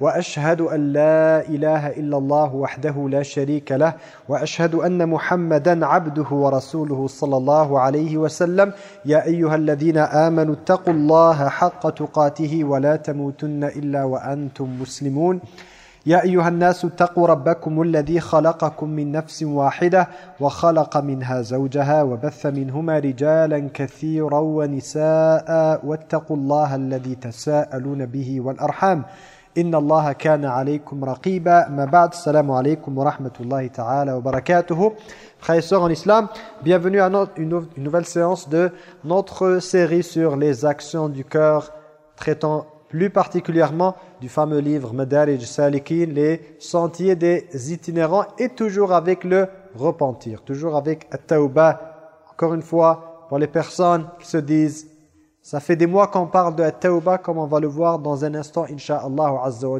وأشهد أن لا إله إلا الله وحده لا شريك له وأشهد أن محمدا عبده ورسوله صلى الله عليه وسلم. يا أيها الذين آمنوا اتقوا الله حق تقاته ولا تموتن إلا وأنتم مسلمون. يا أيها الناس اتقوا ربكم الذي خلقكم من نفس واحدة وخلق منها زوجها وبث منهما رجالا كثيرا ونساء واتقوا الله الذي تساءلون به والأرحام. إن الله كان عليكم رقيبا ما بعد السلام عليكم ورحمة الله تعالى وبركاته Frères et sœurs en islam, bienvenue à notre, une, une nouvelle séance de notre série sur les actions du cœur traitant plus particulièrement du fameux livre Madarij Salikin, les sentiers des itinérants, et toujours avec le repentir, toujours avec At-Tawbah. Encore une fois, pour les personnes qui se disent, ça fait des mois qu'on parle de At-Tawbah, comme on va le voir dans un instant, Inch'Allah Azza wa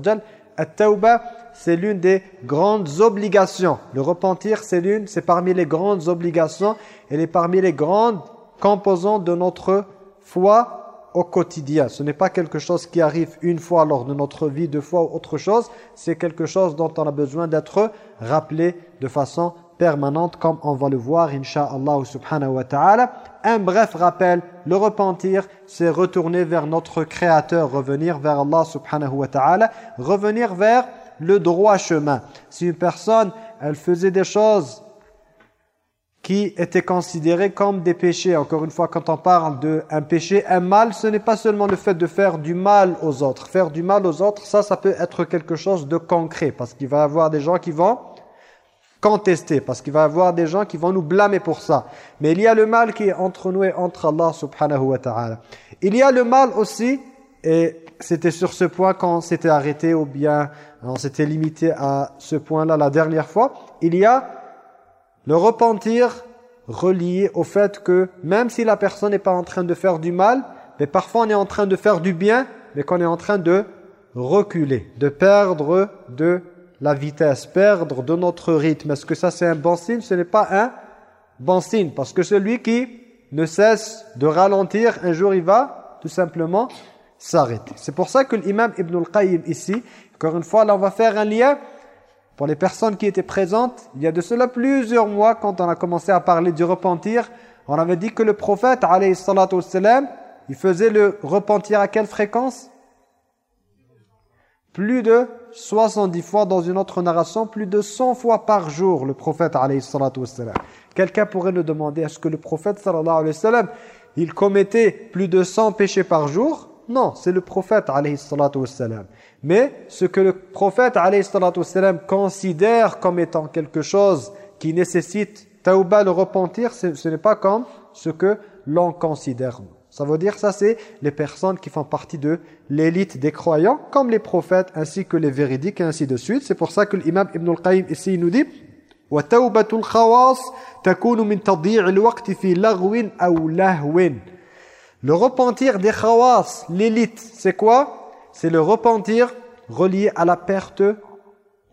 At-Tawbah, c'est l'une des grandes obligations. Le repentir, c'est l'une, c'est parmi les grandes obligations, et est parmi les grandes composantes de notre foi au quotidien. Ce n'est pas quelque chose qui arrive une fois lors de notre vie, deux fois ou autre chose. C'est quelque chose dont on a besoin d'être rappelé de façon permanente comme on va le voir, Inch'Allah subhanahu wa ta'ala. Un bref rappel, le repentir, c'est retourner vers notre Créateur, revenir vers Allah subhanahu wa ta'ala, revenir vers le droit chemin. Si une personne, elle faisait des choses qui étaient considérés comme des péchés. Encore une fois, quand on parle d'un péché, un mal, ce n'est pas seulement le fait de faire du mal aux autres. Faire du mal aux autres, ça, ça peut être quelque chose de concret, parce qu'il va y avoir des gens qui vont contester, parce qu'il va y avoir des gens qui vont nous blâmer pour ça. Mais il y a le mal qui est entre nous et entre Allah subhanahu wa ta'ala. Il y a le mal aussi, et c'était sur ce point qu'on s'était arrêté, ou bien on s'était limité à ce point-là la dernière fois, il y a le repentir relié au fait que même si la personne n'est pas en train de faire du mal, mais parfois on est en train de faire du bien, mais qu'on est en train de reculer, de perdre de la vitesse, perdre de notre rythme. Est-ce que ça c'est un bon signe? Ce n'est pas un bon signe, parce que celui qui ne cesse de ralentir, un jour il va tout simplement s'arrêter. C'est pour ça que l'imam Ibn al-Qayyim ici, encore une fois, là on va faire un lien pour les personnes qui étaient présentes, il y a de cela plusieurs mois, quand on a commencé à parler du repentir, on avait dit que le prophète, alayhi salatu wassalam, il faisait le repentir à quelle fréquence? Plus de 70 fois dans une autre narration, plus de 100 fois par jour, le prophète, alayhi. Quelqu'un pourrait nous demander, est-ce que le prophète, sallallahu alayhi wa sallam, il commettait plus de 100 péchés par jour? Non, c'est le prophète, alayhi. Mais ce que le prophète wassalam, considère comme étant quelque chose qui nécessite tauba, le repentir, ce n'est pas comme ce que l'on considère. Ça veut dire ça c'est les personnes qui font partie de l'élite des croyants, comme les prophètes ainsi que les véridiques et ainsi de suite. C'est pour ça que l'imam Ibn al-Qayyim ici nous dit Le repentir des khawas, l'élite, c'est quoi? C'est le repentir relié à la perte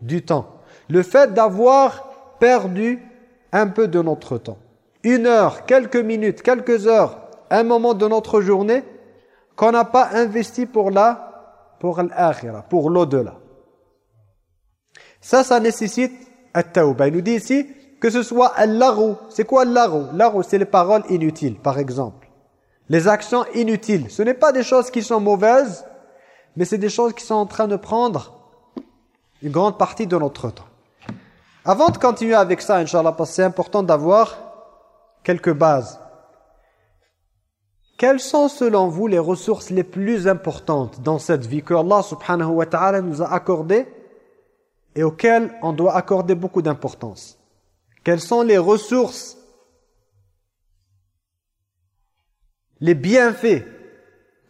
du temps. Le fait d'avoir perdu un peu de notre temps. Une heure, quelques minutes, quelques heures, un moment de notre journée qu'on n'a pas investi pour la pour l'akhira, pour l'au-delà. Ça, ça nécessite at-tawbah. Il nous dit ici que ce soit al C'est quoi al-laghu L'aghu, c'est les paroles inutiles, par exemple. Les actions inutiles. Ce n'est pas des choses qui sont mauvaises, mais c'est des choses qui sont en train de prendre une grande partie de notre temps. Avant de continuer avec ça, Inch'Allah, parce que c'est important d'avoir quelques bases. Quelles sont selon vous les ressources les plus importantes dans cette vie que Allah subhanahu wa ta'ala nous a accordées et auxquelles on doit accorder beaucoup d'importance? Quelles sont les ressources, les bienfaits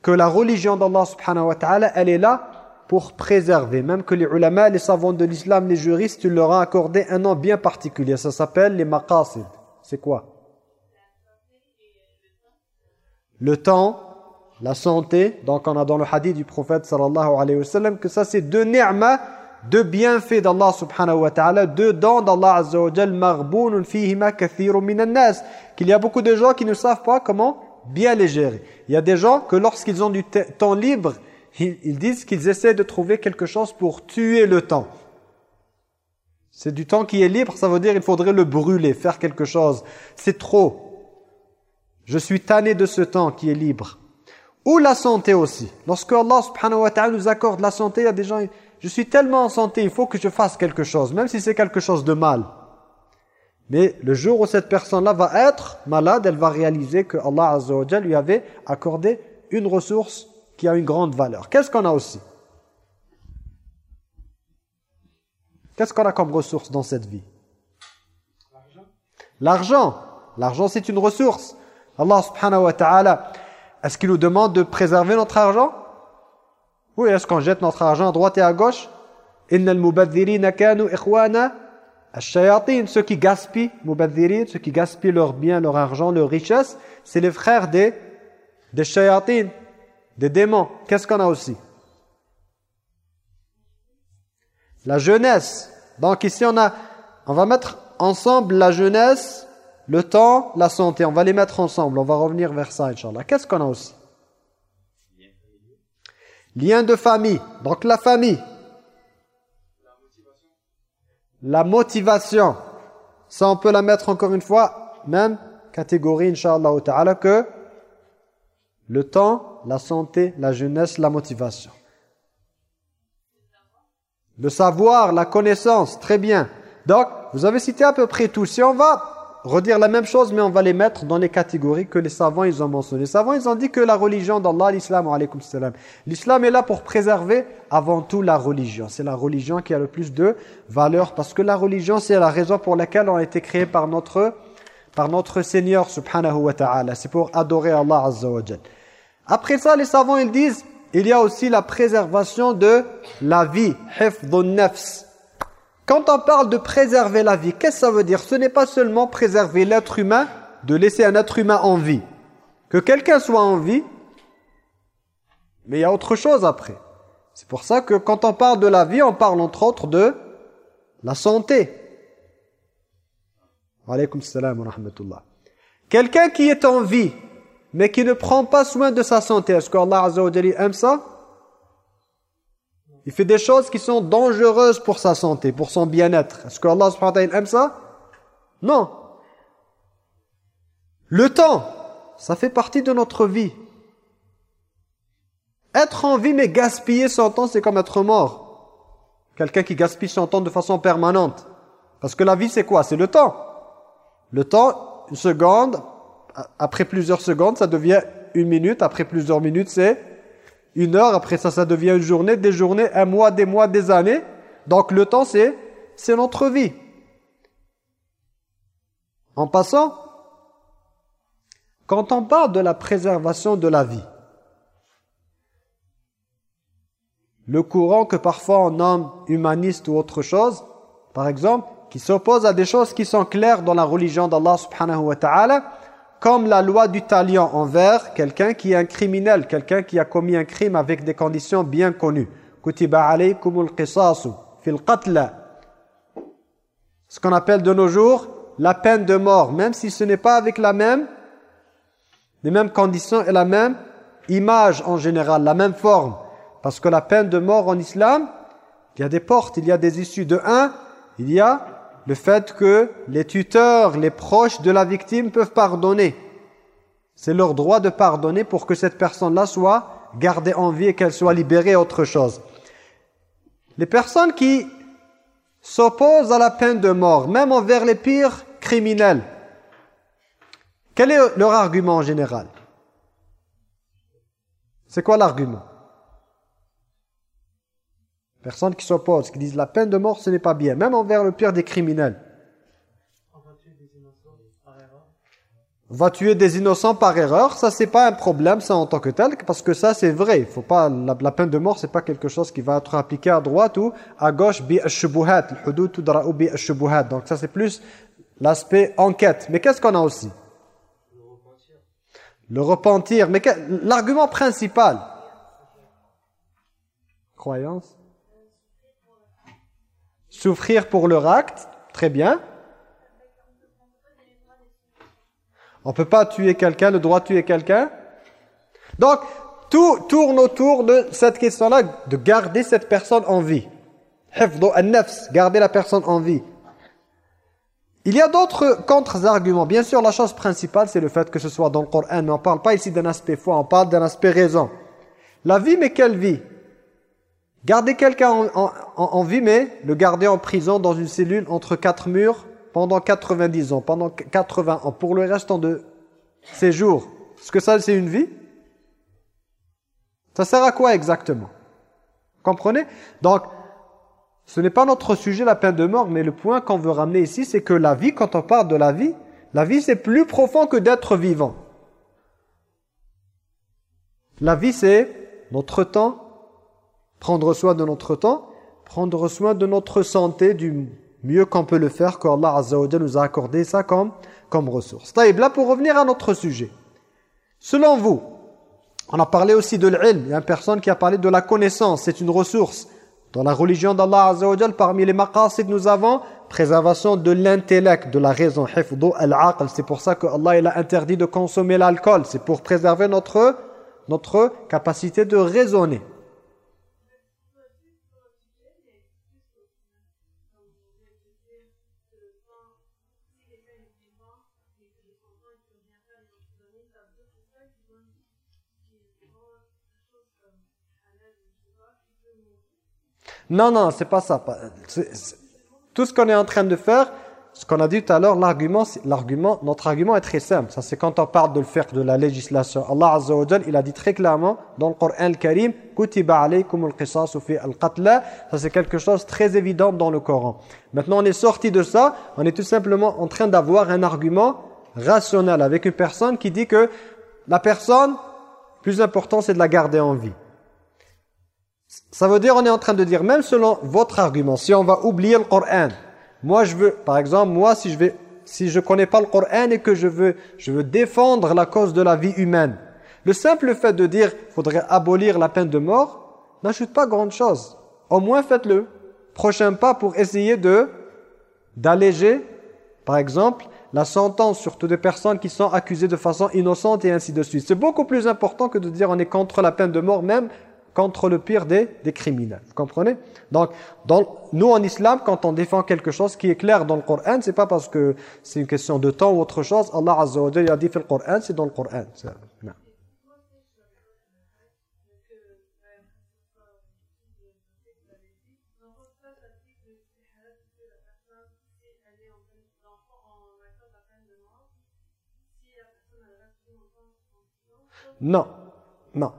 que la religion d'Allah subhanahu wa ta'ala, elle est là pour préserver? Même que les ulama, les savants de l'islam, les juristes, ils leur ont accordé un nom bien particulier. Ça s'appelle les maqasid. C'est quoi? Le temps, la santé. Donc on a dans le hadith du prophète sallallahu alayhi wa sallam que ça c'est deux ni'ma, deux bienfaits d'Allah subhanahu wa ta'ala, deux dons d'Allah azza wa jal, maghbounun fihima kathirun minan nas. Qu'il y a beaucoup de gens qui ne savent pas comment bien les gérer. Il y a des gens que lorsqu'ils ont du temps libre, ils disent qu'ils essaient de trouver quelque chose pour tuer le temps. C'est du temps qui est libre, ça veut dire qu'il faudrait le brûler, faire quelque chose. C'est trop. Je suis tanné de ce temps qui est libre. Ou la santé aussi. Lorsque Allah subhanahu wa ta'ala nous accorde la santé, il y a des gens, je suis tellement en santé, il faut que je fasse quelque chose, même si c'est quelque chose de mal. Mais le jour où cette personne-là va être malade, elle va réaliser que Allah azza wa lui avait accordé une ressource qui a une grande valeur. Qu'est-ce qu'on a aussi? Qu'est-ce qu'on a comme ressource dans cette vie? L'argent. L'argent, c'est une ressource. Allah subhanahu wa ta'ala, est-ce qu'il nous demande de préserver notre argent? Oui, est-ce qu'on jette notre argent à droite et à gauche? Ceux qui gaspillent, ceux qui gaspillent leur bien, leur argent, leur richesse, c'est les frères des des shayatin, des démons. Qu'est-ce qu'on a aussi? La jeunesse. Donc ici on a on va mettre ensemble la jeunesse, le temps, la santé. On va les mettre ensemble. On va revenir vers ça inchallah. Qu'est-ce qu'on a aussi? Lien de famille. Donc la famille. La motivation. Ça on peut la mettre encore une fois même catégorie inchallah ta'ala que le temps, la santé, la jeunesse, la motivation. Le savoir, la connaissance, très bien. Donc, vous avez cité à peu près tout. Si on va redire la même chose, mais on va les mettre dans les catégories que les savants ils ont mentionnées. Les savants ils ont dit que la religion d'Allah, l'islam, l'islam est là pour préserver avant tout la religion. C'est la religion qui a le plus de valeur parce que la religion c'est la raison pour laquelle on a été créé par notre par notre Seigneur subhanahu wa ta'ala. C'est pour adorer Allah azza Après ça, les savants ils disent, il y a aussi la préservation de la vie, nafs. Quand on parle de préserver la vie, qu'est-ce que ça veut dire? Ce n'est pas seulement préserver l'être humain, de laisser un être humain en vie. Que quelqu'un soit en vie, mais il y a autre chose après. C'est pour ça que quand on parle de la vie, on parle entre autres de la santé. Quelqu'un qui est en vie, mais qui ne prend pas soin de sa santé, est-ce qu'Allah Azza wa aime ça? Il fait des choses qui sont dangereuses pour sa santé, pour son bien-être. Est-ce qu'Allah aime ça? Non. Le temps, ça fait partie de notre vie. Être en vie mais gaspiller son temps, c'est comme être mort. Quelqu'un qui gaspille son temps de façon permanente. Parce que la vie, c'est quoi? C'est le temps. Le temps, une seconde, après plusieurs secondes, ça devient une minute. Après plusieurs minutes, c'est une heure. Après ça, ça devient une journée, des journées, un mois, des mois, des années. Donc le temps, c'est c'est notre vie. En passant, quand on parle de la préservation de la vie, le courant que parfois on nomme humaniste ou autre chose, par exemple, qui s'oppose à des choses qui sont claires dans la religion d'Allah subhanahu wa ta'ala, comme la loi du talion envers quelqu'un qui est un criminel, quelqu'un qui a commis un crime avec des conditions bien connues. Kutiba fil. Ce qu'on appelle de nos jours la peine de mort, même si ce n'est pas avec la même les mêmes conditions et la même image en général, la même forme. Parce que la peine de mort en islam, il y a des portes, il y a des issues. De un, il y a le fait que les tuteurs, les proches de la victime peuvent pardonner. C'est leur droit de pardonner pour que cette personne-là soit gardée en vie et qu'elle soit libérée autre chose. Les personnes qui s'opposent à la peine de mort, même envers les pires criminels, quel est leur argument en général? C'est quoi l'argument? Personnes qui s'opposent, qui disent la peine de mort ce n'est pas bien, même envers le pire des criminels. va tuer des innocents par erreur, ça c'est pas un problème ça en tant que tel, parce que ça c'est vrai. Faut pas la, peine de mort c'est pas quelque chose qui va être appliqué à droite ou à gauche bi tudra'u bi ash-shubuhat. Donc ça c'est plus l'aspect enquête. Mais qu'est-ce qu'on a aussi? Le repentir. Mais l'argument principal Croyance? Souffrir pour leur acte, très bien. On ne peut pas tuer quelqu'un, le droit de tuer quelqu'un. Donc, tout tourne autour de cette question-là, de garder cette personne en vie. garder la personne en vie. Il y a d'autres contre-arguments. Bien sûr, la chose principale, c'est le fait que ce soit dans le Coran. Mais on ne parle pas ici d'un aspect foi, on parle d'un aspect raison. La vie, mais quelle vie? Garder quelqu'un en, vie, mais le garder en prison dans une cellule entre quatre murs pendant 90 ans, pendant 80 ans, pour le restant de ses jours. Est-ce que ça, c'est une vie? Ça sert à quoi exactement? Comprenez? Donc, ce n'est pas notre sujet, la peine de mort, mais le point qu'on veut ramener ici, c'est que la vie, quand on parle de la vie, la vie, c'est plus profond que d'être vivant. La vie, c'est notre temps, prendre soin de notre temps, prendre soin de notre santé du mieux qu'on peut le faire, qu'Allah Azza wa nous a accordé ça comme, comme ressource. Là, pour revenir à notre sujet. Selon vous, on a parlé aussi de l'ilm, il y a une personne qui a parlé de la connaissance, c'est une ressource. Dans la religion d'Allah Azza parmi les maqasid, nous avons préservation de l'intellect, de la raison. C'est pour ça que Allah il a interdit de consommer l'alcool, c'est pour préserver notre, notre capacité de raisonner. Non, non, c'est pas ça. Tout ce qu'on est en train de faire, ce qu'on a dit tout à l'heure, l'argument, l'argument, notre argument est très simple. Ça, c'est quand on parle de le faire de la législation. Allah Azza wa il a dit très clairement dans le Coran al-Karim, "Kutiba alaykum al-qisas fi al-qatl." Ça, c'est quelque chose de très évident dans le Coran. Maintenant, on est sorti de ça. On est tout simplement en train d'avoir un argument rationnel avec une personne qui dit que la personne, plus important, c'est de la garder en vie. Ça veut dire, on est en train de dire, même selon votre argument, si on va oublier le Coran, moi je veux, par exemple, moi si je vais, si je connais pas le Coran et que je veux, je veux défendre la cause de la vie humaine, le simple fait de dire, faudrait abolir la peine de mort, n'ajoute pas grande chose. Au moins faites-le. Prochain pas pour essayer de d'alléger, par exemple, la sentence sur toutes les personnes qui sont accusées de façon innocente et ainsi de suite. C'est beaucoup plus important que de dire on est contre la peine de mort même contre le pire des, des criminels. Vous comprenez? Donc, dans, nous en islam, quand on défend quelque chose qui est clair dans le Coran, c'est pas parce que c'est une question de temps ou autre chose. Allah Azza wa Jalla a dit dans le Coran, c'est dans le Coran. Non, non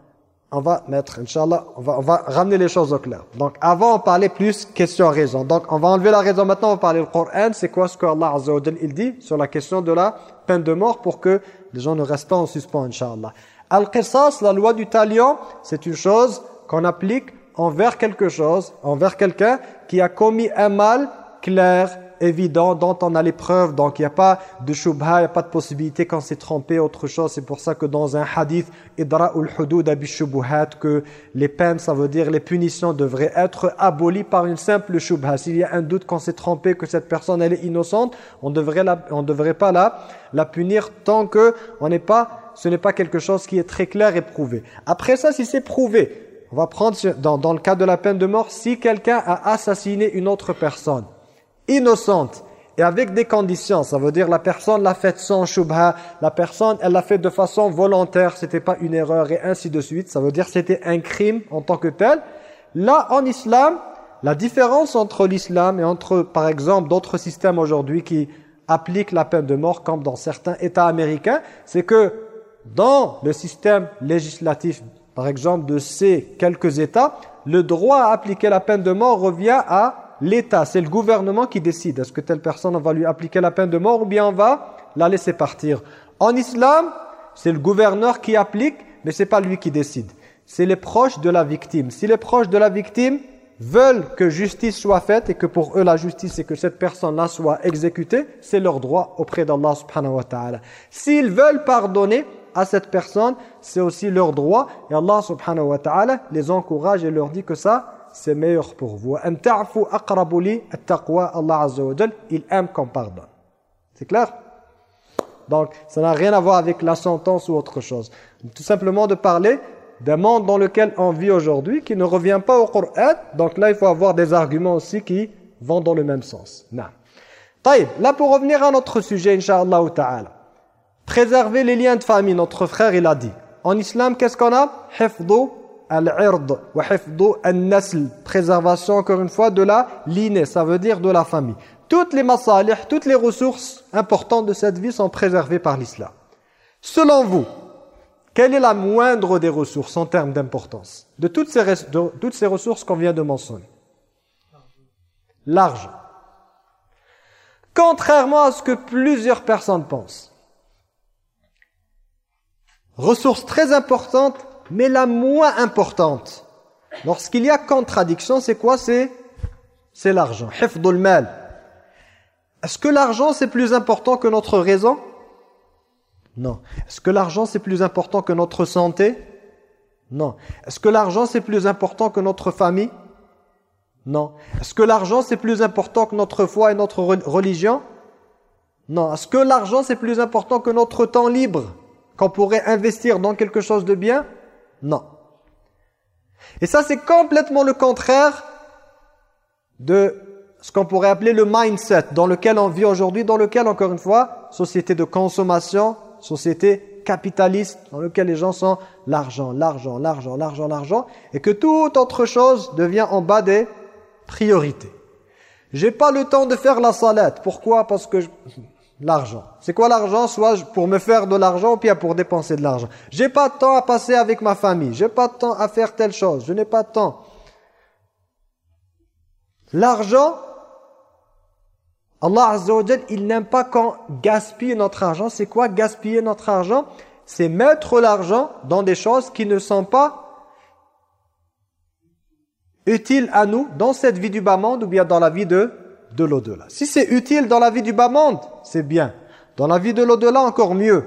on va mettre, Inch'Allah, on va, on va ramener les choses au clair. Donc, avant, on parlait plus question-raison. Donc, on va enlever la raison. Maintenant, on va parler du Coran. C'est quoi ce que Allah Azza wa il dit sur la question de la peine de mort pour que les gens ne restent pas en suspens, Inch'Allah. Al-Qisas, la loi du talion, c'est une chose qu'on applique envers quelque chose, envers quelqu'un qui a commis un mal clair, évident, dont on a les preuves, donc il n'y a pas de shubha, il n'y a pas de possibilité quand c'est trompé, autre chose. C'est pour ça que dans un hadith, idra'ul hudud shubuhat, que les peines, ça veut dire les punitions devraient être abolies par une simple shubha. S'il y a un doute quand c'est trompé, que cette personne elle est innocente, on devrait la, on devrait pas la, la punir tant que on n'est pas, ce n'est pas quelque chose qui est très clair et prouvé. Après ça, si c'est prouvé, on va prendre dans, dans le cas de la peine de mort, si quelqu'un a assassiné une autre personne, innocente et avec des conditions. Ça veut dire la personne l'a fait sans shubha, la personne elle l'a fait de façon volontaire, c'était pas une erreur et ainsi de suite. Ça veut dire c'était un crime en tant que tel. Là, en islam, la différence entre l'islam et entre, par exemple, d'autres systèmes aujourd'hui qui appliquent la peine de mort, comme dans certains États américains, c'est que dans le système législatif, par exemple, de ces quelques États, le droit à appliquer la peine de mort revient à l'État, c'est le gouvernement qui décide. Est-ce que telle personne, on va lui appliquer la peine de mort ou bien on va l'a laissé partir? En islam, c'est le gouverneur qui applique, mais c'est pas lui qui décide. C'est les proches de la victime. Si les proches de la victime veulent que justice soit faite et que pour eux la justice c'est que cette personne-là soit exécutée, c'est leur droit auprès d'Allah subhanahu wa ta'ala. S'ils veulent pardonner à cette personne, c'est aussi leur droit et Allah subhanahu wa ta'ala les encourage et leur dit que ça c'est meilleur pour vous. Il aime qu'on pardonne. C'est clair? Donc ça n'a rien à voir avec la sentence ou autre chose. Tout simplement de parler d'un monde dans lequel on vit aujourd'hui qui ne revient pas au Coran. Donc là, il faut avoir des arguments aussi qui vont dans le même sens. Non. Là, pour revenir à notre sujet, Inch'Allah ta'ala. Préserver les liens de famille, notre frère, il a dit. En islam, qu'est-ce qu'on a? Hifdu al-ird wa al-nasl. Préservation, encore une fois, de la lignée, ça veut dire de la famille. Toutes les masalih, toutes les ressources importantes de cette vie sont préservées par l'islam. Selon vous, quelle est la moindre des ressources en termes d'importance de, toutes ces, ressources qu'on vient de mentionner? L'argent. Contrairement à ce que plusieurs personnes pensent. Ressource très importante, mais la moins importante. Lorsqu'il y a contradiction, c'est quoi? C'est c'est l'argent. mal. Est-ce que l'argent c'est plus important que notre raison? Non. Est-ce que l'argent c'est plus important que notre santé? Non. Est-ce que l'argent c'est plus important que notre famille? Non. Est-ce que l'argent c'est plus important que notre foi et notre religion? Non. Est-ce que l'argent c'est plus important que notre temps libre? Qu'on pourrait investir dans quelque chose de bien? Non. Et ça c'est complètement le contraire de ce qu'on pourrait appeler le mindset dans lequel on vit aujourd'hui, dans lequel, encore une fois, société de consommation, société capitaliste dans laquelle les gens sont l'argent, l'argent, l'argent, l'argent, l'argent, et que toute autre chose devient en bas des priorités. J'ai pas le temps de faire la salade. Pourquoi? Parce que l'argent. C'est quoi l'argent? Soit pour me faire de l'argent ou bien pour dépenser de l'argent. J'ai pas de temps à passer avec ma famille. J'ai pas de temps à faire telle chose. Je n'ai pas de temps. L'argent Allah Azza il n'aime pas quand gaspille notre argent. C'est quoi gaspiller notre argent? C'est mettre l'argent dans des choses qui ne sont pas utiles à nous dans cette vie du bas monde ou bien dans la vie de, de l'au-delà. Si c'est utile dans la vie du bas monde, c'est bien. Dans la vie de l'au-delà, encore mieux.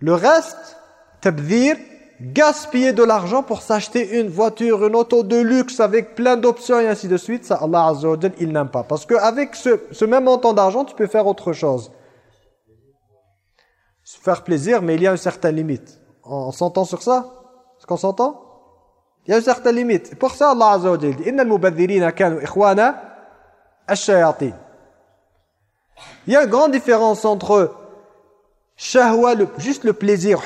Le reste, tabdir, gaspiller de l'argent pour s'acheter une voiture, une auto de luxe avec plein d'options et ainsi de suite, ça Allah Azza wa il n'aime pas. Parce qu'avec ce, ce même montant d'argent, tu peux faire autre chose. Se faire plaisir, mais il y a une certaine limite. On, s'entend sur ça? Est-ce qu'on s'entend? Il y a une certaine limite. Pour ça, Allah Azza wa dit « Inna al kanu ikhwana ash-shayatin » Il y a une grande différence entre Shahwa, juste le plaisir,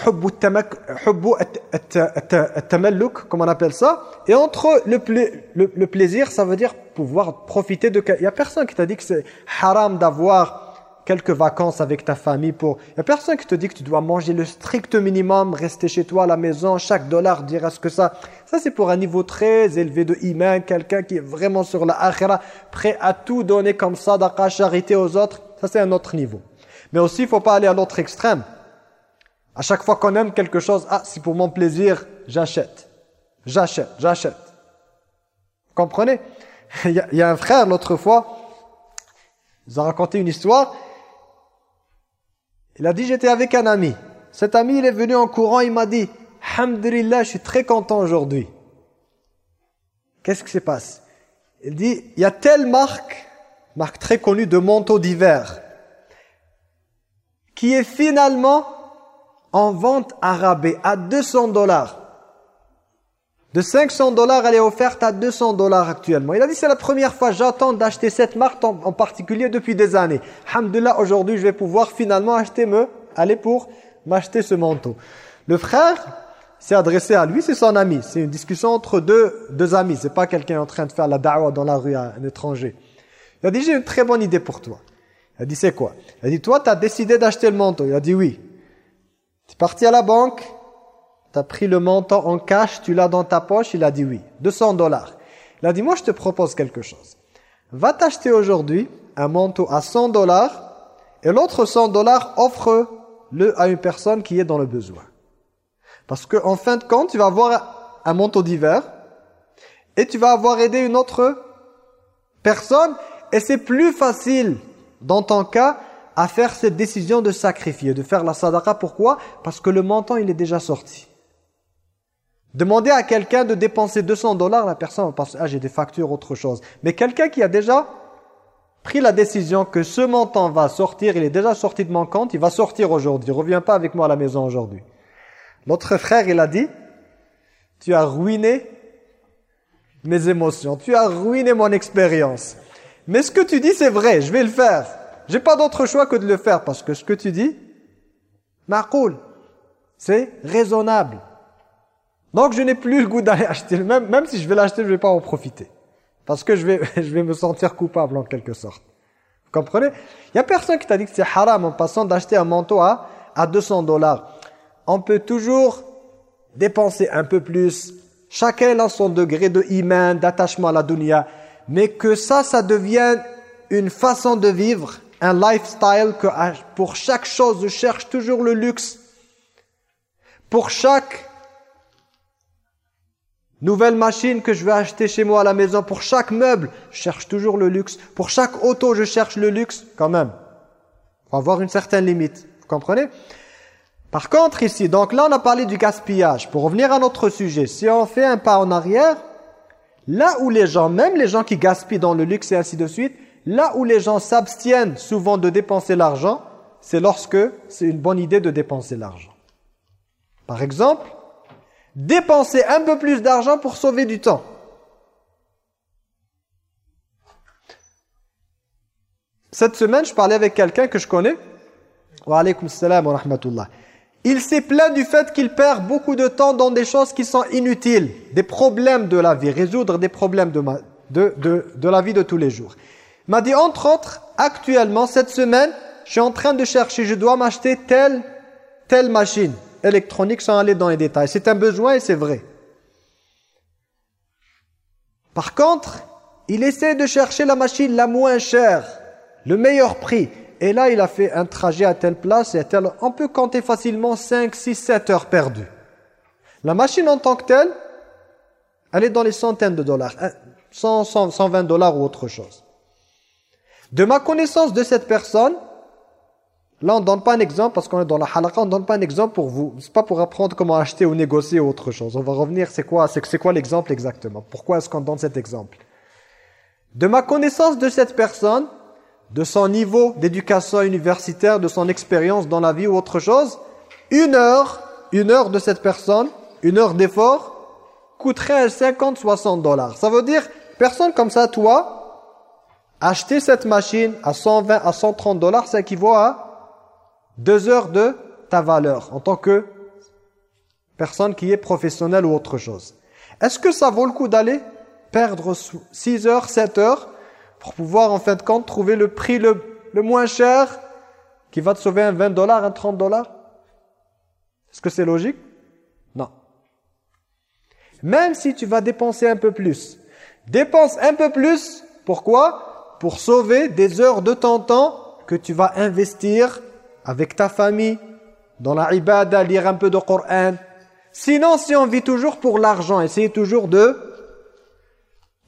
comme on appelle ça. Et entre le, le, plaisir, ça veut dire pouvoir profiter de... Il n'y a personne qui t'a dit que c'est haram d'avoir quelques vacances avec ta famille. pour. Il a personne qui te dit que tu dois manger le strict minimum, rester chez toi à la maison, chaque dollar dire ce que ça... Ça c'est pour un niveau très élevé de iman, quelqu'un qui est vraiment sur la akhira, prêt à tout donner comme ça, sadaqa, charité aux autres. Ça c'est un autre niveau. Mais aussi, il ne faut pas aller à l'autre extrême. À chaque fois qu'on aime quelque chose, ah, c'est pour mon plaisir, j'achète. J'achète, j'achète. Comprenez? Il y, a, un frère, l'autre fois, nous a raconté une histoire. Il a dit, j'étais avec un ami. Cet ami, il est venu en courant, il m'a dit, Alhamdulillah, je suis très content aujourd'hui. Qu'est-ce qui se passe? Il dit, il y a telle marque, marque très connue de manteaux d'hiver qui est finalement en vente rabais à 200 dollars. De 500 dollars, elle est offerte à 200 dollars actuellement. Il a dit, c'est la première fois, j'attends d'acheter cette marque en, particulier depuis des années. Alhamdulillah, aujourd'hui, je vais pouvoir finalement acheter, me, aller pour m'acheter ce manteau. Le frère s'est adressé à lui, c'est son ami. C'est une discussion entre deux, deux amis. C'est pas quelqu'un en train de faire la da'wah dans la rue à un étranger. Il a dit, j'ai une très bonne idée pour toi. Il a dit, c'est quoi? Il a dit, toi, tu as décidé d'acheter le manteau. Il a dit, oui. Tu es parti à la banque, tu as pris le manteau en cash, tu l'as dans ta poche. Il a dit, oui. 200 dollars. Il a dit, moi, je te propose quelque chose. Va t'acheter aujourd'hui un manteau à 100 dollars et l'autre 100 dollars, offre-le à une personne qui est dans le besoin. Parce qu'en en fin de compte, tu vas avoir un manteau d'hiver et tu vas avoir aidé une autre personne et c'est plus facile dans ton cas à faire cette décision de sacrifier, de faire la sadaqa. Pourquoi? Parce que le montant, il est déjà sorti. Demander à quelqu'un de dépenser 200 dollars, la personne va penser, ah j'ai des factures, autre chose. Mais quelqu'un qui a déjà pris la décision que ce montant va sortir, il est déjà sorti de mon compte, il va sortir aujourd'hui, reviens pas avec moi à la maison aujourd'hui. L'autre frère, il a dit, tu as ruiné mes émotions, tu as ruiné mon expérience. Mais ce que tu dis, c'est vrai, je vais le faire. J'ai pas d'autre choix que de le faire parce que ce que tu dis, cool, c'est raisonnable. Donc je n'ai plus le goût d'aller acheter, même, même si je vais l'acheter, je ne vais pas en profiter. Parce que je vais, je vais me sentir coupable en quelque sorte. Vous comprenez? Il n'y a personne qui t'a dit que c'est haram en passant d'acheter un manteau à, à 200 dollars. On peut toujours dépenser un peu plus. Chacun a son degré de iman, d'attachement à la dunya. Mais que ça, ça devienne une façon de vivre, un lifestyle que pour chaque chose, je cherche toujours le luxe. Pour chaque Nouvelle machine que je vais acheter chez moi à la maison. Pour chaque meuble, je cherche toujours le luxe. Pour chaque auto, je cherche le luxe. Quand même. faut avoir une certaine limite. Vous comprenez? Par contre, ici, donc là, on a parlé du gaspillage. Pour revenir à notre sujet, si on fait un pas en arrière, là où les gens, même les gens qui gaspillent dans le luxe et ainsi de suite, là où les gens s'abstiennent souvent de dépenser l'argent, c'est lorsque c'est une bonne idée de dépenser l'argent. Par exemple, dépenser un peu plus d'argent pour sauver du temps. Cette semaine, je parlais avec quelqu'un que je connais. Wa alaykum salam wa rahmatullah. Il s'est plaint du fait qu'il perd beaucoup de temps dans des choses qui sont inutiles, des problèmes de la vie, résoudre des problèmes de, de, de, la vie de tous les jours. Il m'a dit, entre autres, actuellement, cette semaine, je suis en train de chercher, je dois m'acheter telle, telle machine électronique sans aller dans les détails. C'est un besoin et c'est vrai. Par contre, il essaie de chercher la machine la moins chère, le meilleur prix. Et là, il a fait un trajet à telle place et à telle... On peut compter facilement 5, 6, 7 heures perdues. La machine en tant que telle, elle est dans les centaines de dollars. 100, 120 dollars ou autre chose. De ma connaissance de cette personne, Là, on ne donne pas un exemple parce qu'on est dans la halakha, on ne donne pas un exemple pour vous. C'est pas pour apprendre comment acheter ou négocier ou autre chose. On va revenir, c'est quoi, quoi l'exemple exactement? Pourquoi est-ce qu'on donne cet exemple? De ma connaissance de cette personne, de son niveau d'éducation universitaire, de son expérience dans la vie ou autre chose, une heure, une heure de cette personne, une heure d'effort, coûterait 50-60 dollars. Ça veut dire, personne comme ça, toi, acheter cette machine à 120, à 130 dollars, ça équivaut à deux heures de ta valeur en tant que personne qui est professionnelle ou autre chose. Est-ce que ça vaut le coup d'aller perdre 6 heures, 7 heures pour pouvoir en fin de compte trouver le prix le, le moins cher qui va te sauver un 20 dollars, un 30 dollars? Est-ce que c'est logique? Non. Même si tu vas dépenser un peu plus, dépense un peu plus, pourquoi? Pour sauver des heures de ton temps que tu vas investir avec ta famille, dans la ibada, lire un peu de Coran. Sinon, si on vit toujours pour l'argent, essayez toujours de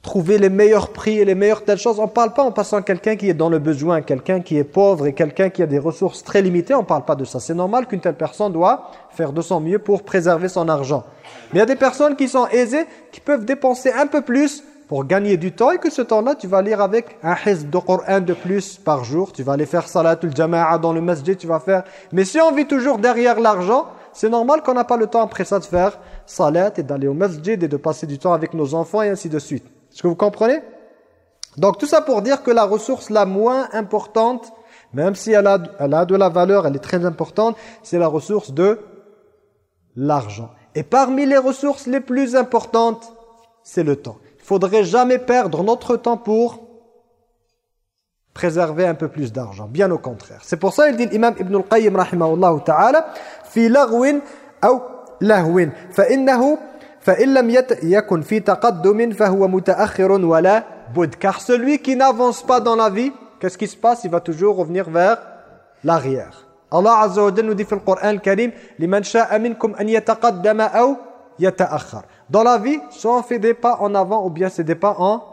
trouver les meilleurs prix et les meilleures telles choses. On ne parle pas en passant quelqu'un qui est dans le besoin, quelqu'un qui est pauvre et quelqu'un qui a des ressources très limitées. On ne parle pas de ça. C'est normal qu'une telle personne doit faire de son mieux pour préserver son argent. Mais il y a des personnes qui sont aisées, qui peuvent dépenser un peu plus pour gagner du temps et que ce temps-là, tu vas lire avec un hizb de Coran de plus par jour. Tu vas aller faire salatul jama'a dans le masjid, tu vas faire... Mais si on vit toujours derrière l'argent, c'est normal qu'on n'a pas le temps après ça de faire salat et d'aller au masjid et de passer du temps avec nos enfants et ainsi de suite. Est-ce que vous comprenez? Donc tout ça pour dire que la ressource la moins importante, même si elle a, elle a de la valeur, elle est très importante, c'est la ressource de l'argent. Et parmi les ressources les plus importantes, c'est le temps faudrait jamais perdre notre temps pour préserver un peu plus d'argent. Bien au contraire. C'est pour ça il dit l'imam Ibn al-Qayyim rahimahullah ta'ala fi laghwin ou lahwin fa illam yakun fi taqaddum fa huwa mutaakhirun wala bud car celui qui n'avance pas dans la vie qu'est-ce qui se passe? Il va toujours revenir vers l'arrière. Allah Azza wa nous dit dans le Coran Karim liman sha'a minkum an yataqaddama aw yata'akhkhar. Dans la vie, soit on fait des pas en avant ou bien c'est des pas en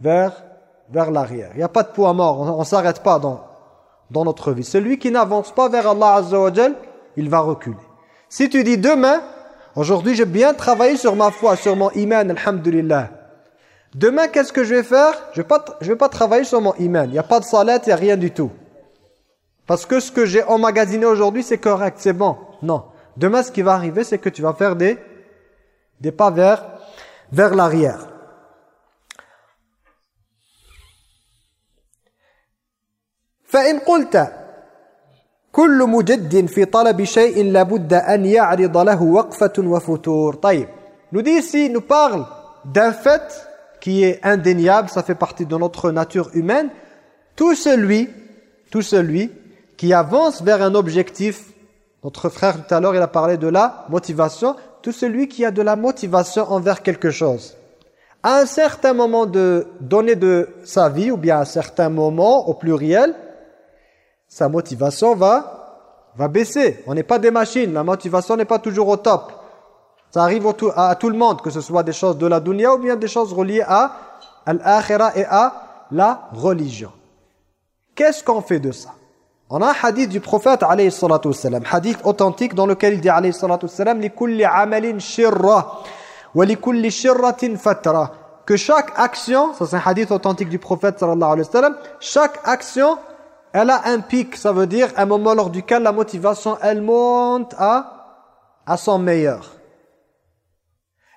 vers vers l'arrière. Il n'y a pas de poids mort, on, ne s'arrête pas dans dans notre vie. Celui qui n'avance pas vers Allah Azza wa il va reculer. Si tu dis demain, aujourd'hui j'ai bien travaillé sur ma foi, sur mon iman, alhamdulillah. Demain, qu'est-ce que je vais faire? Je ne vais, vais pas travailler sur mon iman. Il n'y a pas de salat, il n'y a rien du tout. Parce que ce que j'ai emmagasiné aujourd'hui, c'est correct, c'est bon. Non. Demain, ce qui va arriver, c'est que tu vas faire des, des pas vers, vers l'arrière. فإن قلت كل مجد في طلب شيء لابد أن يعرض له وقفة وفتور طيب nous dit ici nous parle d'un fait qui est indéniable ça fait partie de notre nature humaine tout celui tout celui qui avance vers un objectif notre frère tout à l'heure il a parlé de la motivation tout celui qui a de la motivation envers quelque chose à un certain moment de donner de sa vie ou bien à un certain moment au pluriel sa motivation va, va baisser. On n'est pas des machines, la motivation n'est pas toujours au top. Ça arrive à, tout le monde, que ce soit des choses de la dunya ou bien des choses reliées à l'akhirah et à la religion. Qu'est-ce qu'on fait de ça? On a un hadith du prophète alayhi salatu wassalam, hadith authentique dans lequel il dit alayhi salatu wassalam amalin shirra shirratin fatra. Que chaque action, ça c'est un hadith authentique du prophète sallallahu alayhi chaque action elle a un pic, ça veut dire un moment lors duquel la motivation, elle monte à, à son meilleur.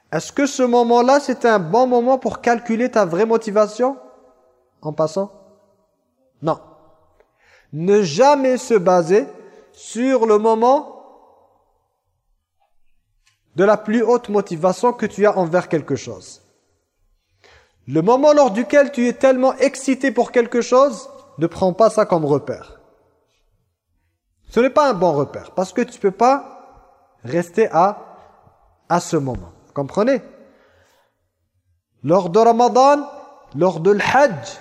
Est-ce que ce moment-là, c'est un bon moment pour calculer ta vraie motivation? En passant? Non. Ne jamais se baser sur le moment de la plus haute motivation que tu as envers quelque chose. Le moment lors duquel tu es tellement excité pour quelque chose, ne prends pas ça comme repère. Ce n'est pas un bon repère parce que tu ne peux pas rester à, à ce moment. Comprenez? Lors de Ramadan, lors de l'Hajj,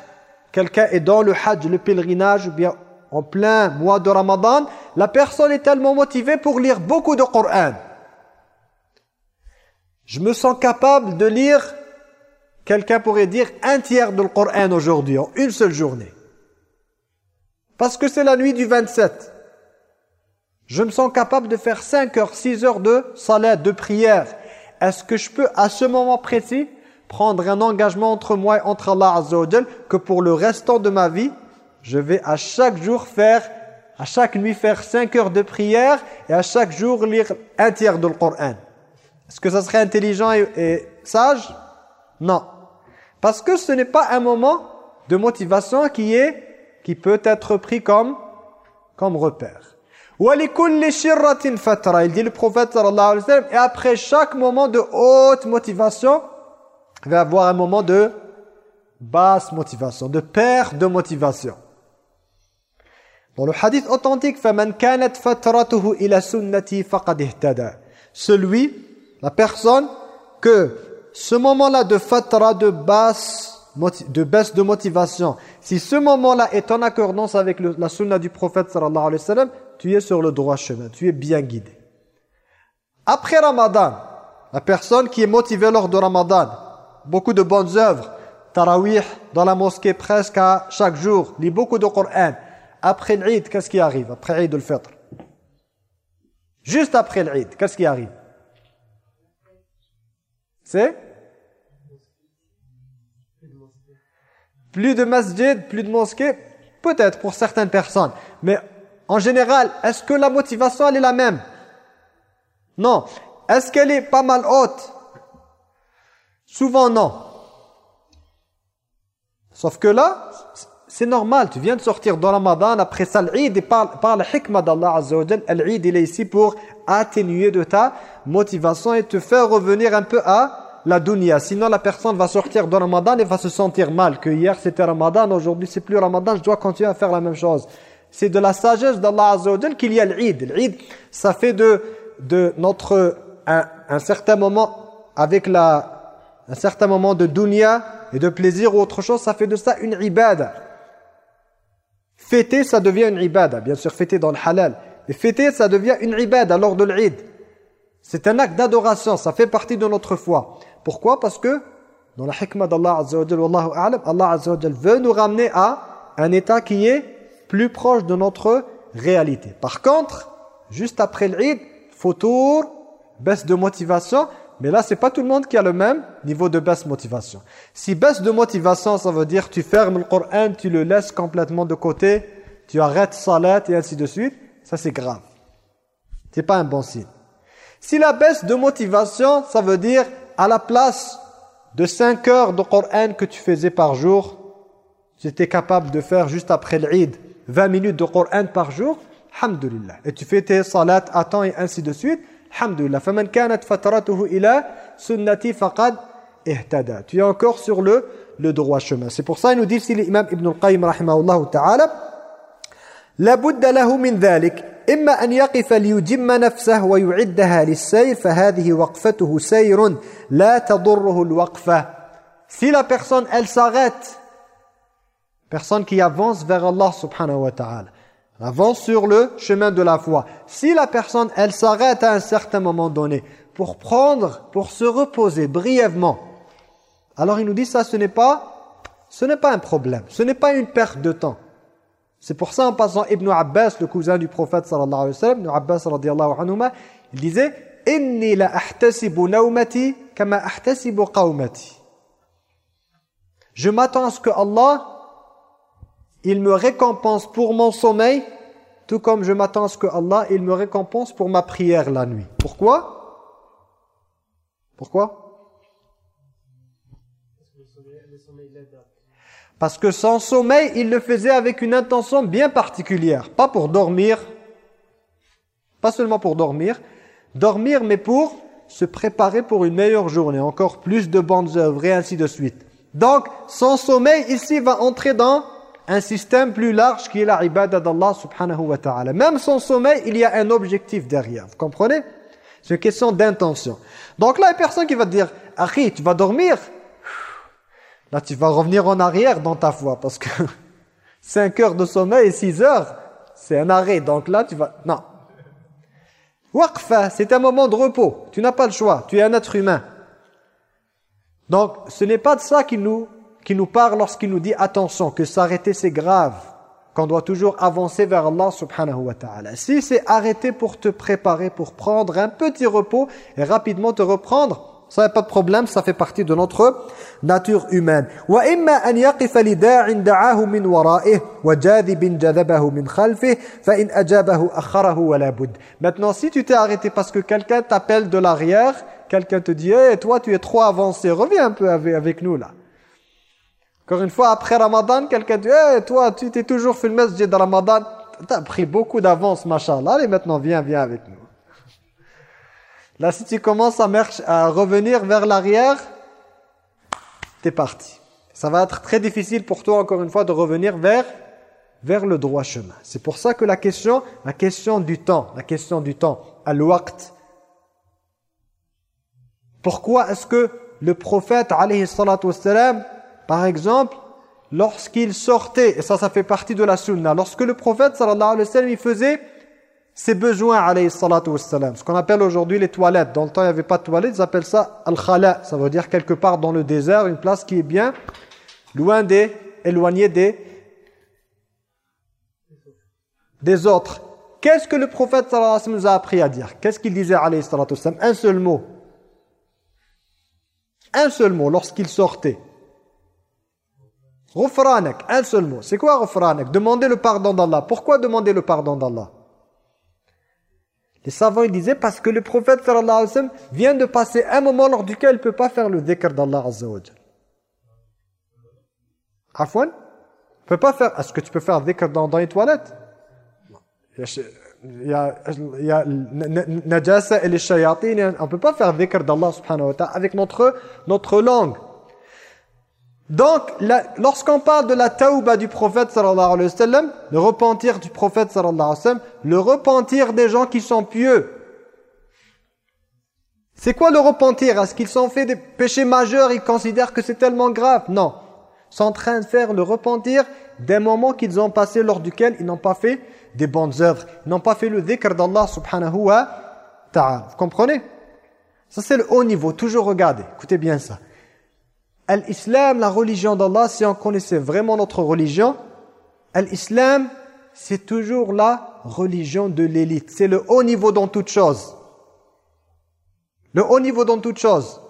quelqu'un est dans le Hajj, le pèlerinage, ou bien en plein mois de Ramadan, la personne est tellement motivée pour lire beaucoup de Coran. Je me sens capable de lire, quelqu'un pourrait dire, un tiers de Coran aujourd'hui, en une seule journée. Parce que c'est la nuit du 27. Je me sens capable de faire 5 heures, 6 heures de salat, de prière. Est-ce que je peux, à ce moment précis, prendre un engagement entre moi et entre Allah Azza que pour le restant de ma vie, je vais à chaque jour faire, à chaque nuit faire 5 heures de prière et à chaque jour lire un tiers de Coran. Est-ce que ça serait intelligent et, sage? Non. Parce que ce n'est pas un moment de motivation qui est qui peut être pris comme, comme repère. Il dit le prophète sallallahu alayhi wa sallam, et après chaque moment de haute motivation, il va avoir un moment de basse motivation, de perte de motivation. Dans le hadith authentique, Celui, la personne, que ce moment-là de fatra, de basse, de baisse de motivation, si ce moment-là est en accordance avec la sunna du prophète sallallahu alayhi wa sallam, tu es sur le droit chemin, tu es bien guidé. Après Ramadan, la personne qui est motivée lors de Ramadan, beaucoup de bonnes œuvres, tarawih dans la mosquée presque à chaque jour, lit beaucoup de Coran, après l'Eid, qu'est-ce qui arrive Après l'Eid al-Fitr? Juste après l'Eid, qu'est-ce qui arrive? C'est? Plus de masjid, plus de mosquée? Peut-être pour certaines personnes. Mais en général, est-ce que la motivation elle est la même? Non. Est-ce qu'elle est pas mal haute? Souvent non. Sauf que là, c'est normal. Tu viens de sortir dans Ramadan, après ça l'Eid, par, par la hikmah d'Allah Azza wa l'Eid il est ici pour atténuer de ta motivation et te faire revenir un peu à la dunya. Sinon, la personne va sortir de Ramadan et va se sentir mal. Que hier c'était Ramadan, aujourd'hui c'est plus Ramadan, je dois continuer à faire la même chose. C'est de la sagesse d'Allah Azza qu'il y a l'Eid. L'Eid, ça fait de, de notre, un, certain moment, avec la, un certain moment de dunya et de plaisir ou autre chose, ça fait de ça une ibada. Fêter, ça devient une ibada. Bien sûr, fêter dans le halal. Et fêter, ça devient une ibada lors de l'Eid. C'est un acte d'adoration, ça fait partie de notre foi. Pourquoi? Parce que dans la hikmah d'Allah Azza wa Allah Azza veut nous ramener à un état qui est plus proche de notre réalité. Par contre, juste après l'Eid, fautour, baisse de motivation, mais là, c'est pas tout le monde qui a le même niveau de baisse motivation. Si baisse de motivation, ça veut dire tu fermes le Coran, tu le laisses complètement de côté, tu arrêtes salat et ainsi de suite, ça c'est grave. C'est pas un bon signe. Si la baisse de motivation, ça veut dire à la place de 5 heures de Coran que tu faisais par jour, tu étais capable de faire juste après l'Eid 20 minutes de Coran par jour, alhamdulillah. Et tu fais tes salats à temps et ainsi de suite, alhamdulillah. فَمَنْ كَانَتْ فَتَرَتُهُ إِلَى سُنَّتِ فَقَدْ اهْتَدَى Tu es encore sur le, le droit chemin. C'est pour ça il nous dit ici l'imam Ibn al-Qayyim rahimahullah ta'ala لا بد له من ذلك إما أن يقف ليجم نفسه ويعدها للسير فهذه وقفته سير لا تضره الوقفة Si la personne, elle s'arrête, personne qui avance vers Allah subhanahu wa ta'ala, avance sur le chemin de la foi. Si la personne, elle s'arrête à un certain moment donné pour prendre, pour se reposer brièvement, alors il nous dit ça, ce n'est pas, ce n'est pas un problème, ce n'est pas une perte de temps. C'est pour ça en passant Ibn Abbas, le cousin du prophète sallallahu alayhi wa sallam, Ibn Abbas radiallahu anhuma, il disait « Inni la naumati kama ahtasibu qawmati » Je m'attends à ce que Allah, il me récompense pour mon sommeil, tout comme je m'attends à ce que Allah, il me récompense pour ma prière la nuit. Pourquoi? Pourquoi? Parce que son sommeil, il le faisait avec une intention bien particulière. Pas pour dormir, pas seulement pour dormir, dormir mais pour se préparer pour une meilleure journée, encore plus de bonnes œuvres et ainsi de suite. Donc, son sommeil ici va entrer dans un système plus large qui est la ibadah d'Allah subhanahu wa ta'ala. Même son sommeil, il y a un objectif derrière. Vous comprenez? C'est une question d'intention. Donc là, il y a personne qui va te dire « Akhi, tu vas dormir ?» Là, tu vas revenir en arrière dans ta foi parce que 5 heures de sommeil et 6 heures, c'est un arrêt. Donc là, tu vas... Non. Waqfa, c'est un moment de repos. Tu n'as pas le choix. Tu es un être humain. Donc, ce n'est pas de ça qu'il nous, qui nous parle lorsqu'il nous dit attention, que s'arrêter c'est grave, qu'on doit toujours avancer vers Allah subhanahu wa ta'ala. Si c'est arrêter pour te préparer, pour prendre un petit repos et rapidement te reprendre, ça n'a pas de problème, ça fait partie de notre nature humaine. وإما أن يقف لداع دعاه من ورائه وجاذب جذبه من خلفه فإن أجابه أخره ولا بد. Maintenant, si tu t'es arrêté parce que quelqu'un t'appelle de l'arrière, quelqu'un te dit hey, toi tu es trop avancé, reviens un peu avec, avec nous là. Encore une fois, après Ramadan, quelqu'un dit hey, toi tu t'es toujours fait le masjid de Ramadan, tu as pris beaucoup d'avance, machallah. Allez maintenant, viens, viens avec nous. Là, si tu commences à, à revenir vers l'arrière, t'es parti. Ça va être très difficile pour toi, encore une fois, de revenir vers, vers le droit chemin. C'est pour ça que la question, la question du temps, la question du temps, al-waqt. Pourquoi est-ce que le prophète, alayhi salatu wassalam, par exemple, lorsqu'il sortait, et ça, ça fait partie de la sunna, lorsque le prophète, sallallahu alayhi wa sallam, il faisait ses besoins, alayhi salatu wassalam. Ce qu'on appelle aujourd'hui les toilettes. Dans le temps, il n'y avait pas de toilettes, ils appellent ça al-khala. Ça veut dire quelque part dans le désert, une place qui est bien loin des, éloignée des, des autres. Qu'est-ce que le prophète sallallahu alayhi wa sallam nous a appris à dire? Qu'est-ce qu'il disait, alayhi salatu wassalam? Un seul mot. Un seul mot lorsqu'il sortait. Rufranak, un seul mot. C'est quoi Rufranak Demander le pardon d'Allah. Pourquoi demander le pardon d'Allah? Les savants ils disaient parce que le prophète sallallahu alayhi wa sallam vient de passer un moment lors duquel il ne peut pas faire le dhikr d'Allah azza wa Afwan? Tu peux pas faire... Est-ce que tu peux faire dhikr dans, dans les toilettes? Il y a, il y a najasa et les shayatin, on ne peut pas faire dhikr d'Allah subhanahu wa ta'ala avec notre, notre langue. Donc, lorsqu'on parle de la tauba du prophète sallallahu alayhi wa sallam, le repentir du prophète sallallahu alayhi wa sallam, le repentir des gens qui sont pieux. C'est quoi le repentir? Est-ce qu'ils ont fait des péchés majeurs Ils considèrent que c'est tellement grave? Non. sont en train de faire le repentir des moments qu'ils ont passés lors duquel ils n'ont pas fait des bonnes œuvres, ils n'ont pas fait le dhikr d'Allah subhanahu wa ta'ala. Vous comprenez? Ça c'est le haut niveau, toujours regardez, écoutez bien ça. L'islam, la religion d'Allah, si on connaissait vraiment notre religion, l'islam, c'est toujours la religion de l'élite. C'est le haut niveau dans toute chose. Le haut niveau dans toute chose.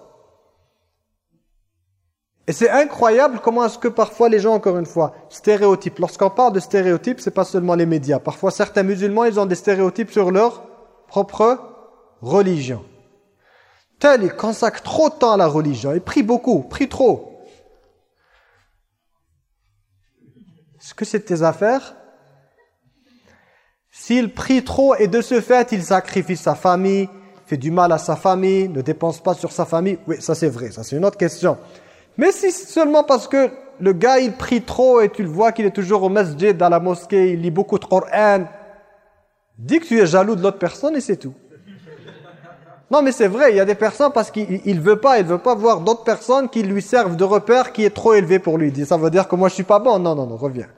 Et c'est incroyable comment est-ce que parfois les gens, encore une fois, stéréotypes. Lorsqu'on parle de stéréotypes, c'est pas seulement les médias. Parfois certains musulmans, ils ont des stéréotypes sur leur propre religion. Tel, il consacre trop de temps à la religion. Il prie beaucoup, prie trop. Est-ce que c'est tes affaires? S'il prie trop et de ce fait, il sacrifie sa famille, fait du mal à sa famille, ne dépense pas sur sa famille, oui, ça c'est vrai, ça c'est une autre question. Mais si seulement parce que le gars, il prie trop et tu le vois qu'il est toujours au masjid, dans la mosquée, il lit beaucoup de Coran, dis que tu es jaloux de l'autre personne et c'est tout. Non, mais c'est vrai, il y a des personnes parce qu'il ne veut pas, il veut pas voir d'autres personnes qui lui servent de repère qui est trop élevé pour lui. Ça veut dire que moi je suis pas bon. Non, non, non, reviens.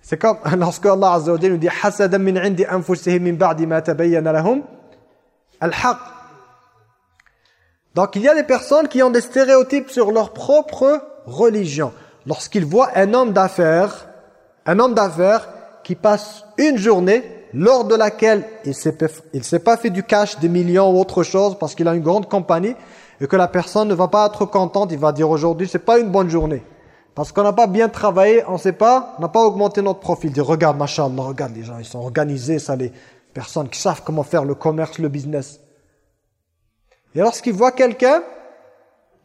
C'est comme lorsque Allah Azza wa dit « min indi anfusihim min ba'di ma tabayyana lahum al-haq » Donc il y a des personnes qui ont des stéréotypes sur leur propre religion. Lorsqu'ils voient un homme d'affaires, un homme d'affaires qui passe une journée lors de laquelle il ne s'est pas fait du cash, des millions ou autre chose parce qu'il a une grande compagnie et que la personne ne va pas être contente, il va dire aujourd'hui c'est pas une bonne journée. Parce qu'on n'a pas bien travaillé, on sait pas, on n'a pas augmenté notre profil. Il dit regarde machallah, regarde les gens, ils sont organisés, ça les personnes qui savent comment faire le commerce, le business. Et lorsqu'il voit quelqu'un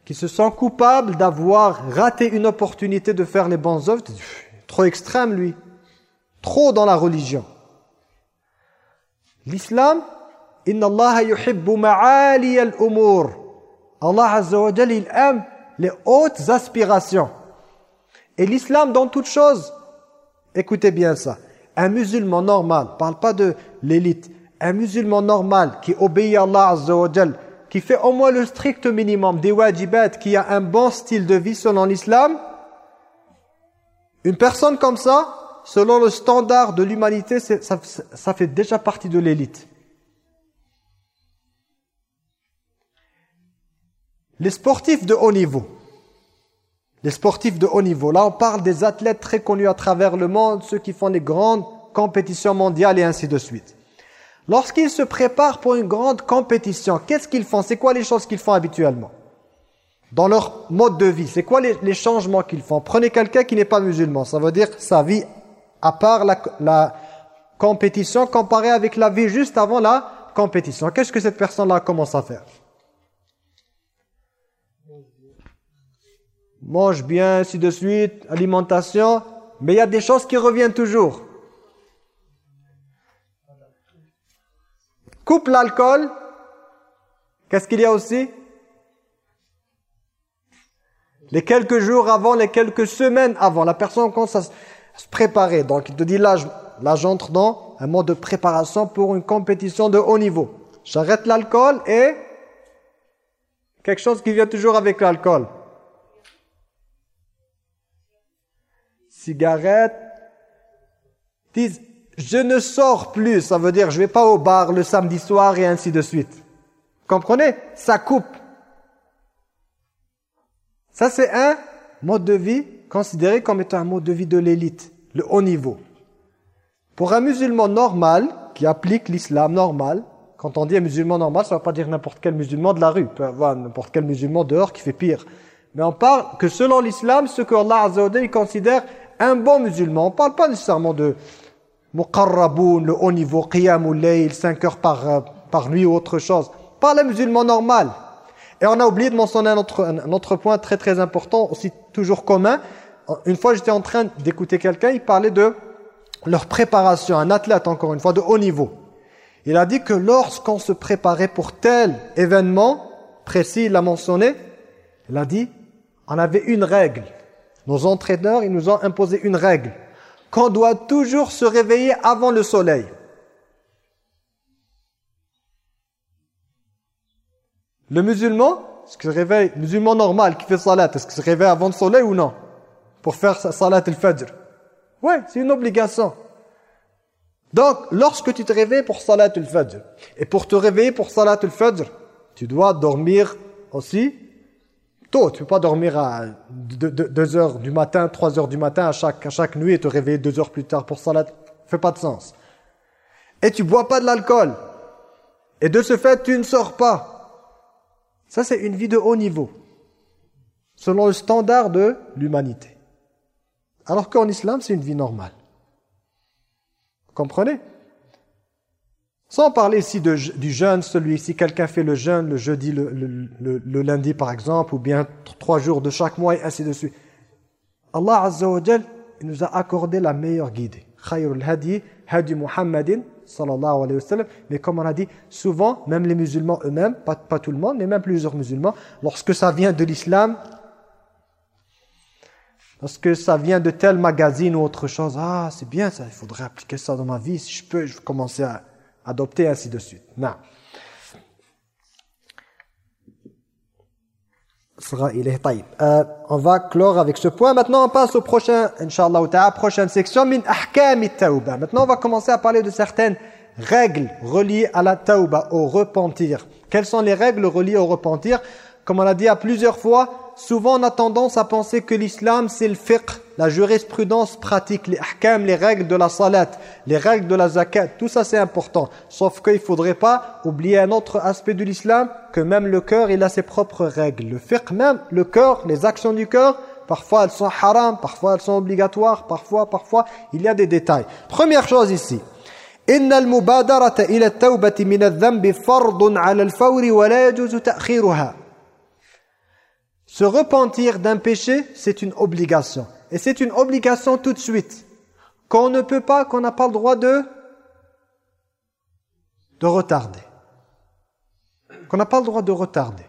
qui se sent coupable d'avoir raté une opportunité de faire les bonnes œuvres, trop extrême lui, trop dans la religion. L'islam, inna Allah yuhibbu ma'ali al-umur. Allah Azza wa il aime les hautes aspirations. Et l'islam dans toute chose, écoutez bien ça, un musulman normal, parle pas de l'élite, un musulman normal qui obéit à Allah Azza qui fait au moins le strict minimum des wajibat, qui a un bon style de vie selon l'islam, une personne comme ça, selon le standard de l'humanité, ça, fait déjà partie de l'élite. Les sportifs de haut niveau, les sportifs de haut niveau, là on parle des athlètes très connus à travers le monde, ceux qui font les grandes compétitions mondiales et ainsi de suite. Lorsqu'ils se préparent pour une grande compétition, qu'est-ce qu'ils font? C'est quoi les choses qu'ils font habituellement? Dans leur mode de vie, c'est quoi les, changements qu'ils font? Prenez quelqu'un qui n'est pas musulman, ça veut dire sa vie à part la, compétition comparée avec la vie juste avant la compétition. Qu'est-ce que cette personne-là commence à faire? Mange bien, ainsi de suite, alimentation, mais il y a des choses qui reviennent toujours. coupe l'alcool, qu'est-ce qu'il y a aussi? Les quelques jours avant, les quelques semaines avant, la personne commence à se préparer. Donc il te dit là, là j'entre dans un mode de préparation pour une compétition de haut niveau. J'arrête l'alcool et quelque chose qui vient toujours avec l'alcool. Cigarette, je ne sors plus, ça veut dire je vais pas au bar le samedi soir et ainsi de suite. Comprenez? Ça coupe. Ça c'est un mode de vie considéré comme étant un mode de vie de l'élite, le haut niveau. Pour un musulman normal, qui applique l'islam normal, quand on dit un musulman normal, ça ne veut pas dire n'importe quel musulman de la rue, peut avoir n'importe quel musulman dehors qui fait pire. Mais on parle que selon l'islam, ce que Allah Azza wa considère un bon musulman. On ne parle pas nécessairement de muqarraboun, le haut niveau, qiyamul layl, 5 heures par, euh, par nuit ou autre chose. Pas les musulmans normal. Et on a oublié de mentionner un autre, un autre point très très important, aussi toujours commun. Une fois j'étais en train d'écouter quelqu'un, il parlait de leur préparation, un athlète encore une fois, de haut niveau. Il a dit que lorsqu'on se préparait pour tel événement précis, il l'a mentionné, il a dit, on avait une règle. Nos entraîneurs, ils nous ont imposé une règle qu'on doit toujours se réveiller avant le soleil. Le musulman, Est-ce qu'il se réveille Musulman normal qui fait salat, est-ce qu'il se réveille avant le soleil ou non? Pour faire salat al-fajr. Ouais, c'est une obligation. Donc, lorsque tu te réveilles pour salat al-fajr, et pour te réveiller pour salat al-fajr, tu dois dormir aussi tôt. Tu ne peux pas dormir à 2 heures du matin, 3 heures du matin à chaque, nuit et te réveiller 2 heures plus tard pour salat. Ça fait pas de sens. Et tu bois pas de l'alcool. Et de ce fait, tu ne sors pas. Ça, c'est une vie de haut niveau. Selon le standard de l'humanité. Alors qu'en islam, c'est une vie normale. Vous comprenez? Sans parler ici du jeûne, celui si quelqu'un fait le jeûne le jeudi, le, lundi par exemple, ou bien trois jours de chaque mois et ainsi de suite. Allah Azza wa nous a accordé la meilleure guidée. Khayrul hadi, hadi Muhammadin, sallallahu alayhi wa sallam. Mais comme on a dit, souvent, même les musulmans eux-mêmes, pas, pas tout le monde, mais même plusieurs musulmans, lorsque ça vient de l'islam, lorsque ça vient de tel magazine ou autre chose, ah c'est bien ça, il faudrait appliquer ça dans ma vie, si je peux, je vais commencer à adopter, ainsi de suite. Non. Euh, on va clore avec ce point. Maintenant, on passe au prochain, Inch'Allah prochaine section, min. Maintenant, on va commencer à parler de certaines règles reliées à la tauba, au repentir. Quelles sont les règles reliées au repentir? Comme on l'a dit à plusieurs fois, souvent on a tendance à penser que l'islam c'est le fiqh, la jurisprudence pratique, les ahkam, les règles de la salat, les règles de la zakat, tout ça c'est important. Sauf qu'il ne faudrait pas oublier un autre aspect de l'islam, que même le cœur il a ses propres règles. Le fiqh même, le cœur, les actions du cœur, parfois elles sont haram, parfois elles sont obligatoires, parfois, parfois il y a des détails. Première chose ici. إن المبادرة إلى التوبة من الذنب فرض على الفور ولا يجوز تأخيرها se repentir d'un péché, c'est une obligation. Et c'est une obligation tout de suite. Qu'on ne peut pas, qu'on n'a pas le droit de, de retarder. Qu'on n'a pas le droit de retarder.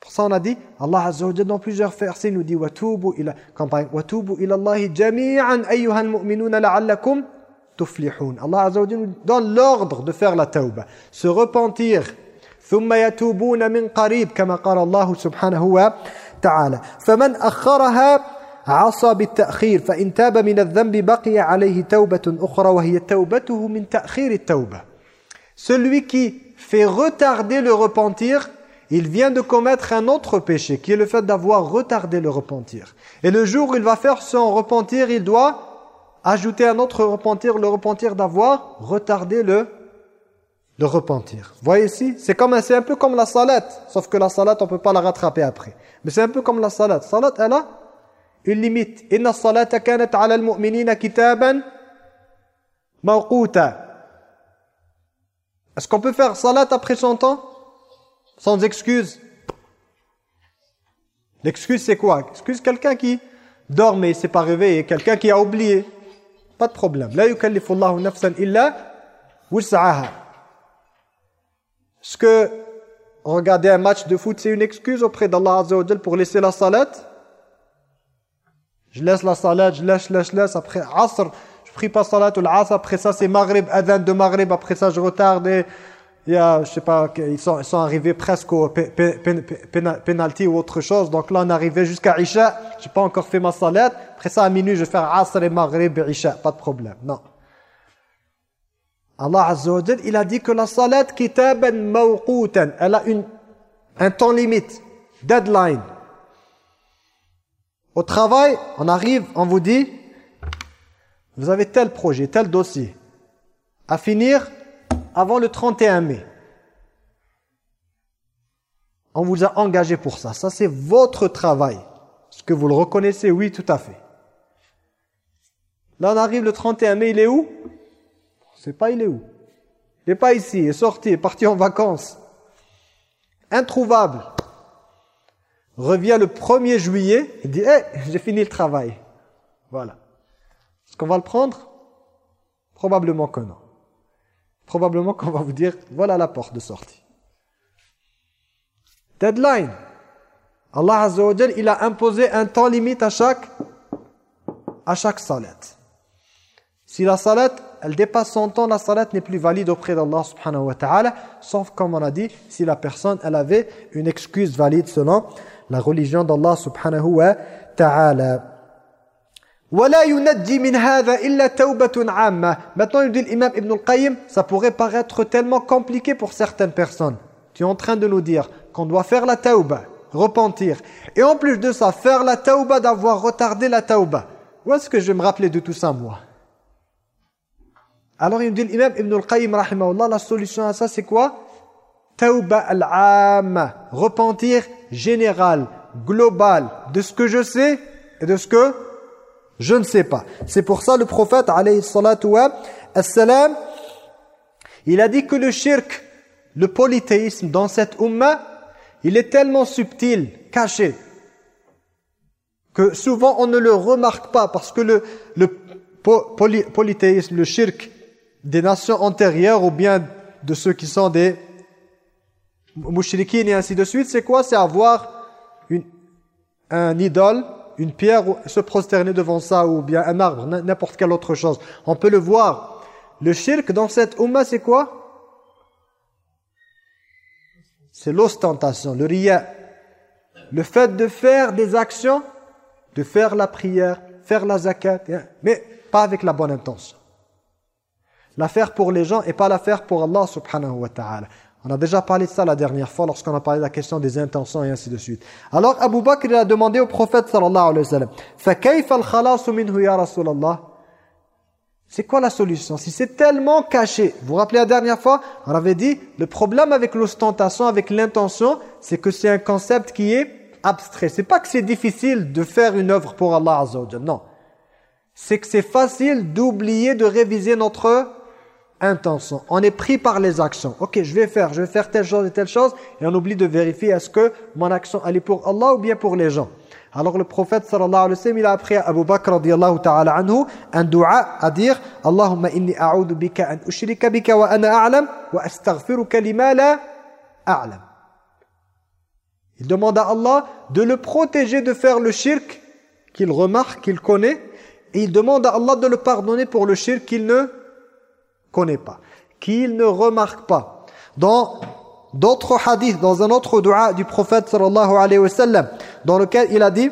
Pour ça on a dit, Allah Azza wa dans plusieurs versets nous dit وَتُوبُوا إِلَى وَتُوبُوا إِلَى اللَّهِ جَمِيعًا أَيُّهَا الْمُؤْمِنُونَ لَعَلَّكُمْ تُفْلِحُونَ Allah Azza wa nous donne l'ordre de faire la tauba. Se repentir ثم يتوبون من قريب كما قال الله سبحانه وتعالى فمن أخرها عصى بالتأخير فإن تاب من الذنب بقي عليه توبة أخرى وهي توبته من تأخير التوبة Celui qui fait retarder le repentir, il vient de commettre un autre péché, qui est le fait d'avoir retardé le repentir. Et le jour où il va faire son repentir, il doit ajouter un autre repentir, le repentir d'avoir retardé le de repentir. Voyez ici C'est comme c'est un peu comme la salat, sauf que la salat, on peut pas la rattraper après. Mais c'est un peu comme la salat. Salat, elle a une limite. Inna salata kanat ala al-mu'minina kitaban. Est-ce qu'on peut faire salat après son temps? Sans excuse L'excuse c'est quoi? Excuse quelqu'un qui dort mais s'est pas réveillé, quelqu'un qui a oublié. Pas de problème. La yukallifu Allahu nafsan illa wus'aha. Est-ce que regarder un match de foot, c'est une excuse auprès d'Allah Azza pour laisser la salat Je laisse la salat, je laisse, laisse, laisse. Après Asr, je prie pas salat ou l'Asr. Après ça, c'est Maghrib, adhan de Maghrib. Après ça, je retarde et il y a, je sais pas, ils sont, arrivés presque au penalty ou autre chose. Donc là, on est arrivé jusqu'à Isha. J'ai pas encore fait ma salat. Après ça, à minuit, je vais faire Asr et Maghrib et Isha. Pas de problème. Non. Allah Azza il a dit que la salat kitaban mawqutan, elle a une, un temps limite, deadline. Au travail, on arrive, on vous dit, vous avez tel projet, tel dossier, à finir avant le 31 mai. On vous a engagé pour ça. Ça, c'est votre travail. Est-ce que vous le reconnaissez? Oui, tout à fait. Là, on arrive le 31 mai, il est où? C'est pas il est où? Il n'est pas ici, il est sorti, il est parti en vacances. Introuvable. Revient le 1er juillet, il dit hey, j'ai fini le travail. Voilà. Est-ce qu'on va le prendre? Probablement que non. Probablement qu'on va vous dire voilà la porte de sortie. Deadline. Allah Azza wa il a imposé un temps limite à chaque à. Si la salat elle dépasse son temps, la salat n'est plus valide auprès d'Allah subhanahu wa ta'ala, sauf comme on a dit, si la personne, elle avait une excuse valide selon la religion d'Allah subhanahu wa ta'ala. ولا ينجي من هذا إلا توبة عامة. Maintenant, il dit l'imam Ibn al-Qayyim, ça pourrait paraître tellement compliqué pour certaines personnes. Tu es en train de nous dire qu'on doit faire la tauba, repentir. Et en plus de ça, faire la tauba d'avoir retardé la tauba. Où est-ce que je vais me rappeler de tout ça, moi Alors, il dit l'imam Ibn al-Qayyim, la solution à ça, c'est quoi? Tauba al-amma, repentir général, global, de ce que je sais et de ce que je ne sais pas. C'est pour ça le prophète, alayhi salatu wa salam, il a dit que le shirk, le polythéisme dans cette umma, il est tellement subtil, caché, que souvent on ne le remarque pas parce que le, le polythéisme, le shirk des nations antérieures ou bien de ceux qui sont des mouchriquines et ainsi de suite, c'est quoi? C'est avoir une, un idole, une pierre, se prosterner devant ça ou bien un arbre, n'importe quelle autre chose. On peut le voir. Le shirk dans cette umma, c'est quoi? C'est l'ostentation, le riya. Le fait de faire des actions, de faire la prière, faire la zakat, mais pas avec la bonne intention. La faire pour les gens et pas la faire pour Allah subhanahu wa ta'ala. On a déjà parlé de ça la dernière fois lorsqu'on a parlé de la question des intentions et ainsi de suite. Alors Abu Bakr il a demandé au prophète sallallahu alayhi wa sallam فَكَيْفَ الْخَلَاصُ مِنْهُ يَا رَسُولَ اللَّهِ C'est quoi la solution Si c'est tellement caché, vous vous rappelez la dernière fois On avait dit, le problème avec l'ostentation, avec l'intention, c'est que c'est un concept qui est abstrait. C'est pas que c'est difficile de faire une œuvre pour Allah Azza wa non. C'est que c'est facile d'oublier de réviser notre intention. On est pris par les actions. Ok, je vais faire, je vais faire telle chose et telle chose, et on oublie de vérifier est-ce que mon action elle est pour Allah ou bien pour les gens. Alors le prophète sallallahu alayhi wa sallam, il a appris à Abu Bakr radiyallahu ta'ala anhu un dua à dire Allahumma inni a'udhu bika an ushrika bika wa ana a'lam wa astaghfiruka lima la a'lam. Il demande à Allah de le protéger de faire le shirk qu'il remarque, qu'il connaît, et il demande à Allah de le pardonner pour le shirk qu'il ne connaît pas, qu'il ne remarque pas. Dans d'autres hadiths, dans un autre dua du prophète sallallahu alayhi wa sallam, dans lequel il a dit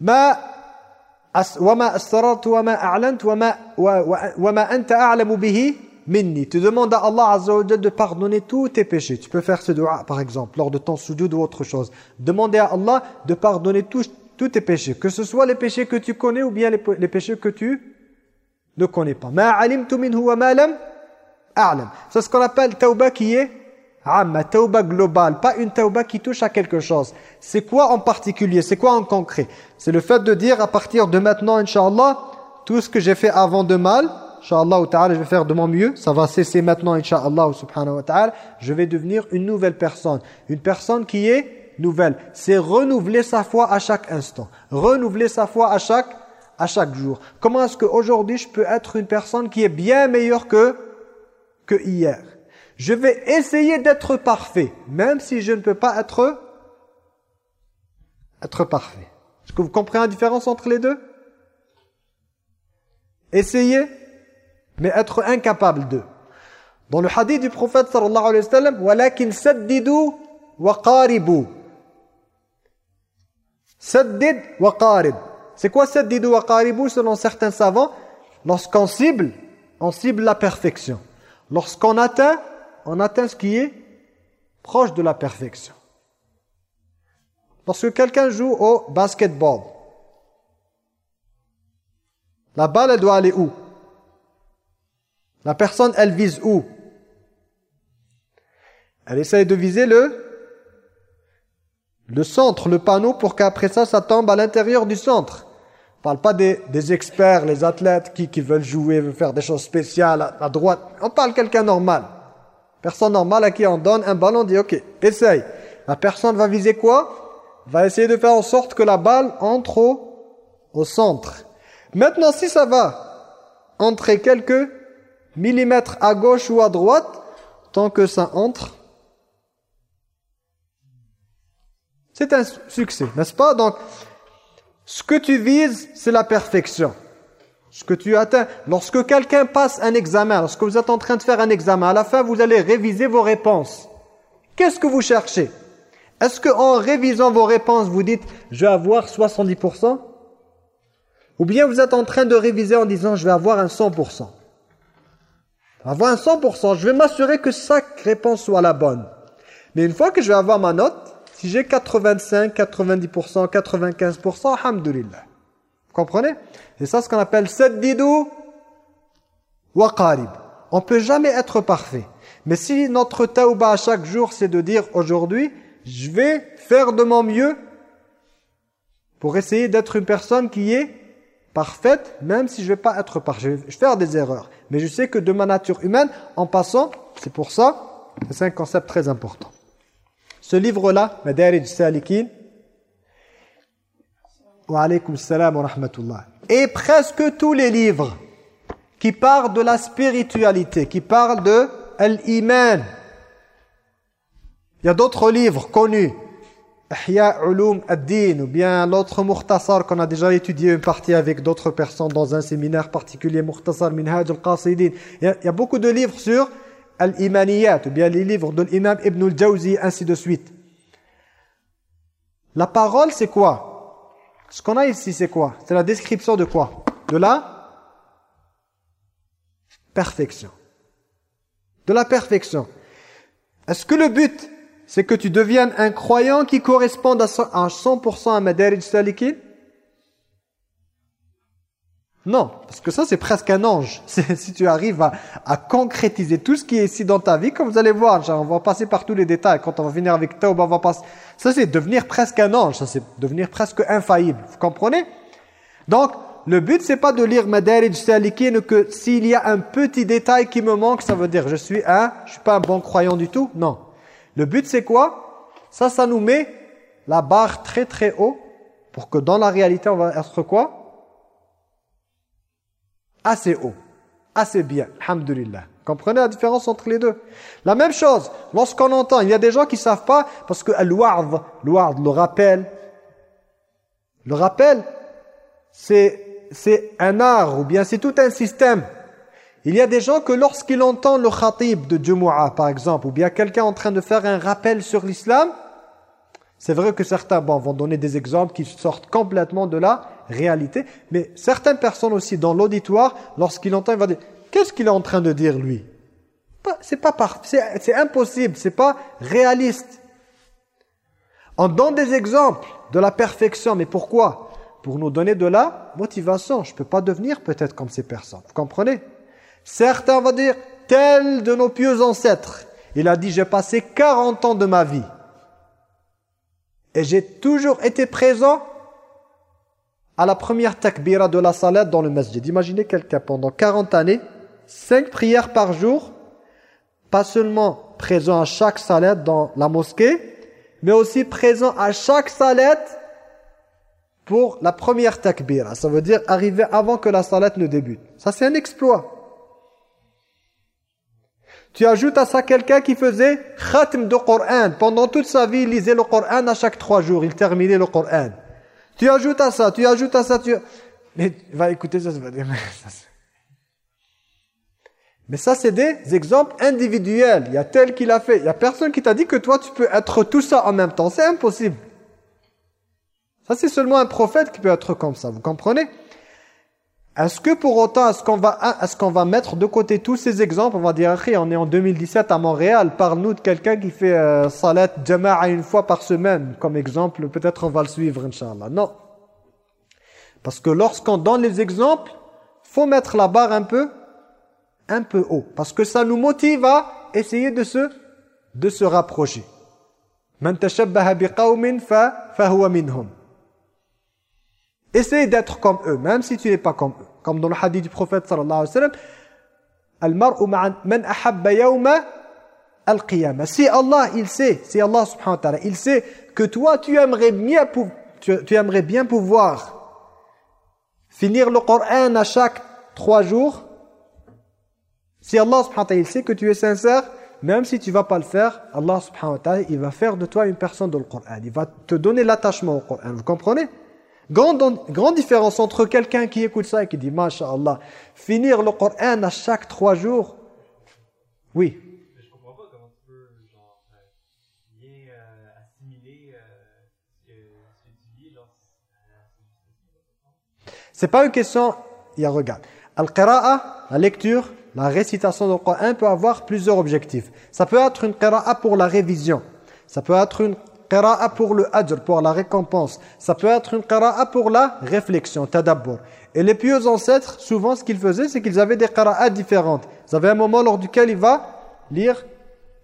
Ma وما أسررت وما أعلنت وما, وما أنت أعلم به minni. Tu demandes à Allah Azza wa de pardonner tous tes péchés. Tu peux faire ce dua par exemple lors de ton sujoud ou autre chose. Demander à Allah de pardonner tous, tous tes péchés, que ce soit les péchés que tu connais ou bien les, les péchés que tu ne connais pas. Ma alimtu minhu wa ma lam a'lam. C'est ce qu'on appelle tauba qui est amma, tauba globale, pas une tauba qui touche à quelque chose. C'est quoi en particulier? C'est quoi en concret? C'est le fait de dire à partir de maintenant, inshallah, tout ce que j'ai fait avant de mal, inshallah ta'ala, je vais faire de mon mieux, ça va cesser maintenant, inshallah subhanahu wa ta'ala, je vais devenir une nouvelle personne. Une personne qui est nouvelle. C'est renouveler sa foi à chaque instant. Renouveler sa foi à chaque à chaque jour. Comment est-ce qu'aujourd'hui je peux être une personne qui est bien meilleure que, que hier? Je vais essayer d'être parfait, même si je ne peux pas être, être parfait. Est-ce que vous comprenez la différence entre les deux? Essayer, mais être incapable de. Dans le hadith du prophète sallallahu alayhi wa sallam, « Walakin saddidu wa qaribu » Saddid wa qarib c'est quoi cette wa qaribou selon certains savants? Lorsqu'on cible, on cible la perfection. Lorsqu'on atteint, on atteint ce qui est proche de la perfection. Lorsque quelqu'un joue au basketball, la balle, elle doit aller où? La personne, elle vise où? Elle essaye de viser le le centre, le panneau, pour qu'après ça, ça tombe à l'intérieur du centre. On parle pas des, experts, les athlètes qui, qui veulent jouer, veulent faire des choses spéciales à, droite. On parle quelqu'un normal. Personne normale à qui on donne un ballon, on dit ok, essaye. La personne va viser quoi? Va essayer de faire en sorte que la balle entre au, au centre. Maintenant, si ça va entrer quelques millimètres à gauche ou à droite, tant que ça entre, C'est un succès, n'est-ce pas? Donc, ce que tu vises, c'est la perfection. Ce que tu atteins. Lorsque quelqu'un passe un examen, lorsque vous êtes en train de faire un examen, à la fin, vous allez réviser vos réponses. Qu'est-ce que vous cherchez? Est-ce qu'en révisant vos réponses, vous dites « je vais avoir 70% » Ou bien vous êtes en train de réviser en disant « je vais avoir un 100% ». Avoir un 100%, je vais m'assurer que chaque réponse soit la bonne. Mais une fois que je vais avoir ma note, si j'ai 85, 90%, 95%, alhamdulillah. Vous comprenez? C'est ça ce qu'on appelle saddidu wa qarib. On peut jamais être parfait. Mais si notre tauba à chaque jour, c'est de dire aujourd'hui, je vais faire de mon mieux pour essayer d'être une personne qui est parfaite, même si je vais pas être parfait. Je vais faire des erreurs. Mais je sais que de ma nature humaine, en passant, c'est pour ça, c'est un concept très important. Ce livre-là, Madarij Salikin, wa alaykum salam wa rahmatullah, et presque tous les livres qui parlent de la spiritualité, qui parlent de l'iman. Il y a d'autres livres connus, Ihya Ulum ad-Din, ou bien l'autre Mukhtasar qu'on a déjà étudié une partie avec d'autres personnes dans un séminaire particulier, Mukhtasar Minhaj al-Qasidin. Il, il y a beaucoup de livres sur al-imaniyat, ou bien les livres de l'imam Ibn al-Jawzi, ainsi de suite. La parole, c'est quoi? Ce qu'on a ici, c'est quoi? C'est la description de quoi? De la perfection. De la perfection. Est-ce que le but, c'est que tu deviennes un croyant qui corresponde à 100% à Madarij Salikin? Non, parce que ça c'est presque un ange. Si tu arrives à, concrétiser tout ce qui est ici dans ta vie, comme vous allez voir, on va passer par tous les détails. Quand on va venir avec Tauba, on va passer... Ça c'est devenir presque un ange, ça c'est devenir presque infaillible. Vous comprenez? Donc, le but c'est pas de lire Madarij Salikin que s'il y a un petit détail qui me manque, ça veut dire je suis un, je suis pas un bon croyant du tout. Non. Le but c'est quoi? Ça, ça nous met la barre très très haut pour que dans la réalité on va être quoi? Assez haut, assez bien, alhamdulillah. Comprenez la différence entre les deux? La même chose, lorsqu'on entend, il y a des gens qui ne savent pas, parce que le le rappel, le rappel, c'est un art, ou bien c'est tout un système. Il y a des gens que lorsqu'ils entendent le khatib de Jumu'ah, par exemple, ou bien quelqu'un en train de faire un rappel sur l'islam, c'est vrai que certains bon, vont donner des exemples qui sortent complètement de la réalité, mais certaines personnes aussi dans l'auditoire, lorsqu'ils entendent, ils vont dire « Qu'est-ce qu'il est en train de dire lui ?» C'est pas impossible, c'est pas réaliste. On donne des exemples de la perfection, mais pourquoi? Pour nous donner de la motivation. Je peux pas devenir peut-être comme ces personnes. Vous comprenez? Certains vont dire « Tel de nos pieux ancêtres, il a dit « J'ai passé 40 ans de ma vie. » Et j'ai toujours été présent à la première takbira de la salat dans le masjid. Imaginez quelqu'un pendant 40 années, 5 prières par jour, pas seulement présent à chaque salat dans la mosquée, mais aussi présent à chaque salat pour la première takbira. Ça veut dire arriver avant que la salat ne débute. Ça c'est un exploit. Tu ajoutes à ça quelqu'un qui faisait khatm de Coran. Pendant toute sa vie, il lisait le Coran à chaque trois jours. Il terminait le Coran. Tu ajoutes à ça, tu ajoutes à ça, tu... Mais va écouter ça, ça va dire... Mais ça, c'est des exemples individuels. Il y a tel qu'il a fait. Il y a personne qui t'a dit que toi, tu peux être tout ça en même temps. C'est impossible. Ça, c'est seulement un prophète qui peut être comme ça. Vous comprenez? Est-ce que pour autant, est-ce qu'on va, est va mettre de côté tous ces exemples? On va dire, on est en 2017 à Montréal, parle-nous de quelqu'un qui fait euh, salat jama'a une fois par semaine, comme exemple, peut-être on va le suivre, Inch'Allah. Non. Parce que lorsqu'on donne les exemples, faut mettre la barre un peu, un peu haut. Parce que ça nous motive à essayer de se, de se rapprocher. Essaye d'être comme eux, même si tu n'es pas comme eux. Comme dans le hadith du prophète sallallahu alayhi wa sallam, Al-mar'u yawma al-qiyamah. Si Allah, il sait, si Allah subhanahu wa ta'ala, il sait que toi, tu aimerais bien, pouvoir finir le Coran à chaque trois jours, si Allah subhanahu wa ta'ala, il sait que tu es sincère, même si tu vas pas le faire, Allah subhanahu wa ta'ala, il va faire de toi une personne dans le Coran. Il va te donner l'attachement au Coran. Vous comprenez? Grande, grande différence entre quelqu'un qui écoute ça et qui dit, Masha'Allah, finir le Coran à chaque trois jours. Oui. Je comprends pas comment tu peux genre, euh, bien euh, assimiler euh, ce, que, tu lis. C'est pas une question, il y a regarde. Al-Qira'a, la lecture, la récitation du Coran peut avoir plusieurs objectifs. Ça peut être une qira'a pour la révision. Ça peut être une qira'a pour le ajr, pour la récompense. Ça peut être une qira'a pour la réflexion, tadabbur. Et les pieux ancêtres, souvent ce qu'ils faisaient, c'est qu'ils avaient des qira'as différentes. Ils avaient un moment lors duquel il va lire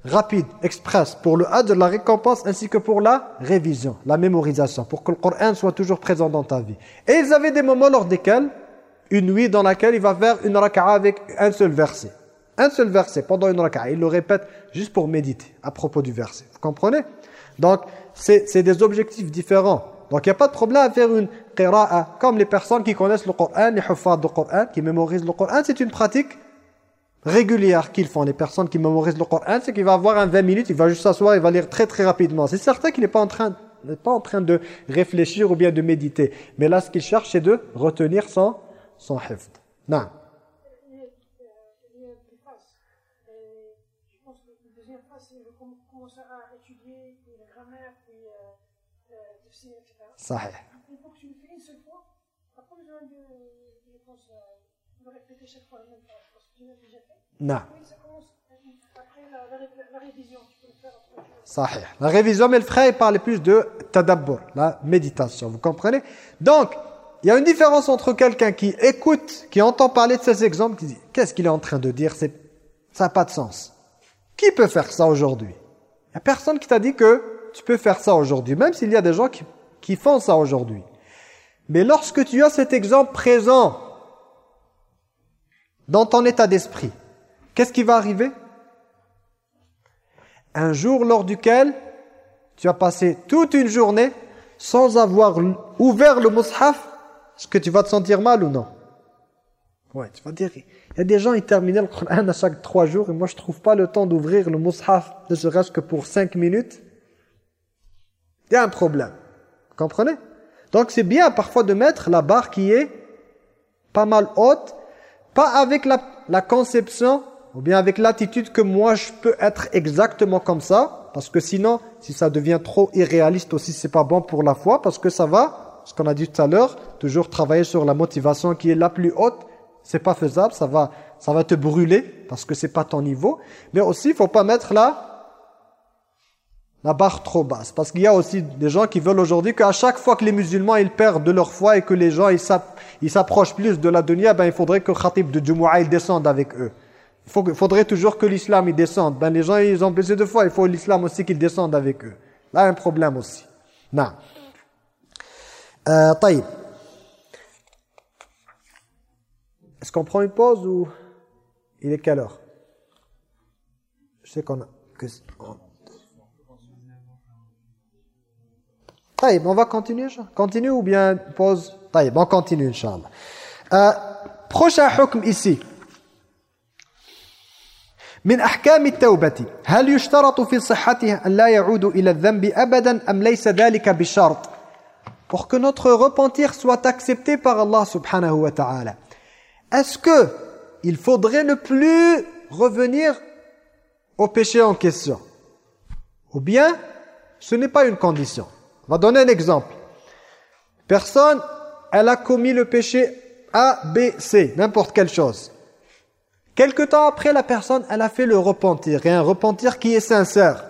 rapide, express, pour le ajr, la récompense, ainsi que pour la révision, la mémorisation, pour que le Coran soit toujours présent dans ta vie. Et ils avaient des moments lors desquels, une nuit dans laquelle il va faire une raka'a avec un seul verset. Un seul verset pendant une raka'a. Il le répète juste pour méditer à propos du verset. Vous comprenez? Donc, c'est des objectifs différents. Donc, il n'y a pas de problème à faire une qira'a. Comme les personnes qui connaissent le Coran, les huffaz du Coran, qui mémorisent le Coran, c'est une pratique régulière qu'ils font. Les personnes qui mémorisent le Coran, c'est qu'il va avoir un 20 minutes, il va juste s'asseoir, il va lire très très rapidement. C'est certain qu'il n'est pas en train pas en train de réfléchir ou bien de méditer. Mais là, ce qu'il cherche, c'est de retenir son, son hifd. Non. صحيح Non. La révision, mais le frère il parle plus de tadabbur, la méditation, vous comprenez Donc, il y a une différence entre quelqu'un qui écoute, qui entend parler de ces exemples, qui dit, qu'est-ce qu'il est en train de dire Ça n'a pas de sens. Qui peut faire ça aujourd'hui Il n'y a personne qui t'a dit que tu peux faire ça aujourd'hui, même s'il y a des gens qui qui font ça aujourd'hui. Mais lorsque tu as cet exemple présent dans ton état d'esprit, qu'est-ce qui va arriver? Un jour lors duquel tu as passé toute une journée sans avoir ouvert le mushaf, est-ce que tu vas te sentir mal ou non? Ouais, tu vas dire, il y a des gens, ils terminent le Coran à chaque trois jours et moi je trouve pas le temps d'ouvrir le mushaf, ne serait-ce que pour cinq minutes. Il y a un problème. Comprenez? Donc c'est bien parfois de mettre la barre qui est pas mal haute, pas avec la, conception ou bien avec l'attitude que moi je peux être exactement comme ça, parce que sinon, si ça devient trop irréaliste aussi, c'est pas bon pour la foi, parce que ça va, ce qu'on a dit tout à l'heure, toujours travailler sur la motivation qui est la plus haute, c'est pas faisable, ça va, ça va te brûler, parce que c'est pas ton niveau. Mais aussi, il faut pas mettre là la barre trop basse. Parce qu'il y a aussi des gens qui veulent aujourd'hui qu'à chaque fois que les musulmans ils perdent de leur foi et que les gens ils s'approchent plus de la dunya, ben il faudrait que le khatib de Jumu'ah descende avec eux. Il faudrait toujours que l'islam il descende. Ben les gens ils ont besoin de foi, il faut l'islam aussi qu'il descende avec eux. Là, un problème aussi. Non. Euh, Est-ce qu'on prend une pause ou il est quelle heure? Je sais qu'on a... Que... طيب on va continuer continue ou bien pause طيب on continue inchallah euh, prochain حكم ici من أحكام التوبة هل يشترط في صحتها أن لا يعود إلى الذنب أبدا أم ليس ذلك بشرط pour que notre repentir soit accepté par Allah subhanahu wa ta'ala est-ce que il faudrait ne plus revenir au péché en question ou bien ce n'est pas une condition On va donner un exemple. Personne, elle a commis le péché A, B, C, n'importe quelle chose. Quelque temps après, la personne, elle a fait le repentir, et un repentir qui est sincère.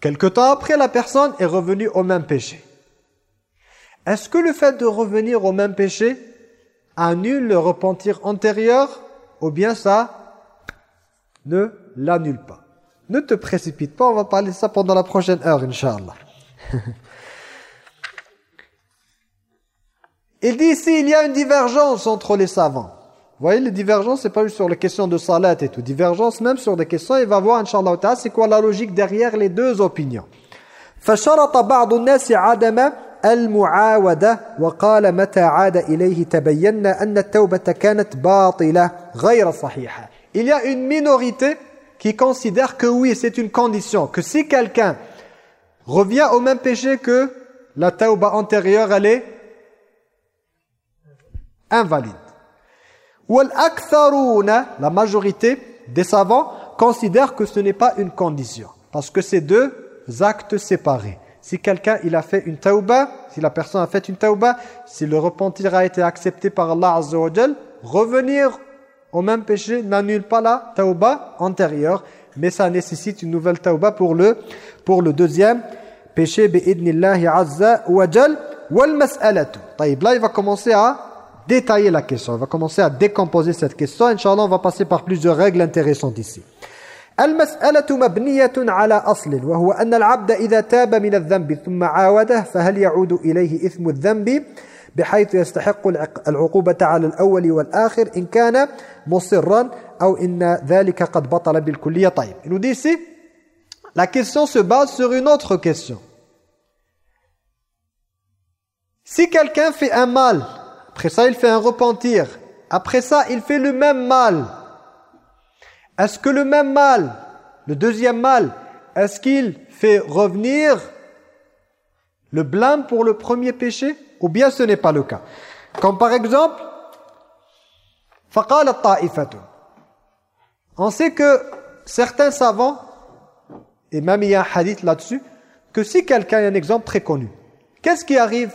Quelque temps après, la personne est revenue au même péché. Est-ce que le fait de revenir au même péché annule le repentir antérieur ou bien ça ne l'annule pas? ne te précipite pas, on va parler de ça pendant la prochaine heure, Inch'Allah. il dit ici, il y a une divergence entre les savants. Vous voyez, les divergences, c'est pas juste sur les questions de salat et tout. Divergence même sur des questions, il va voir, Inch'Allah, c'est quoi la logique derrière les deux opinions. فشرط بعض الناس عدم المعاودة وقال متى عاد إليه تبينا أن التوبة كانت باطلة غير صحيحة. Il y a une minorité qui considère que oui, c'est une condition, que si quelqu'un revient au même péché que la tauba antérieure, elle est invalide. La majorité des savants considèrent que ce n'est pas une condition. Parce que c'est deux actes séparés. Si quelqu'un il a fait une tauba, si la personne a fait une tauba, si le repentir a été accepté par Allah Azza wa revenir au même péché n'annule pas la tauba antérieure, mais ça nécessite une nouvelle tauba pour le pour le deuxième péché bi'idnillahi azza wa jal wal mas'alatu. Là, il va commencer à détailler la question. On va commencer à décomposer cette question. Inch'Allah, on va passer par plusieurs règles intéressantes ici. المسألة مبنية على أصل وهو أن العبد إذا تاب من الذنب ثم عاوده فهل يعود إليه إثم الذنب بحيث يستحق العقوبة على الأول والآخر إن كان مصرا أو إن ذلك قد بطل بالكلية طيب. Il nous dit ici, la question se base sur une autre question. Si quelqu'un fait un mal Après ça, il fait un repentir. Après ça, il fait le même mal. Est-ce que le même mal, le deuxième mal, est-ce qu'il fait revenir le blâme pour le premier péché Ou bien ce n'est pas le cas Comme par exemple, On sait que certains savants, et même il y a un hadith là-dessus, que si quelqu'un, un exemple très connu, qu'est-ce qui arrive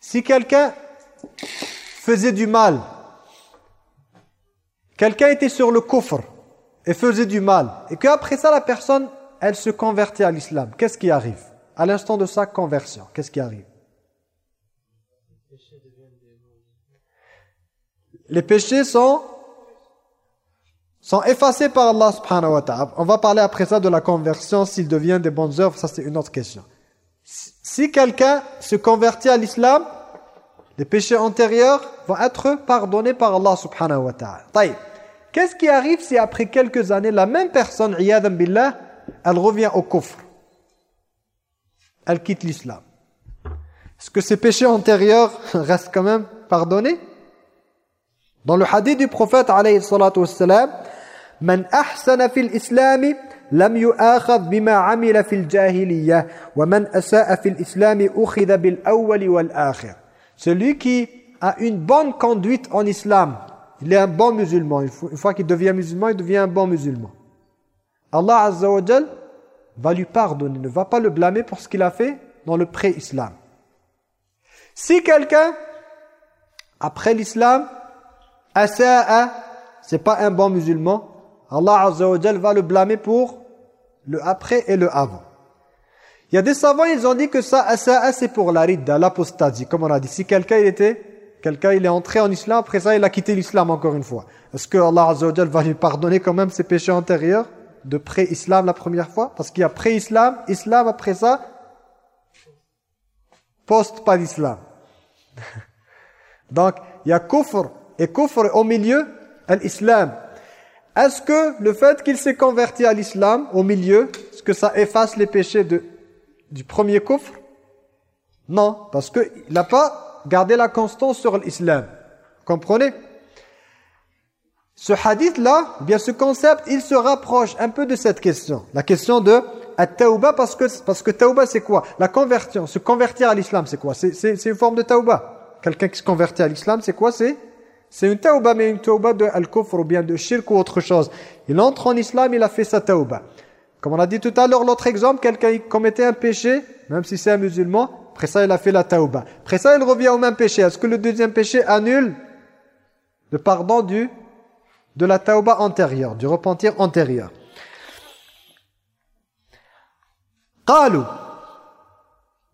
si quelqu'un faisait du mal? Quelqu'un était sur le coffre et faisait du mal. Et qu'après ça, la personne, elle se convertit à l'islam. Qu'est-ce qui arrive? À l'instant de sa conversion, qu'est-ce qui arrive? Les péchés sont, sont effacés par Allah subhanahu wa ta'ala. On va parler après ça de la conversion, s'il devient des bonnes œuvres, ça c'est une autre question. Si quelqu'un se convertit à l'islam, les péchés antérieurs vont être pardonnés par Allah subhanahu wa ta'ala. Qu'est-ce qui arrive si après quelques années, la même personne, billah, elle revient au kufr? Elle quitte l'islam. Est-ce que ces péchés antérieurs restent quand même pardonnés? Dans le hadith du prophète alayhi salatu wassalam, « Man ahsana fil lam bima amila fil jahiliyyah wa man asa'a fil islami ukhidha bil awwali wal akhir » Celui qui a une bonne conduite en islam, il est un bon musulman. Une fois qu'il devient musulman, il devient un bon musulman. Allah Azza wa va lui pardonner, ne va pas le blâmer pour ce qu'il a fait dans le pré-islam. Si quelqu'un, après l'islam, asa'a, c'est pas un bon musulman, Allah Azza wa va le blâmer pour le après et le avant. Il y a des savants, ils ont dit que ça, c'est pour la ridda, l'apostasie. Comme on a dit, si quelqu'un il était, quelqu'un il est entré en islam, après ça il a quitté l'islam encore une fois. Est-ce que Allah Azza va lui pardonner quand même ses péchés antérieurs de pré-islam la première fois? Parce qu'il y a pré-islam, islam après ça, post-pas d'islam. Donc, il y a kufr et kufr au milieu, l'islam. Est-ce que le fait qu'il s'est converti à l'islam au milieu, est-ce que ça efface les péchés de du premier coffre Non, parce qu'il n'a pas gardé la constance sur l'islam. Comprenez? Ce hadith-là, bien ce concept, il se rapproche un peu de cette question. La question de at-tauba, parce que, parce que tauba c'est quoi? La conversion, se convertir à l'islam c'est quoi? C'est une forme de tauba. Quelqu'un qui se convertit à l'islam c'est quoi? C'est c'est une tauba, mais une tauba de al-kufr ou bien de shirk ou autre chose. Il entre en islam, il a fait sa tauba. Comme on a dit tout à l'heure, l'autre exemple, quelqu'un commettait un péché, même si c'est un musulman, après ça il a fait la tauba. Après ça il revient au même péché. Est-ce que le deuxième péché annule le pardon du de la tauba antérieure, du repentir antérieur قالوا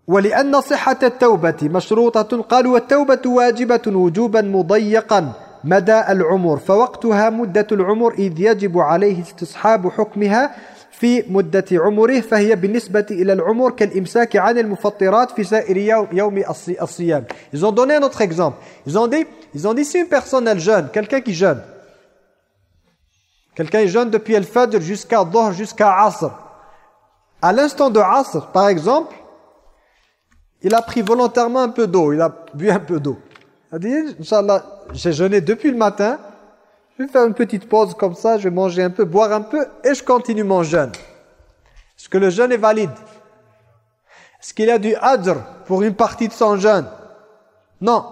ولأن صحة التوبة مشروطة قالوا والتوبة واجبة وجوبا مضيقا مدى العمر فوقتها مدة العمر إذ يجب عليه استصحاب حكمها في مدة عمره فهي بالنسبة إلى العمر كالإمساك عن المفطرات في سائر يوم الصيام Ils ont donné un autre exemple. Ils ont dit, ils ont dit si une personne elle jeûne, quelqu'un qui jeûne, quelqu'un jeûne depuis el Fajr jusqu'à Dhuhr, jusqu'à Asr. À l'instant de Asr, par exemple, il a pris volontairement un peu d'eau, il a bu un peu d'eau. Il a dit, Inch'Allah, j'ai jeûné depuis le matin, je vais faire une petite pause comme ça, je vais manger un peu, boire un peu et je continue mon jeûne. Est-ce que le jeûne est valide? Est-ce qu'il a du adr pour une partie de son jeûne? Non.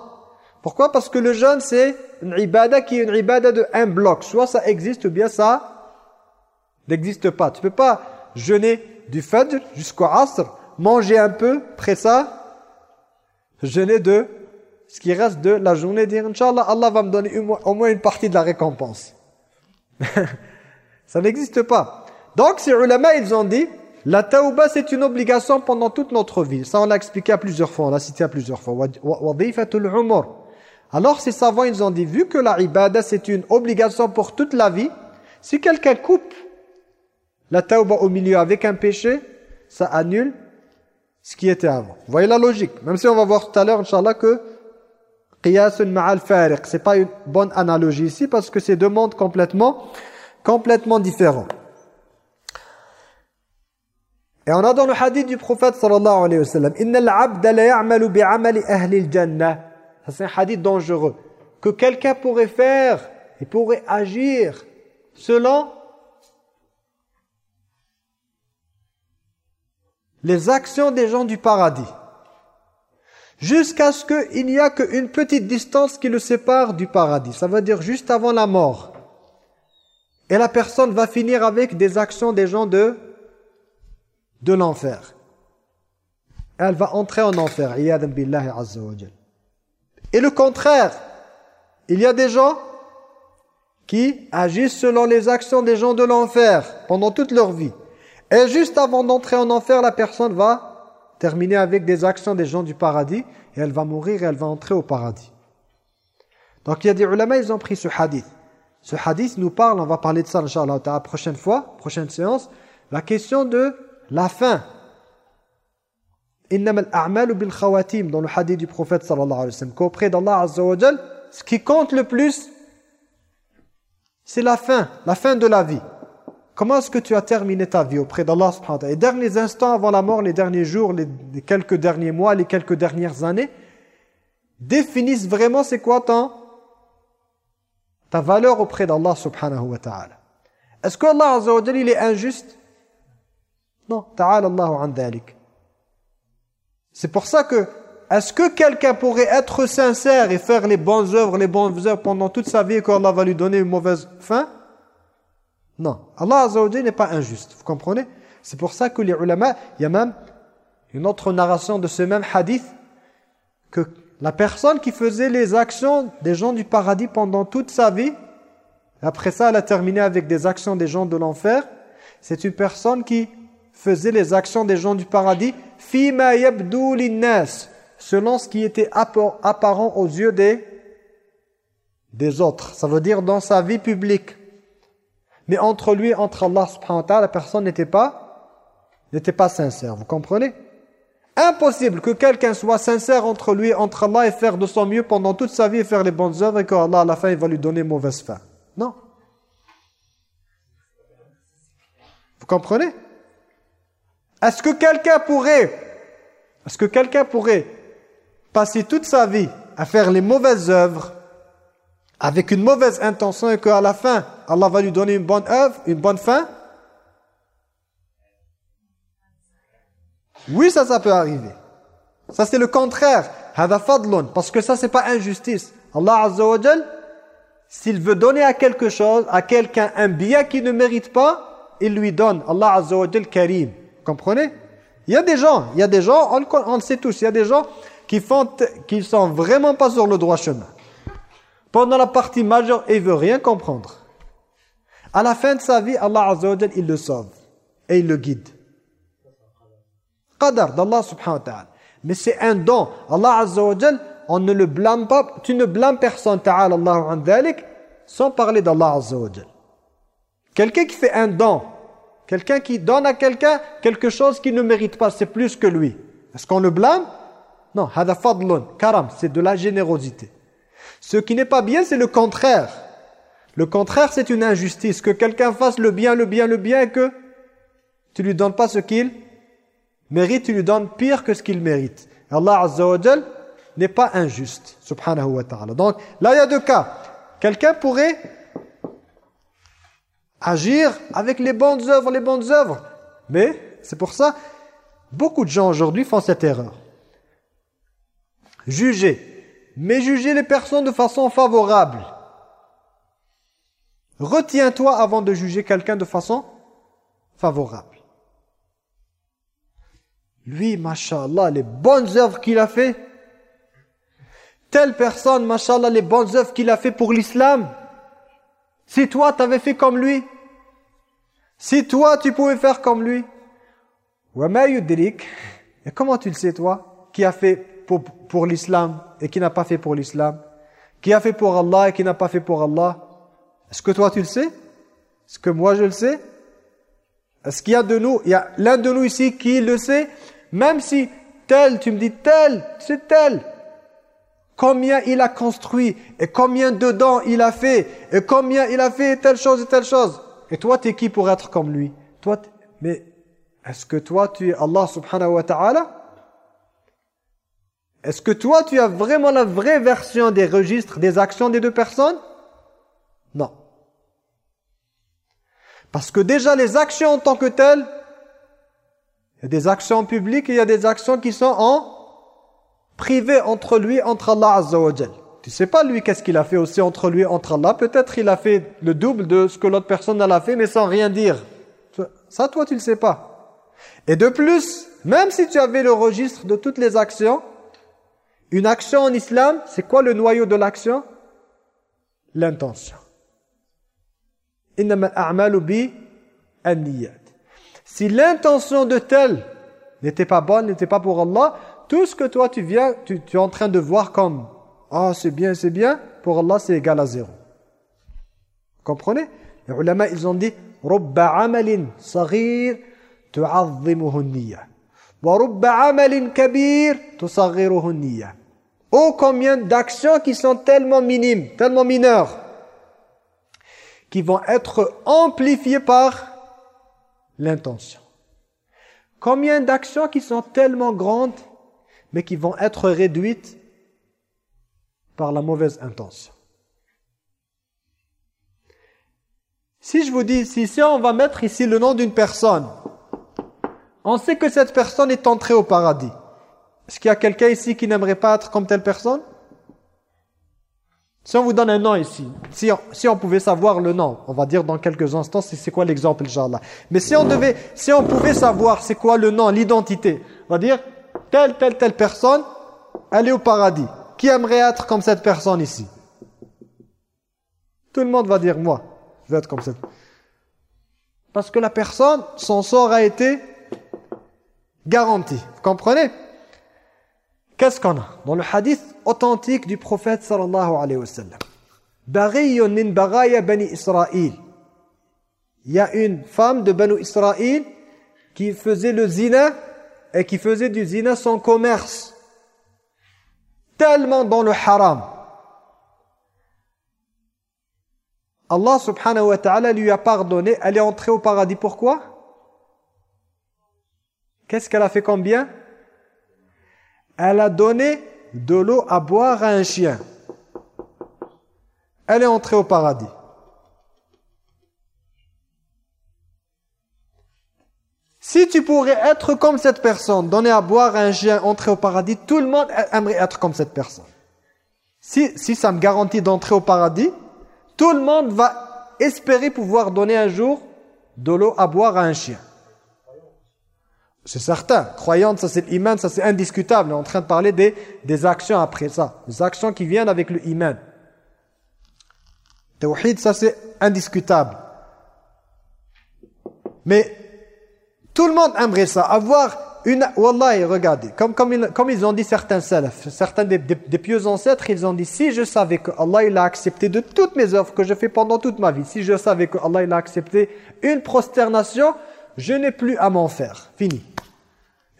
Pourquoi? Parce que le jeûne, c'est une ibada qui est une ibada de un bloc. Soit ça existe ou bien ça n'existe pas. Tu peux pas jeûner du fajr jusqu'au asr, manger un peu, après ça, jeûner de ce qui reste de la journée, dire Inch'Allah, Allah va me donner au moins une partie de la récompense. ça n'existe pas. Donc ces ulama, ils ont dit, la tauba c'est une obligation pendant toute notre vie. Ça on l'a expliqué à plusieurs fois, on l'a cité à plusieurs fois. Alors ces savants ils ont dit vu que la ibada c'est une obligation pour toute la vie, si quelqu'un coupe la tauba au milieu avec un péché, ça annule ce qui était avant. Vous voyez la logique Même si on va voir tout à l'heure inchallah que qiyasun ma'al fariq, c'est pas une bonne analogie ici parce que c'est deux mondes complètement complètement différents. Et on a dans le hadith du prophète sallallahu alayhi wa sallam Innal abda la ya'malu bi'amali ahli al-jannah. Ça c'est un hadith dangereux que quelqu'un pourrait faire et pourrait agir selon les actions des gens du paradis jusqu'à ce qu'il n'y a qu'une petite distance qui le sépare du paradis. Ça veut dire juste avant la mort. Et la personne va finir avec des actions des gens de de l'enfer. Elle va entrer en enfer. Et le contraire, il y a des gens qui agissent selon les actions des gens de l'enfer pendant toute leur vie. Et juste avant d'entrer en enfer, la personne va terminer avec des actions des gens du paradis et elle va mourir et elle va entrer au paradis. Donc il y a des ulama, ils ont pris ce hadith. Ce hadith nous parle, on va parler de ça, Inch'Allah, la prochaine fois, prochaine séance, la question de la fin. dans le hadith du prophète sallallahu alayhi wa sallam qu'auprès d'Allah azza ce qui compte le plus c'est la fin, la fin de la vie. Comment est-ce que tu as terminé ta vie auprès d'Allah subhanahu wa ta'ala? Les derniers instants avant la mort, les derniers jours, les, quelques derniers mois, les quelques dernières années définissent vraiment c'est quoi ta valeur auprès d'Allah subhanahu wa ta'ala. Est-ce que Allah azza wa il est injuste? Non, ta'ala Allahu an C'est pour ça que, est-ce que quelqu'un pourrait être sincère et faire les bonnes œuvres, les bonnes œuvres pendant toute sa vie et qu'Allah va lui donner une mauvaise fin? Non. Allah Azza n'est pas injuste, vous comprenez? C'est pour ça que les ulama, il y a même une autre narration de ce même hadith, que la personne qui faisait les actions des gens du paradis pendant toute sa vie, après ça elle a terminé avec des actions des gens de l'enfer, c'est une personne qui faisait les actions des gens du paradis fima yabdu linnas selon ce qui était apparent aux yeux des des autres. Ça veut dire dans sa vie publique mais entre lui entre Allah subhanahu la personne n'était pas pas sincère vous comprenez? Impossible que quelqu'un soit sincère entre lui entre Allah et faire de son mieux pendant toute sa vie et faire les bonnes œuvres et qu'Allah à la fin il va lui donner mauvaise fin. Non. Vous comprenez? Est-ce que quelqu'un pourrait, est-ce que quelqu'un pourrait passer toute sa vie à faire les mauvaises œuvres avec une mauvaise intention et qu'à la fin, Allah va lui donner une bonne œuvre, une bonne fin Oui, ça, ça peut arriver. Ça, c'est le contraire. Parce que ça, c'est pas injustice. Allah Azza wa s'il veut donner à quelque chose, à quelqu'un un bien qui ne mérite pas, il lui donne. Allah Azza wa Karim comprenez? Il y a des gens, il y a des gens, on, le sait tous, il y a des gens qui font, qui sont vraiment pas sur le droit chemin. Pendant la partie majeure, il veut rien comprendre. À la fin de sa vie, Allah Azza wa il le sauve et il le guide. Qadar d'Allah subhanahu wa ta'ala. Mais c'est un don. Allah Azza on ne le blâme pas. Tu ne blâmes personne, ta'ala Allahu an sans parler d'Allah Azza Quelqu'un qui fait un don, Quelqu'un qui donne à quelqu'un quelque chose qu'il ne mérite pas, c'est plus que lui. Est-ce qu'on le blâme? Non, hada fadlun, karam, c'est de la générosité. Ce qui n'est pas bien, c'est le contraire. Le contraire, c'est une injustice. Que quelqu'un fasse le bien, le bien, le bien que tu lui donnes pas ce qu'il mérite, tu lui donnes pire que ce qu'il mérite. Allah Azza n'est pas injuste, subhanahu wa ta'ala. Donc, là, il y a deux cas. Quelqu'un pourrait agir avec les bonnes œuvres, les bonnes œuvres. Mais c'est pour ça, Beaucoup de gens aujourd'hui font cette erreur. Juger. Mais juger les personnes de façon favorable. Retiens-toi avant de juger quelqu'un de façon favorable. Lui, mashallah, les bonnes œuvres qu'il a fait. Telle personne, mashallah, les bonnes œuvres qu'il a fait pour l'islam. Si toi, tu avais fait comme lui. Si toi, tu pouvais faire comme lui. Et comment tu le sais, toi Qui a fait pour l'islam et qui n'a pas fait pour l'islam Qui a fait pour Allah et qui n'a pas fait pour Allah? Est-ce que toi, tu le sais? Est-ce que moi, je le sais? Est-ce qu'il y a de nous, il y a l'un de nous ici qui le sait? Même si tel, tu me dis tel, c'est tel. Combien il a construit et combien dedans il a fait et combien il a fait telle chose et telle chose. Et toi, tu es qui pour être comme lui? Toi, mais est-ce que toi, tu es Allah subhanahu wa ta'ala? Est-ce que toi, tu as vraiment la vraie version des registres, des actions des deux personnes? Non. Parce que déjà, les actions en tant que telles, il y a des actions publiques et il y a des actions qui sont en privé entre lui, entre Allah Azza wa. Tu sais pas lui qu'est-ce qu'il a fait aussi entre lui, entre Allah? Peut-être il a fait le double de ce que l'autre personne a fait, mais sans rien dire. Ça, toi, tu le sais pas. Et de plus, même si tu avais le registre de toutes les actions, une action en islam, c'est quoi le noyau de l'action? L'intention. Si l'intention de tel n'était pas bonne, n'était pas pour Allah, tout ce que toi tu viens, tu, es en train de voir comme « Ah, c'est bien, c'est bien », pour Allah c'est égal à zéro. Comprenez? Les ulama, ils ont dit « amalin » Wa amalin kabir » Oh, combien d'actions qui sont tellement minimes, tellement mineures qui vont être amplifiées par l'intention. Combien d'actions qui sont tellement grandes, mais qui vont être réduites par la mauvaise intention? Si je vous dis, si, si on va mettre ici le nom d'une personne, on sait que cette personne est entrée au paradis. Est-ce qu'il y a quelqu'un ici qui n'aimerait pas être comme telle personne? Si on vous donne un nom ici, si on, si on pouvait savoir le nom, on va dire dans quelques instants c'est quoi l'exemple, Inch'Allah. Mais si on, devait, si on pouvait savoir c'est quoi le nom, l'identité, on va dire telle, telle, telle personne, elle est au paradis. Qui aimerait être comme cette personne ici? Tout le monde va dire moi, je veux être comme cette. Parce que la personne, son sort a été Garantie. Vous comprenez? Qu'est-ce qu'on a Dans le hadith? Authentique du prophète sallallahu alayhi wa sallam. min bani Israël. Il y a une femme de Banu Israël qui faisait le zina et qui faisait du zina son commerce. Tellement dans le haram. Allah subhanahu wa ta'ala lui a pardonné. Elle est entrée au paradis. Pourquoi? Qu'est-ce qu'elle a fait comme bien? Elle a donné de l'eau à boire à un chien. Elle est entrée au paradis. Si tu pourrais être comme cette personne, donner à boire à un chien, entrer au paradis, tout le monde aimerait être comme cette personne. Si, si ça me garantit d'entrer au paradis, tout le monde va espérer pouvoir donner un jour de l'eau à boire à un chien. C'est certain. Croyante, ça c'est l'iman, ça c'est indiscutable. On est en train de parler des, des actions après ça. Des actions qui viennent avec le iman. Tawhid, ça c'est indiscutable. Mais tout le monde aimerait ça. Avoir une... Wallahi, regardez. Comme, comme, comme ils ont dit certains salafs, certains des, des, pieux ancêtres, ils ont dit, si je savais que Allah il a accepté de toutes mes œuvres que je fais pendant toute ma vie, si je savais que Allah il a accepté une prosternation, je n'ai plus à m'en faire. Fini.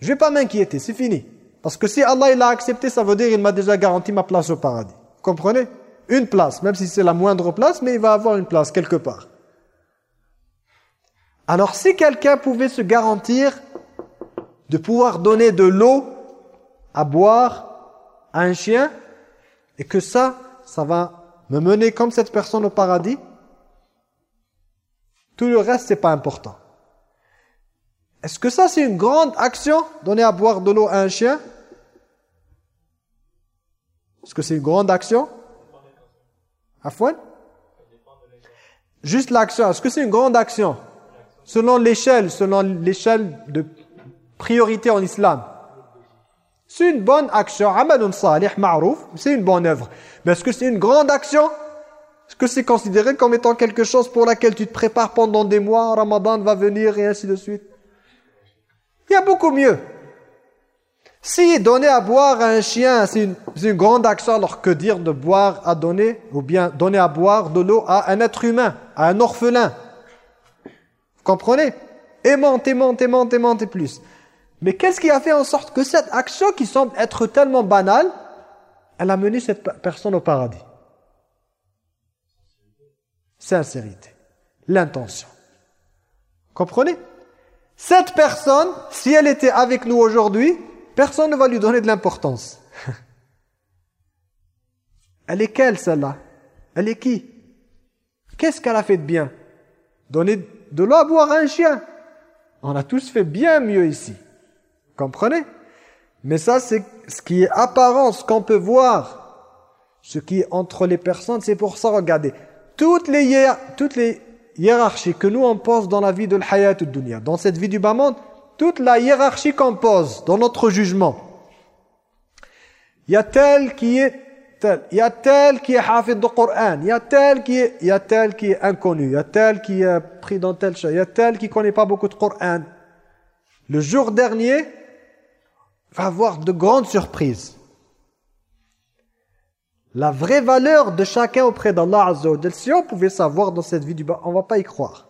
Je vais pas m'inquiéter, c'est fini. Parce que si Allah il a accepté, ça veut dire qu'il m'a déjà garanti ma place au paradis. Vous comprenez? Une place, même si c'est la moindre place, mais il va avoir une place quelque part. Alors si quelqu'un pouvait se garantir de pouvoir donner de l'eau à boire à un chien, et que ça, ça va me mener comme cette personne au paradis, tout le reste, c'est pas important. Est-ce que ça c'est une grande action Donner à boire de l'eau à un chien? Est-ce que c'est une grande action? Afouane Juste l'action. Est-ce que c'est une grande action? Selon l'échelle, selon l'échelle de priorité en islam. C'est une bonne action. Amalun salih, c'est une bonne œuvre. Mais est-ce que c'est une grande action? Est-ce que c'est considéré comme étant quelque chose pour laquelle tu te prépares pendant des mois, Ramadan va venir et ainsi de suite? Il y a beaucoup mieux. Si donner à boire à un chien, c'est une, grande action, alors que dire de boire à donner, ou bien donner à boire de l'eau à un être humain, à un orphelin? Vous comprenez? Aimante, aimante, aimante, aimante et plus. Mais qu'est-ce qui a fait en sorte que cette action qui semble être tellement banale, elle a mené cette personne au paradis? Sincérité, l'intention. Comprenez? Cette personne, si elle était avec nous aujourd'hui, Personne ne va lui donner de l'importance. Elle est quelle celle-là? Elle est qui? Qu'est-ce qu'elle a fait de bien? Donner de l'eau à boire à un chien? On a tous fait bien mieux ici. Comprenez? Mais ça, c'est ce qui est apparent, ce qu'on peut voir. Ce qui est entre les personnes, c'est pour ça, regardez. Toutes les, toutes les hiérarchies que nous on pose dans la vie de l'hayat dunya, dans cette vie du bas monde, toute la hiérarchie qu'on pose dans notre jugement. Il y a tel qui est tel, il y a tel qui est hafid du Coran, il y a tel qui est, il y a qui est inconnu, il y a tel qui est pris dans tel chose, il y a tel qui connaît pas beaucoup de Coran. Le jour dernier va avoir de grandes surprises. La vraie valeur de chacun auprès d'Allah Azza si on pouvait savoir dans cette vie du bas, on va pas y croire.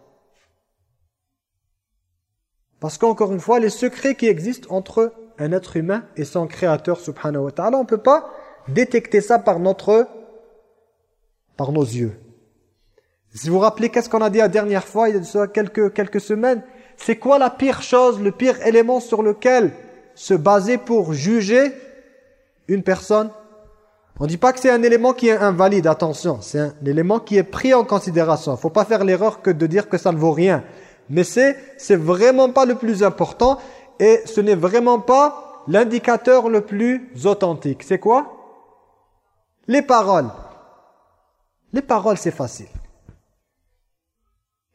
Parce qu'encore une fois, les secrets qui existent entre un être humain et son créateur subhanahu wa ta'ala, on ne peut pas détecter ça par notre par nos yeux. Si vous vous rappelez qu'est-ce qu'on a dit la dernière fois, il y a quelques, quelques semaines, c'est quoi la pire chose, le pire élément sur lequel se baser pour juger une personne? On ne dit pas que c'est un élément qui est invalide, attention, c'est un élément qui est pris en considération. Il ne faut pas faire l'erreur que de dire que ça ne vaut rien. Mais c'est c'est vraiment pas le plus important et ce n'est vraiment pas l'indicateur le plus authentique. C'est quoi? Les paroles. Les paroles, c'est facile.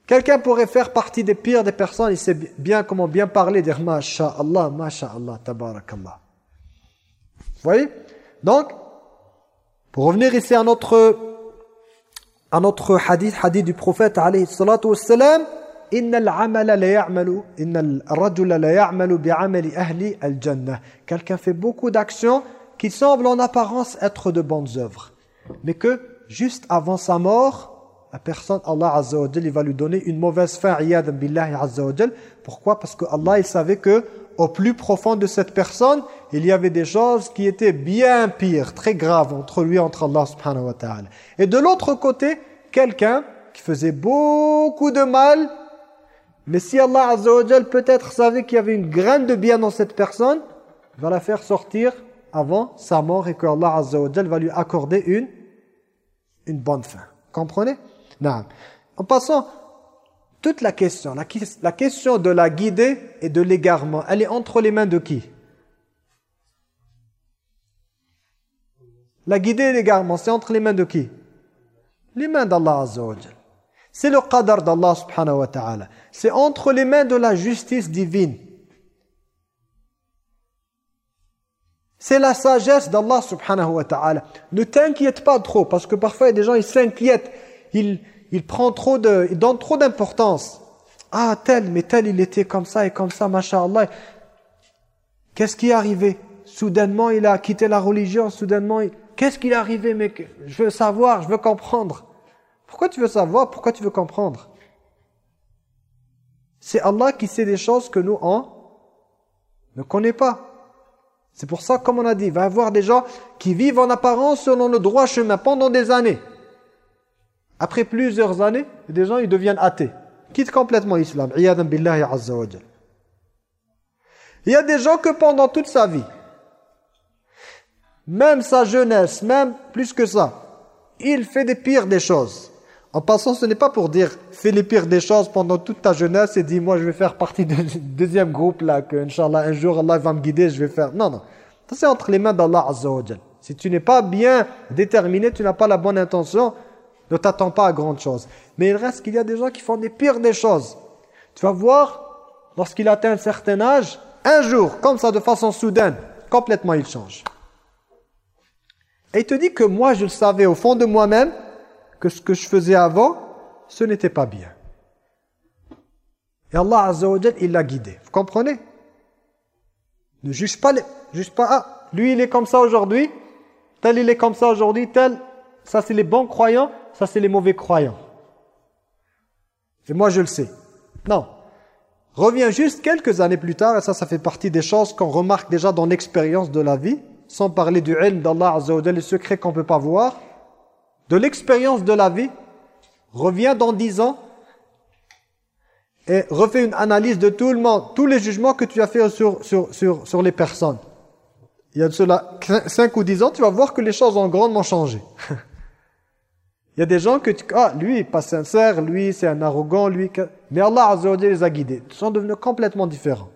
Quelqu'un pourrait faire partie des pires des personnes, il sait bien comment bien parler, dire Masha'Allah, Masha'Allah, Tabarakallah. Vous voyez? Donc, pour revenir ici à notre, à notre hadith, hadith du prophète, alayhi salatu wassalam, Quelqu'un fait beaucoup d'actions qui semblent en apparence être de bonnes œuvres. Mais que juste avant sa mort, la personne, Allah Azza wa il va lui donner une mauvaise fin, billahi Azza wa Pourquoi? Parce que Allah, il savait que au plus profond de cette personne, il y avait des choses qui étaient bien pires, très graves entre lui et entre Allah subhanahu wa ta'ala. Et de l'autre côté, quelqu'un qui faisait beaucoup de mal mais si Allah Azza wa peut-être savait qu'il y avait une graine de bien dans cette personne, il va la faire sortir avant sa mort et que Allah Azza va lui accorder une, une bonne fin. Comprenez? Non. En passant, toute la question, la, question de la guider et de l'égarement, elle est entre les mains de qui? La guider et l'égarement, c'est entre les mains de qui? Les mains d'Allah Azza c'est le qadar d'Allah subhanahu wa ta'ala. C'est entre les mains de la justice divine. C'est la sagesse d'Allah subhanahu wa ta'ala. Ne t'inquiète pas trop, parce que parfois il des gens, ils s'inquiètent. Ils, prennent trop de, ils donnent trop d'importance. Ah, tel, mais tel, il était comme ça et comme ça, masha'Allah. Qu'est-ce qui est arrivé? Soudainement, il a quitté la religion, soudainement, qu'est-ce qui est arrivé Mais je veux savoir, je veux comprendre. Pourquoi tu veux savoir? Pourquoi tu veux comprendre? C'est Allah qui sait des choses que nous, on ne connaît pas. C'est pour ça, comme on a dit, il va y avoir des gens qui vivent en apparence selon le droit chemin pendant des années. Après plusieurs années, des gens ils deviennent athées. Quittent complètement l'islam. Il y a des gens que pendant toute sa vie, même sa jeunesse, même plus que ça, il fait des pires des choses En passant, ce n'est pas pour dire fais les pires des choses pendant toute ta jeunesse et dis moi je vais faire partie du deuxième groupe là que Inch'Allah un jour Allah va me guider, je vais faire. Non, non. Ça c'est entre les mains d'Allah Azza wa Si tu n'es pas bien déterminé, tu n'as pas la bonne intention, ne t'attends pas à grande chose. Mais il reste qu'il y a des gens qui font des pires des choses. Tu vas voir, lorsqu'il atteint un certain âge, un jour, comme ça de façon soudaine, complètement il change. Et il te dit que moi je le savais au fond de moi-même, que ce que je faisais avant, ce n'était pas bien. Et Allah Azza il l'a guidé. Vous comprenez? Ne juge pas, les, juge pas ah, lui il est comme ça aujourd'hui, tel il est comme ça aujourd'hui, tel, ça c'est les bons croyants, ça c'est les mauvais croyants. Et moi je le sais. Non. Reviens juste quelques années plus tard, et ça, ça fait partie des choses qu'on remarque déjà dans l'expérience de la vie, sans parler du ilm d'Allah Azza wa les secrets qu'on ne peut pas voir de l'expérience de la vie, reviens dans dix ans et refais une analyse de tout le monde, tous les jugements que tu as fait sur, sur, sur, sur les personnes. Il y a de cela 5 ou 10 ans, tu vas voir que les choses ont grandement changé. Il y a des gens que tu... Ah, lui, pas sincère, lui, c'est un arrogant, lui... Mais Allah Azza les a guidés. Ils sont devenus complètement différents.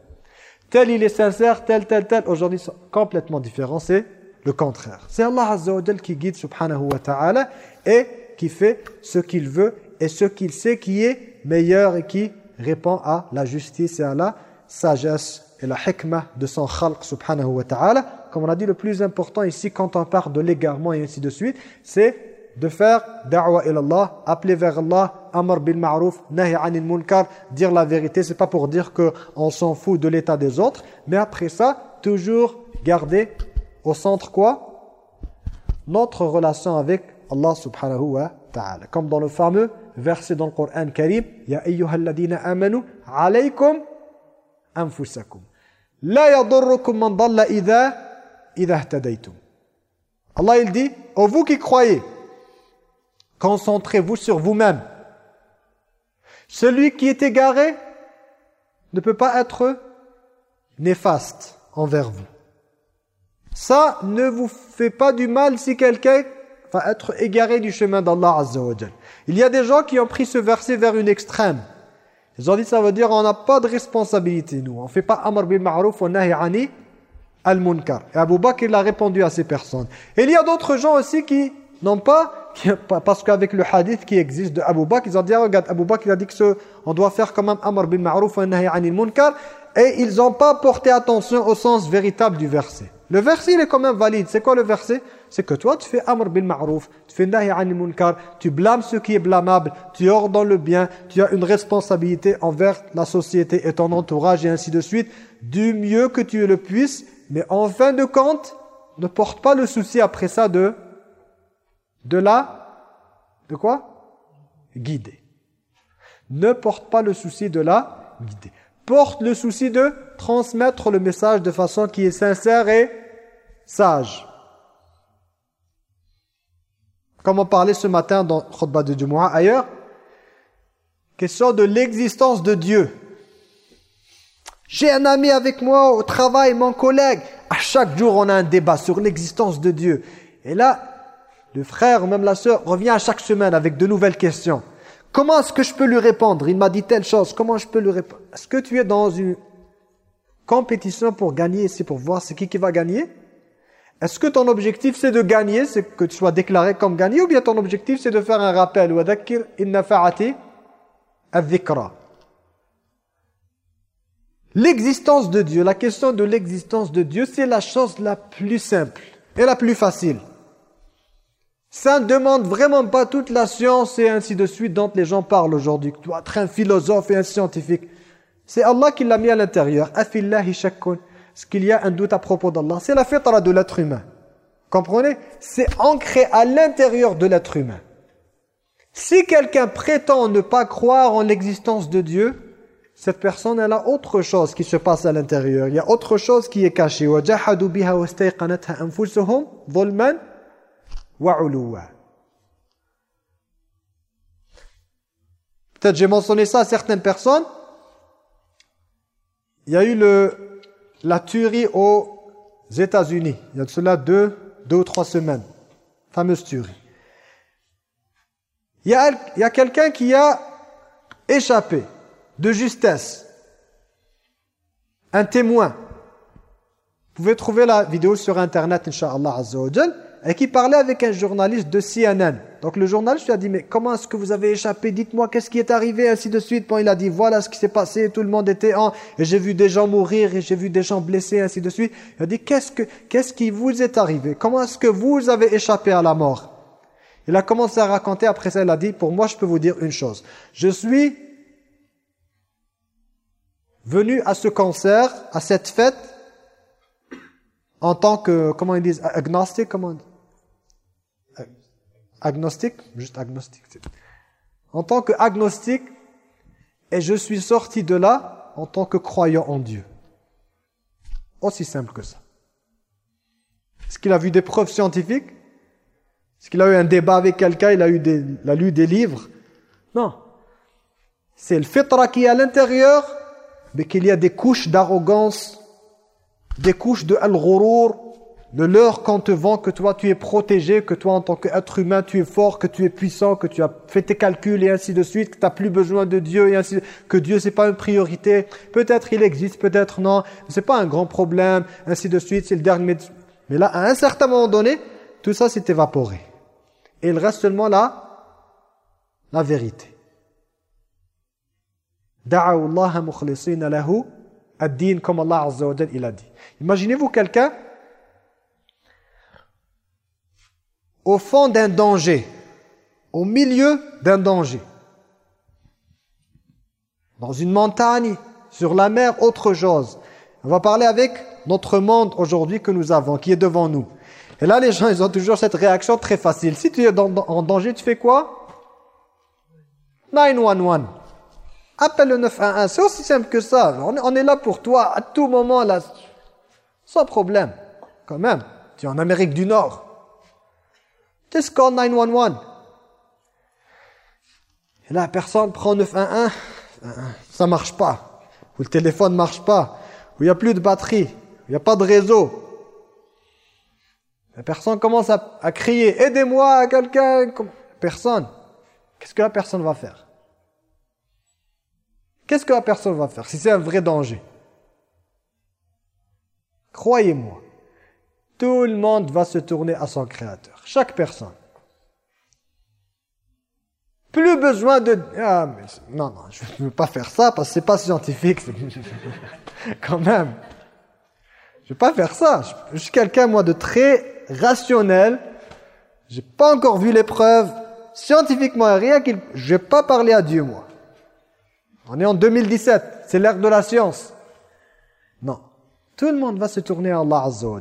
Tel, il est sincère, tel, tel, tel. Aujourd'hui, ils sont complètement différents. C'est le contraire. C'est Allah Azza qui guide subhanahu wa ta'ala et qui fait ce qu'il veut et ce qu'il sait qui est meilleur et qui répond à la justice et à la sagesse et la hikmah de son khalq subhanahu wa ta'ala. Comme on a dit, le plus important ici quand on parle de l'égarement et ainsi de suite, c'est de faire da'wa Allah, appeler vers Allah, amr bil ma'ruf, nahi anil munkar, dire la vérité, c'est pas pour dire que on s'en fout de l'état des autres, mais après ça, toujours garder au centre quoi? Notre relation avec Allah subhanahu wa ta'ala. Comme dans le fameux verset dans le Coran Karim, Ya ayyuhalladina amanu alaykum anfusakum. La yadurrukum man dalla idha idha. Allah il dit, oh vous qui croyez, concentrez-vous sur vous-même. Celui qui est égaré ne peut pas être néfaste envers vous. Ça ne vous fait pas du mal si quelqu'un va être égaré du chemin d'Allah Azza wa Il y a des gens qui ont pris ce verset vers une extrême. Ils ont dit ça veut dire on n'a pas de responsabilité nous. On ne fait pas amr bil ma'ruf wa nahi ani al munkar. Et Abu Bakr il a répondu à ces personnes. Et il y a d'autres gens aussi qui n'ont pas parce qu'avec le hadith qui existe de Abu Bakr, ils ont dit ah, regarde Abu Bakr il a dit que ce, on doit faire quand même amr bil ma'ruf wa nahi anil munkar et ils n'ont pas porté attention au sens véritable du verset. Le verset, il est quand même valide. C'est quoi le verset? C'est que toi, tu fais amr bil ma'rouf, tu fais nahi anil munkar, tu blâmes ce qui est blâmable, tu ordonnes le bien, tu as une responsabilité envers la société et ton entourage et ainsi de suite, du mieux que tu le puisses, mais en fin de compte, ne porte pas le souci après ça de de la de quoi? Guider. Ne porte pas le souci de la guider. Porte le souci de transmettre le message de façon qui est sincère et sage. Comme on parlait ce matin dans Khutbah de Jumu'ah ailleurs, question de l'existence de Dieu. J'ai un ami avec moi au travail, mon collègue. À chaque jour, on a un débat sur l'existence de Dieu. Et là, le frère ou même la sœur revient à chaque semaine avec de nouvelles questions. Comment est-ce que je peux lui répondre? Il m'a dit telle chose, comment je peux lui répondre? Est-ce que tu es dans une compétition pour gagner? Ici, pour voir c'est qui qui va gagner? Est-ce que ton objectif c'est de gagner, c'est que tu sois déclaré comme gagné ou bien ton objectif c'est de faire un rappel? L'existence de Dieu, la question de l'existence de Dieu, c'est la chose la plus simple et la plus facile. Ça ne demande vraiment pas toute la science et ainsi de suite dont les gens parlent aujourd'hui. Tu dois être un philosophe et un scientifique. C'est Allah qui l'a mis à l'intérieur. Afillahi shakkun. Est-ce qu'il y a un doute à propos d'Allah C'est la fitra de l'être humain. Comprenez? C'est ancré à l'intérieur de l'être humain. Si quelqu'un prétend ne pas croire en l'existence de Dieu, cette personne, elle a autre chose qui se passe à l'intérieur. Il y a autre chose qui est cachée. Peut-être j'ai mentionné ça à certaines personnes. Il y a eu le la tuerie aux États-Unis. Il y a de cela deux, deux ou trois semaines. Fameuse tuerie. Il y a, a quelqu'un qui a échappé de justesse. Un témoin. Vous pouvez trouver la vidéo sur internet, Inch'Allah Azza et qui parlait avec un journaliste de CNN. Donc le journaliste lui a dit, mais comment est-ce que vous avez échappé? Dites-moi, qu'est-ce qui est arrivé? Ainsi de suite. Bon, il a dit, voilà ce qui s'est passé, tout le monde était en... Et j'ai vu des gens mourir, et j'ai vu des gens blessés, ainsi de suite. Il a dit, qu'est-ce que qu'est-ce qui vous est arrivé? Comment est-ce que vous avez échappé à la mort? Il a commencé à raconter, après ça il a dit, pour moi je peux vous dire une chose. Je suis venu à ce concert, à cette fête, en tant que, comment ils disent, agnostique, comment agnostique, juste agnostique. En tant que agnostique, et je suis sorti de là en tant que croyant en Dieu. Aussi simple que ça. Est-ce qu'il a vu des preuves scientifiques? Est-ce qu'il a eu un débat avec quelqu'un? Il a, eu il a lu des livres? Non. C'est le fitra qui est à l'intérieur, mais qu'il y a des couches d'arrogance, des couches de al-ghurur, de l'heure qu'on te vend que toi tu es protégé, que toi en tant qu'être humain tu es fort, que tu es puissant, que tu as fait tes calculs et ainsi de suite, que tu n'as plus besoin de Dieu et ainsi de... que Dieu c'est pas une priorité. Peut-être il existe, peut-être non, c'est pas un grand problème, ainsi de suite, c'est le dernier... Mais là, à un certain moment donné, tout ça s'est évaporé. Et il reste seulement là la vérité. Allah lahu ad-din comme Allah Azza il a dit. Imaginez-vous quelqu'un au fond d'un danger, au milieu d'un danger. Dans une montagne, sur la mer, autre chose. On va parler avec notre monde aujourd'hui que nous avons, qui est devant nous. Et là, les gens, ils ont toujours cette réaction très facile. Si tu es en danger, tu fais quoi? 911. Appelle le 911. C'est aussi simple que ça. On est là pour toi à tout moment, là, sans problème. Quand même, tu es en Amérique du Nord. Just call 911. Et là, personne prend 911, ça marche pas. Ou le téléphone marche pas. Ou il n'y a plus de batterie. Il n'y a pas de réseau. La personne commence à, à crier, aidez-moi quelqu'un. Personne. Qu'est-ce que la personne va faire? Qu'est-ce que la personne va faire si c'est un vrai danger? Croyez-moi, tout le monde va se tourner à son Créateur. Chaque personne. Plus besoin de... Ah, non, non, je ne veux pas faire ça parce que c'est pas scientifique. Quand même. Je ne vais pas faire ça. Je suis quelqu'un, moi, de très rationnel. J'ai pas encore vu les preuves. Scientifiquement, rien qu'il... Je vais pas parler à Dieu, moi. On est en 2017. C'est l'ère de la science. Non. Tout le monde va se tourner à Allah Azza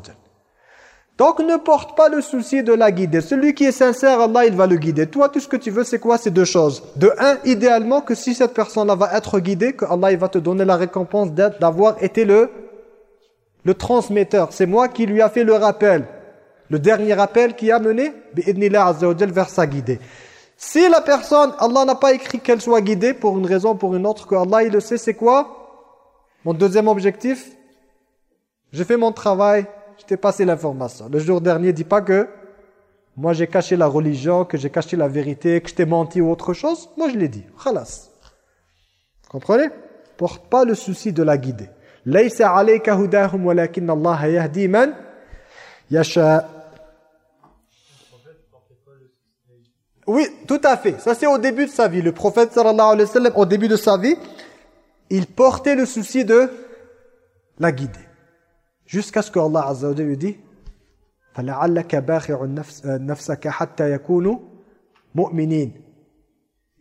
donc ne porte pas le souci de la guider. Celui qui est sincère, Allah il va le guider. Toi, tout ce que tu veux, c'est quoi? C'est deux choses. De un, idéalement, que si cette personne-là va être guidée, que Allah il va te donner la récompense d'avoir été le, le transmetteur. C'est moi qui lui a fait le rappel. Le dernier rappel qui a mené vers sa guidée. Si la personne, Allah n'a pas écrit qu'elle soit guidée pour une raison, pour une autre, que Allah il le sait, c'est quoi? Mon deuxième objectif? J'ai fait mon travail, t'ai passé l'information. Le jour dernier, dis pas que moi j'ai caché la religion, que j'ai caché la vérité, que je t'ai menti ou autre chose. Moi je l'ai dit. Khalas. Comprenez? Porte pas le souci de la guider. Oui, tout à fait. Ça c'est au début de sa vie. Le prophète sallallahu alayhi wa sallam, au début de sa vie, il portait le souci de la guider. Jusqu'à ce que Allah Azza wa lui dit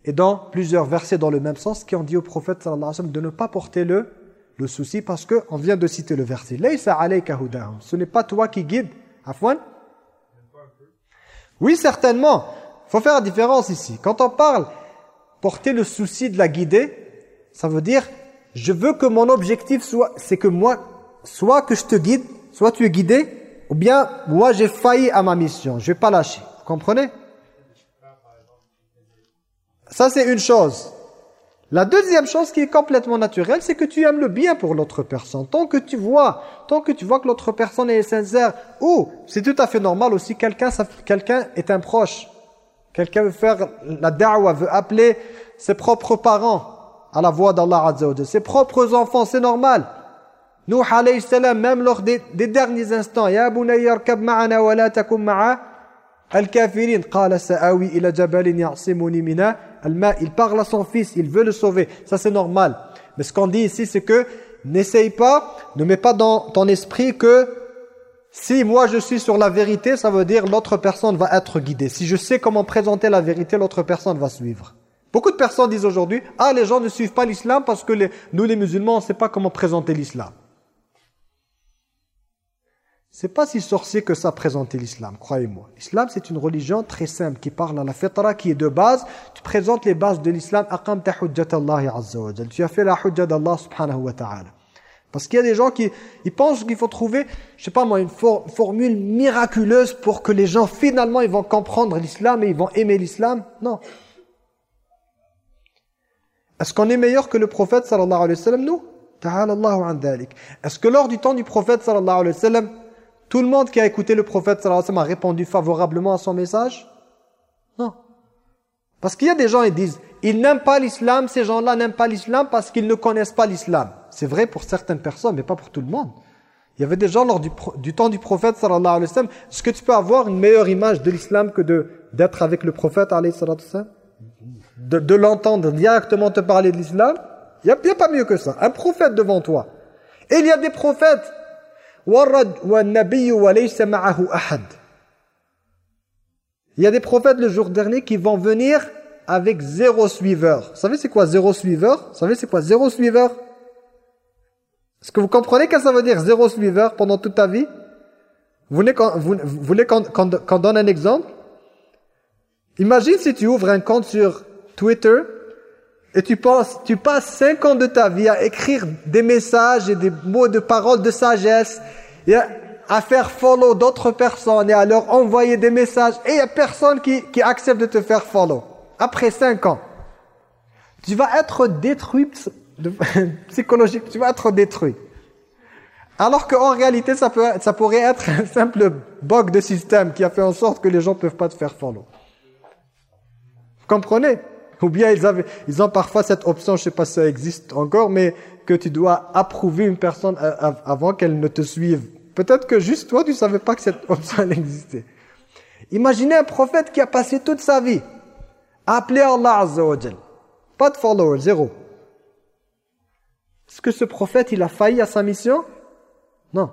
Et dans plusieurs versets dans le même sens qui ont dit au prophète sallallahu alayhi wa sallam de ne pas porter le, le souci parce qu'on vient de citer le verset. Ce n'est pas toi qui guide. Afwan? Oui, certainement. Il faut faire la différence ici. Quand on parle porter le souci de la guider, ça veut dire je veux que mon objectif soit, c'est que moi, soit que je te guide, soit tu es guidé, ou bien moi j'ai failli à ma mission, je vais pas lâcher. Vous comprenez? Ça c'est une chose. La deuxième chose qui est complètement naturelle, c'est que tu aimes le bien pour l'autre personne. Tant que tu vois, tant que tu vois que l'autre personne est sincère, ou c'est tout à fait normal aussi, quelqu'un quelqu'un est un proche, Quelqu'un veut faire la da'wah, veut appeler ses propres parents à la voix d'Allah Azza wa Ses propres enfants, c'est normal. Nuh alayhi salam, même lors des, derniers instants, Ya ma'ana wa la takum ma'a al-kafirin. Qala sa'awi ila jabalin al-ma. Il parle à son fils, il veut le sauver. Ça c'est normal. Mais ce qu'on dit ici, c'est que n'essaye pas, ne mets pas dans ton esprit que si moi je suis sur la vérité, ça veut dire l'autre personne va être guidée. Si je sais comment présenter la vérité, l'autre personne va suivre. Beaucoup de personnes disent aujourd'hui, ah les gens ne suivent pas l'islam parce que les, nous les musulmans, on ne sait pas comment présenter l'islam. C'est pas si sorcier que ça présenter l'islam, croyez-moi. L'islam c'est une religion très simple qui parle à la fitra qui est de base. Tu présentes les bases de l'islam, Tu as fait la hujjat d'Allah subhanahu wa ta'ala. Parce qu'il y a des gens qui ils pensent qu'il faut trouver, je sais pas moi, une formule miraculeuse pour que les gens finalement ils vont comprendre l'islam et ils vont aimer l'islam. Non. Est-ce qu'on est meilleur que le prophète sallallahu alayhi wa sallam Nous? Est-ce que lors du temps du prophète sallallahu alayhi wa sallam, tout le monde qui a écouté le prophète sallallahu alayhi wa sallam a répondu favorablement à son message? Non. Parce qu'il y a des gens qui disent, ils n'aiment pas l'islam, ces gens-là n'aiment pas l'islam parce qu'ils ne connaissent pas l'islam. C'est vrai pour certaines personnes, mais pas pour tout le monde. Il y avait des gens lors du, temps du prophète sallallahu alayhi wa sallam, est-ce que tu peux avoir une meilleure image de l'islam que d'être avec le prophète alayhi wa sallam? De, l'entendre directement te parler de l'islam, il n'y a, pas mieux que ça. Un prophète devant toi. Et il y a des prophètes. Il y a des prophètes le jour dernier qui vont venir avec zéro suiveur. Vous savez c'est quoi zéro suiveur? Vous savez c'est quoi zéro suiveur? Est-ce que vous comprenez que ça veut dire zéro suiveur pendant toute ta vie? Vous voulez qu'on donne un exemple? Imagine si tu ouvres un compte sur Twitter, et tu, passes cinq ans de ta vie à écrire des messages et des mots de paroles de sagesse, et à, faire follow d'autres personnes et à leur envoyer des messages, et il n'y a personne qui, qui accepte de te faire follow. Après cinq ans, tu vas être détruit psychologique, tu vas être détruit. Alors qu'en réalité, ça, peut, ça pourrait être un simple bug de système qui a fait en sorte que les gens ne peuvent pas te faire follow. Vous comprenez? Ou bien ils, avaient, ils ont parfois cette option, je ne sais pas si ça existe encore, mais que tu dois approuver une personne avant qu'elle ne te suive. Peut-être que juste toi, tu ne savais pas que cette option existait. Imaginez un prophète qui a passé toute sa vie à appeler Allah Azza wa Pas de follower, zéro. Est-ce que ce prophète, il a failli à sa mission? Non.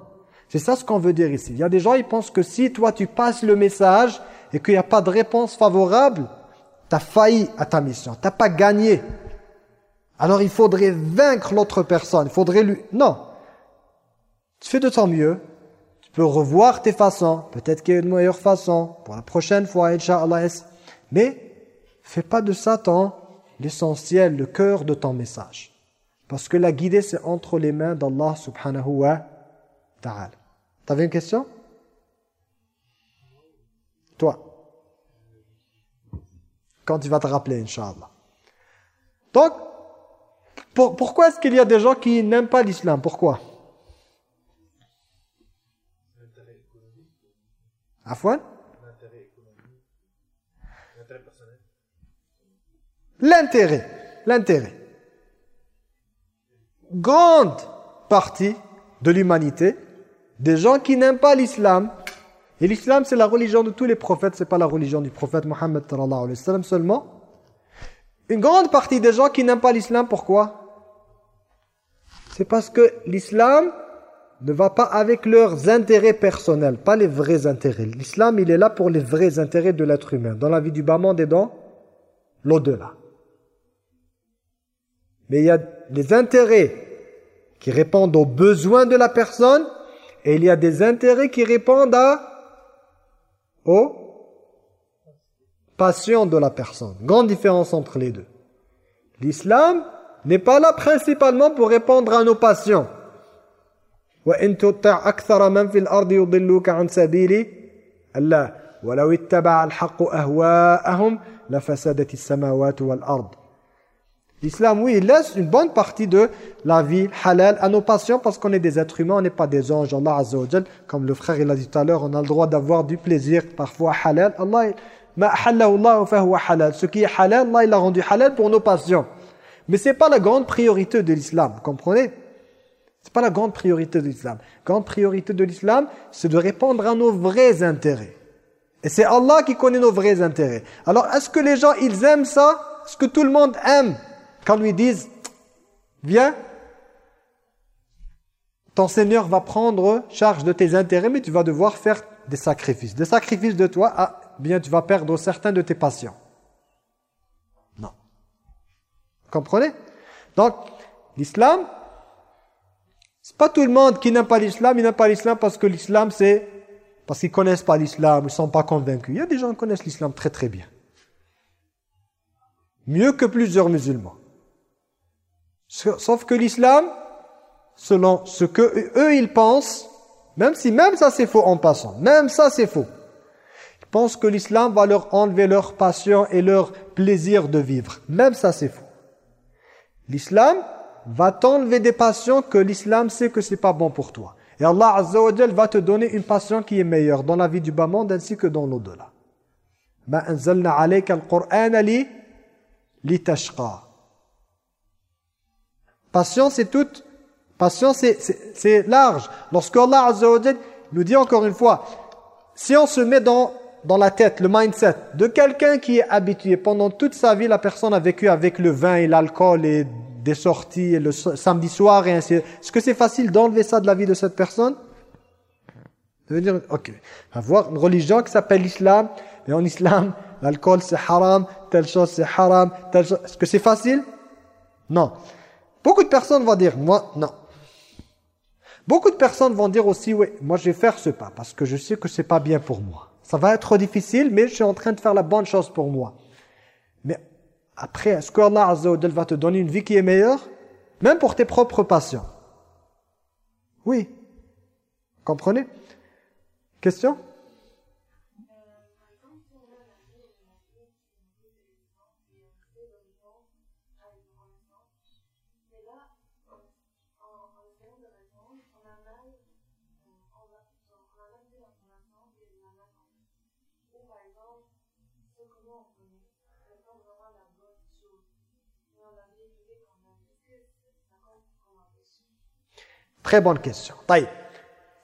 C'est ça ce qu'on veut dire ici. Il y a des gens, ils pensent que si toi, tu passes le message et qu'il n'y a pas de réponse favorable, tu as failli à ta mission, tu n'as pas gagné. Alors il faudrait vaincre l'autre personne, il faudrait lui... Non. Tu fais de ton mieux, tu peux revoir tes façons, peut-être qu'il y a une meilleure façon, pour la prochaine fois, Inch'Allah. Mais fais pas de Satan l'essentiel, le cœur de ton message. Parce que la guidée, c'est entre les mains d'Allah subhanahu wa ta'ala. T'avais une question? Toi quand tu vas te rappeler, Inch'Allah. Donc, pourquoi est-ce qu'il y a des gens qui n'aiment pas l'islam? Pourquoi? Afouane L'intérêt. L'intérêt. Grande partie de l'humanité, des gens qui n'aiment pas l'islam, et l'islam, c'est la religion de tous les prophètes, c'est pas la religion du prophète Mohammed seulement. Une grande partie des gens qui n'aiment pas l'islam, pourquoi? C'est parce que l'islam ne va pas avec leurs intérêts personnels, pas les vrais intérêts. L'islam, il est là pour les vrais intérêts de l'être humain, dans la vie du bas monde et dans l'au-delà. Mais il y a des intérêts qui répondent aux besoins de la personne et il y a des intérêts qui répondent à aux passions de la personne. Grande différence entre les deux. L'islam n'est pas là principalement pour répondre à nos passions. وَإِن تُطِعْ أَكْثَرَ مَنْ فِي الْأَرْضِ يُضِلُّكَ عَنْ سَبِيلِ اللَّهِ وَلَوِ اتَّبَعَ الْحَقُّ أَهْوَاءَهُمْ لَفَسَدَتِ السَّمَاوَاتُ وَالْأَرْضِ L'islam, oui, il laisse une bonne partie de la vie halal à nos passions parce qu'on est des êtres humains, on n'est pas des anges. Allah Azza wa Comme le frère il a dit tout à l'heure, on a le droit d'avoir du plaisir, parfois halal. Allah, Ce qui est halal, Allah il l'a rendu halal pour nos passions. Mais c'est pas la grande priorité de l'islam, comprenez? C'est pas la grande priorité de l'islam. La grande priorité de l'islam, c'est de répondre à nos vrais intérêts. Et c'est Allah qui connaît nos vrais intérêts. Alors, est-ce que les gens, ils aiment ça? Est-ce que tout le monde aime quand ils disent « Viens, ton Seigneur va prendre charge de tes intérêts, mais tu vas devoir faire des sacrifices. Des sacrifices de toi, ah, bien tu vas perdre certains de tes patients. Comprenez? Donc, l'islam, c'est pas tout le monde qui n'aime pas l'islam, il n'aime pas l'islam parce que l'islam c'est parce qu'ils connaissent pas l'islam, ils sont pas convaincus. Il y a des gens qui connaissent l'islam très très bien. Mieux que plusieurs musulmans. Sauf que l'islam, selon ce que eux ils pensent, même si même ça c'est faux en passant, même ça c'est faux. Ils pensent que l'islam va leur enlever leur passion et leur plaisir de vivre. Même ça c'est faux. L'islam va t'enlever des passions que l'islam sait que c'est pas bon pour toi. Et Allah Azza va te donner une passion qui est meilleure dans la vie du bas monde ainsi que dans l'au-delà. Ma anzalna alayka al-Qur'ana li litashqa. Passion c'est toute Passion, c'est large. Lorsque Allah Azza nous dit encore une fois, si on se met dans, dans la tête, le mindset de quelqu'un qui est habitué, pendant toute sa vie, la personne a vécu avec le vin et l'alcool et des sorties et le samedi soir et ainsi. Est-ce que c'est facile d'enlever ça de la vie de cette personne? De dire, ok, avoir une religion qui s'appelle l'islam, et en islam, l'alcool c'est haram, telle chose c'est haram, telle chose. Est-ce que c'est facile? Non. Beaucoup de personnes vont dire, moi, non. Beaucoup de personnes vont dire aussi, oui, moi je vais faire ce pas parce que je sais que c'est pas bien pour moi. Ça va être difficile, mais je suis en train de faire la bonne chose pour moi. Mais après, est-ce que Allah Azza va te donner une vie qui est meilleure? Même pour tes propres patients. Oui. Comprenez? Question? Très bonne question.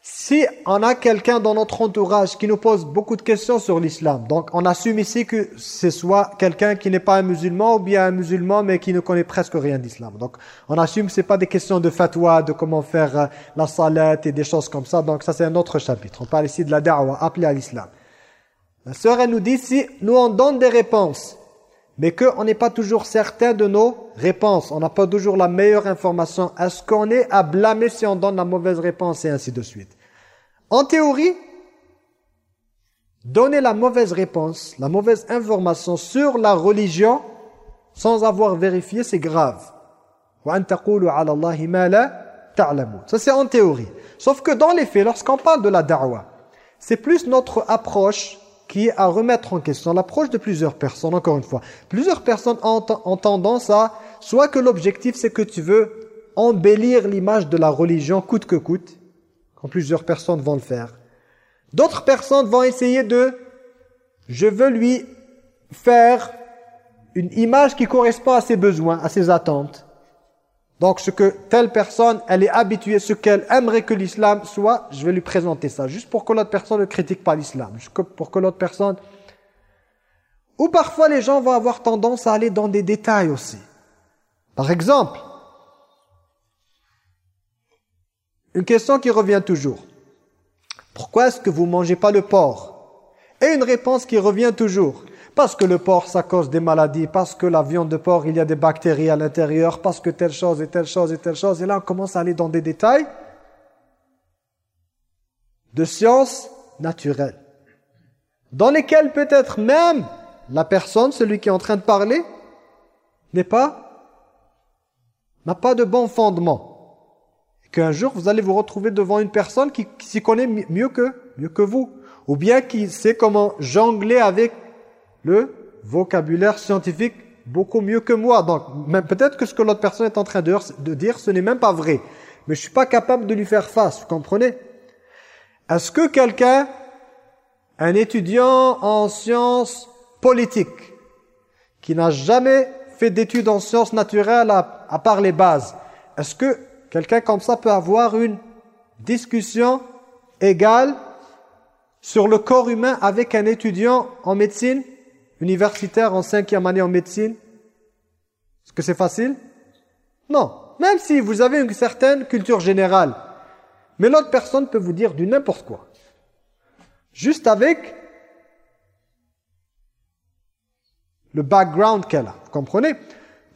Si on a quelqu'un dans notre entourage qui nous pose beaucoup de questions sur l'islam, donc on assume ici que ce soit quelqu'un qui n'est pas un musulman ou bien un musulman mais qui ne connaît presque rien d'islam. Donc on assume que ce pas des questions de fatwa, de comment faire euh, la salat et des choses comme ça. Donc ça c'est un autre chapitre. On parle ici de la da'wa, appelée à l'islam. La sœur elle nous dit si nous on donne des réponses mais qu'on n'est pas toujours certain de nos réponses. On n'a pas toujours la meilleure information. Est-ce qu'on est à blâmer si on donne la mauvaise réponse et ainsi de suite? En théorie, donner la mauvaise réponse, la mauvaise information sur la religion sans avoir vérifié, c'est grave. Ça c'est en théorie. Sauf que dans les faits, lorsqu'on parle de la da'wah, c'est plus notre approche qui est à remettre en question l'approche de plusieurs personnes, encore une fois. Plusieurs personnes ont, tendance à, soit que l'objectif c'est que tu veux embellir l'image de la religion coûte que coûte, quand plusieurs personnes vont le faire. D'autres personnes vont essayer de, je veux lui faire une image qui correspond à ses besoins, à ses attentes. Donc ce que telle personne, elle est habituée, ce qu'elle aimerait que l'islam soit, je vais lui présenter ça, juste pour que l'autre personne ne critique pas l'islam. Ou parfois les gens vont avoir tendance à aller dans des détails aussi. Par exemple, une question qui revient toujours. Pourquoi est-ce que vous ne mangez pas le porc? Et une réponse qui revient toujours. Parce que le porc, ça cause des maladies, parce que la viande de porc, il y a des bactéries à l'intérieur, parce que telle chose et telle chose et telle chose. Et là, on commence à aller dans des détails de sciences naturelles, dans lesquels peut-être même la personne, celui qui est en train de parler, n'est pas, n'a pas de bon fondement. Qu'un jour, vous allez vous retrouver devant une personne qui, qui s'y connaît mieux que, mieux que vous, ou bien qui sait comment jongler avec le vocabulaire scientifique beaucoup mieux que moi. Donc, peut-être que ce que l'autre personne est en train de, dire, ce n'est même pas vrai. Mais je suis pas capable de lui faire face, vous comprenez? Est-ce que quelqu'un, un étudiant en sciences politique, qui n'a jamais fait d'études en sciences naturelles à part les bases, est-ce que quelqu'un comme ça peut avoir une discussion égale sur le corps humain avec un étudiant en médecine, universitaire en cinquième année en médecine Est-ce que c'est facile? Non. Même si vous avez une certaine culture générale. Mais l'autre personne peut vous dire du n'importe quoi. Juste avec le background qu'elle a. Vous comprenez?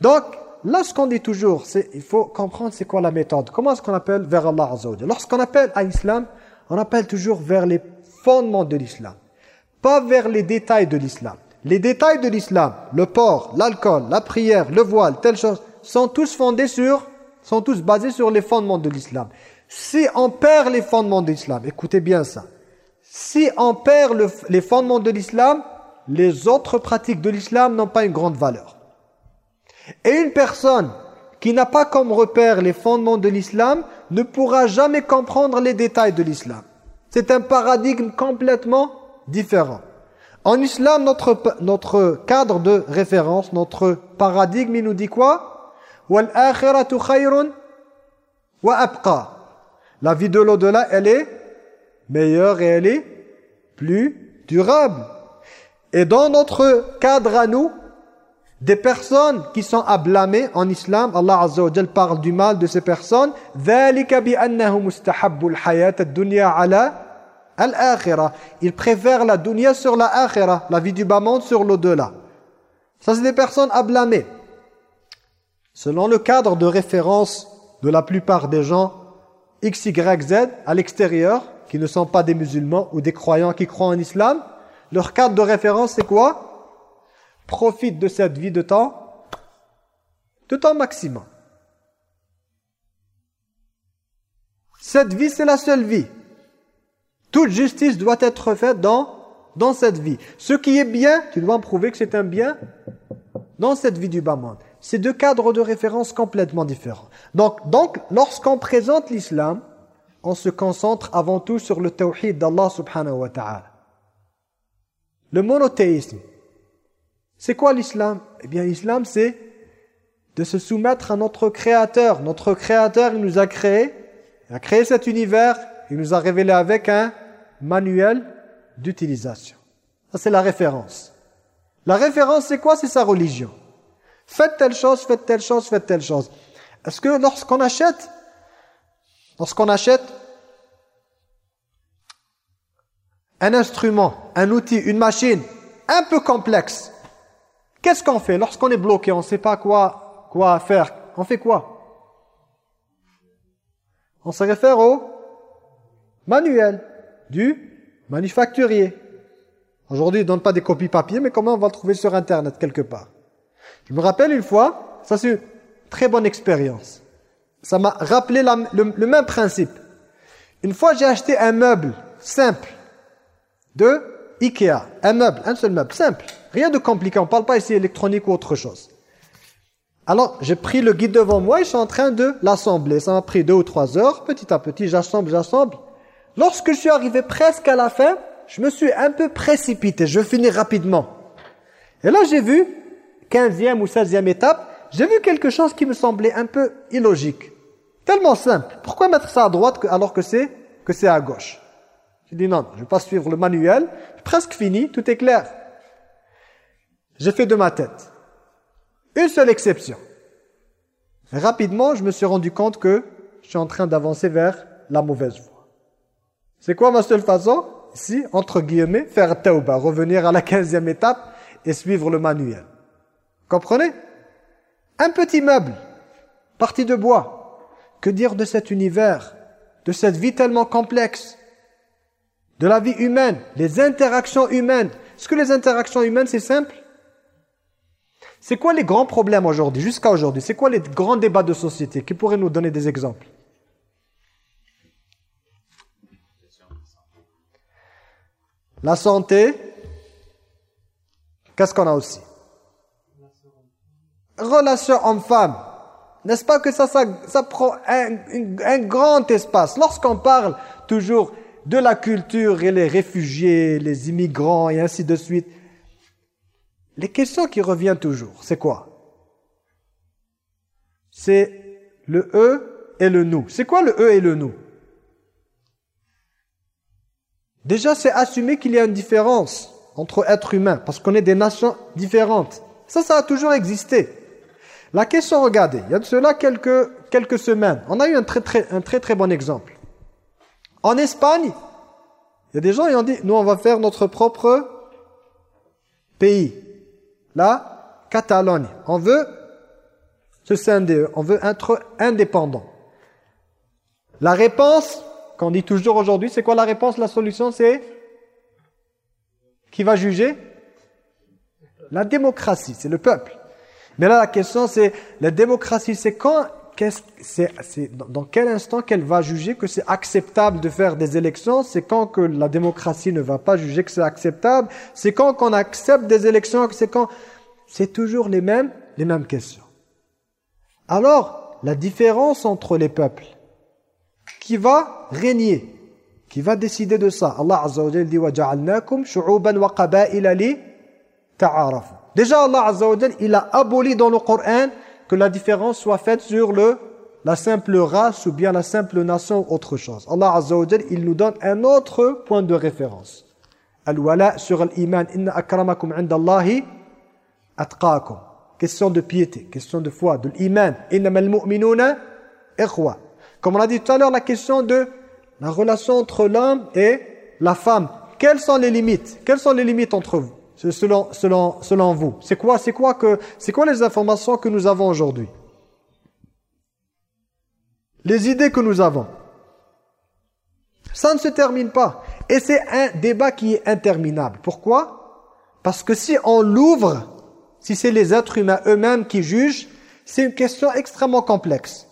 Donc, là, ce qu'on dit toujours, c'est il faut comprendre c'est quoi la méthode. Comment est-ce qu'on appelle vers Allah Azza Lorsqu'on appelle à l'islam, on appelle toujours vers les fondements de l'islam. Pas vers les détails de l'islam. Les détails de l'islam, le port, l'alcool, la prière, le voile, telle chose, sont tous fondés sur, sont tous basés sur les fondements de l'islam. Si on perd les fondements de l'islam, écoutez bien ça, si on perd les fondements de l'islam, les autres pratiques de l'islam n'ont pas une grande valeur. Et une personne qui n'a pas comme repère les fondements de l'islam ne pourra jamais comprendre les détails de l'islam. C'est un paradigme complètement différent. En islam, notre, notre cadre de référence, notre paradigme, il nous dit quoi? La vie de l'au-delà, elle est meilleure et elle est plus durable. Et dans notre cadre à nous, des personnes qui sont à blâmer en islam, Allah Azza wa parle du mal de ces personnes. Ils préfèrent la dunya sur la akhira, la vie du bas monde sur l'au-delà. Ça, c'est des personnes à blâmer. Selon le cadre de référence de la plupart des gens, X, Y, Z, à l'extérieur, qui ne sont pas des musulmans ou des croyants qui croient en islam, leur cadre de référence, c'est quoi? Profite de cette vie de temps, de temps maximum. Cette vie, c'est la seule vie. Toute justice doit être faite dans, dans cette vie. Ce qui est bien, tu dois prouver que c'est un bien dans cette vie du bas monde. C'est deux cadres de référence complètement différents. Donc, donc lorsqu'on présente l'islam, on se concentre avant tout sur le tawhid d'Allah subhanahu wa ta'ala. Le monothéisme. C'est quoi l'islam? Eh bien l'islam c'est de se soumettre à notre créateur. Notre créateur il nous a créé, il a créé cet univers, il nous a révélé avec un manuel d'utilisation. C'est la référence. La référence c'est quoi? C'est sa religion. Faites telle chose, faites telle chose, faites telle chose. Est-ce que lorsqu'on achète, lorsqu'on achète un instrument, un outil, une machine un peu complexe. Qu'est-ce qu'on fait? Lorsqu'on est bloqué, on ne sait pas quoi, quoi faire On fait quoi? On se réfère au manuel du manufacturier. Aujourd'hui, ils ne donnent pas des copies papier, mais comment on va le trouver sur Internet quelque part? Je me rappelle une fois, ça c'est une très bonne expérience. Ça m'a rappelé le même principe. Une fois, j'ai acheté un meuble simple de Ikea. Un meuble, un seul meuble, simple. Rien de compliqué, on ne parle pas ici électronique ou autre chose. Alors, j'ai pris le guide devant moi et je suis en train de l'assembler. Ça m'a pris deux ou trois heures. Petit à petit, j'assemble, j'assemble. Lorsque je suis arrivé presque à la fin, je me suis un peu précipité. Je finir rapidement. Et là, j'ai vu, 15e ou 16e étape, j'ai vu quelque chose qui me semblait un peu illogique. Tellement simple. Pourquoi mettre ça à droite alors que c'est que c'est à gauche? J'ai dit non, je ne vais pas suivre le manuel. Presque fini, tout est clair. J'ai fait de ma tête. Une seule exception. Rapidement, je me suis rendu compte que je suis en train d'avancer vers la mauvaise voie. C'est quoi ma seule façon? Ici, entre guillemets, faire tauba, revenir à la quinzième étape et suivre le manuel. Comprenez? Un petit meuble, partie de bois. Que dire de cet univers, de cette vie tellement complexe? De la vie humaine, les interactions humaines. Est-ce que les interactions humaines, c'est simple? C'est quoi les grands problèmes aujourd'hui, jusqu'à aujourd'hui? C'est quoi les grands débats de société? Qui pourrait nous donner des exemples? La santé. Qu'est-ce qu'on a aussi? Relation homme-femme. N'est-ce pas que ça, prend un, un grand espace? Lorsqu'on parle toujours de la culture et les réfugiés, les immigrants et ainsi de suite. les questions qui reviennent toujours, c'est quoi? C'est le eux et le nous. C'est quoi le eux et le nous? Déjà, c'est assumer qu'il y a une différence entre êtres humains, parce qu'on est des nations différentes. Ça, ça a toujours existé. La question, regardez, il y a de cela quelques, quelques semaines, on a eu un très, très, un très très bon exemple. En Espagne, il y a des gens qui ont dit, nous on va faire notre propre pays. La Catalogne. On veut se scinder, on veut être indépendant. La réponse, qu'on dit toujours aujourd'hui, c'est quoi la réponse La solution, c'est qui va juger? La démocratie, c'est le peuple. Mais là, la question, c'est la démocratie, c'est quand c'est dans quel instant qu'elle va juger que c'est acceptable de faire des élections? C'est quand que la démocratie ne va pas juger que c'est acceptable? C'est quand qu'on accepte des élections? C'est quand C'est toujours les mêmes, les mêmes questions. Alors, la différence entre les peuples, qui va régner Qui va décider de ça Allah Azza wa Jalla dit وَجَعَلْنَاكُمْ شُعُوبًا وَقَبَائِلَ لِي تَعَارَفُوا Déjà Allah Azza wa Jalla, il a aboli dans le Coran que la différence soit faite sur le la simple race ou bien la simple nation ou autre chose. Allah Azza wa Jalla, il nous donne un autre point de référence. Al-wala sur l'iman inna akramakum 'inda Allahi atqakum. Question de piété, question de foi, de l'iman. Innamal mu'minuna ikhwa. Comme on a dit tout à l'heure, la question de la relation entre l'homme et la femme. Quelles sont les limites? Quelles sont les limites entre vous? Selon, selon, selon vous C'est quoi, quoi, quoi les informations que nous avons aujourd'hui? Les idées que nous avons. Ça ne se termine pas. Et c'est un débat qui est interminable. Pourquoi? Parce que si on l'ouvre, si c'est les êtres humains eux-mêmes qui jugent, c'est une question extrêmement complexe.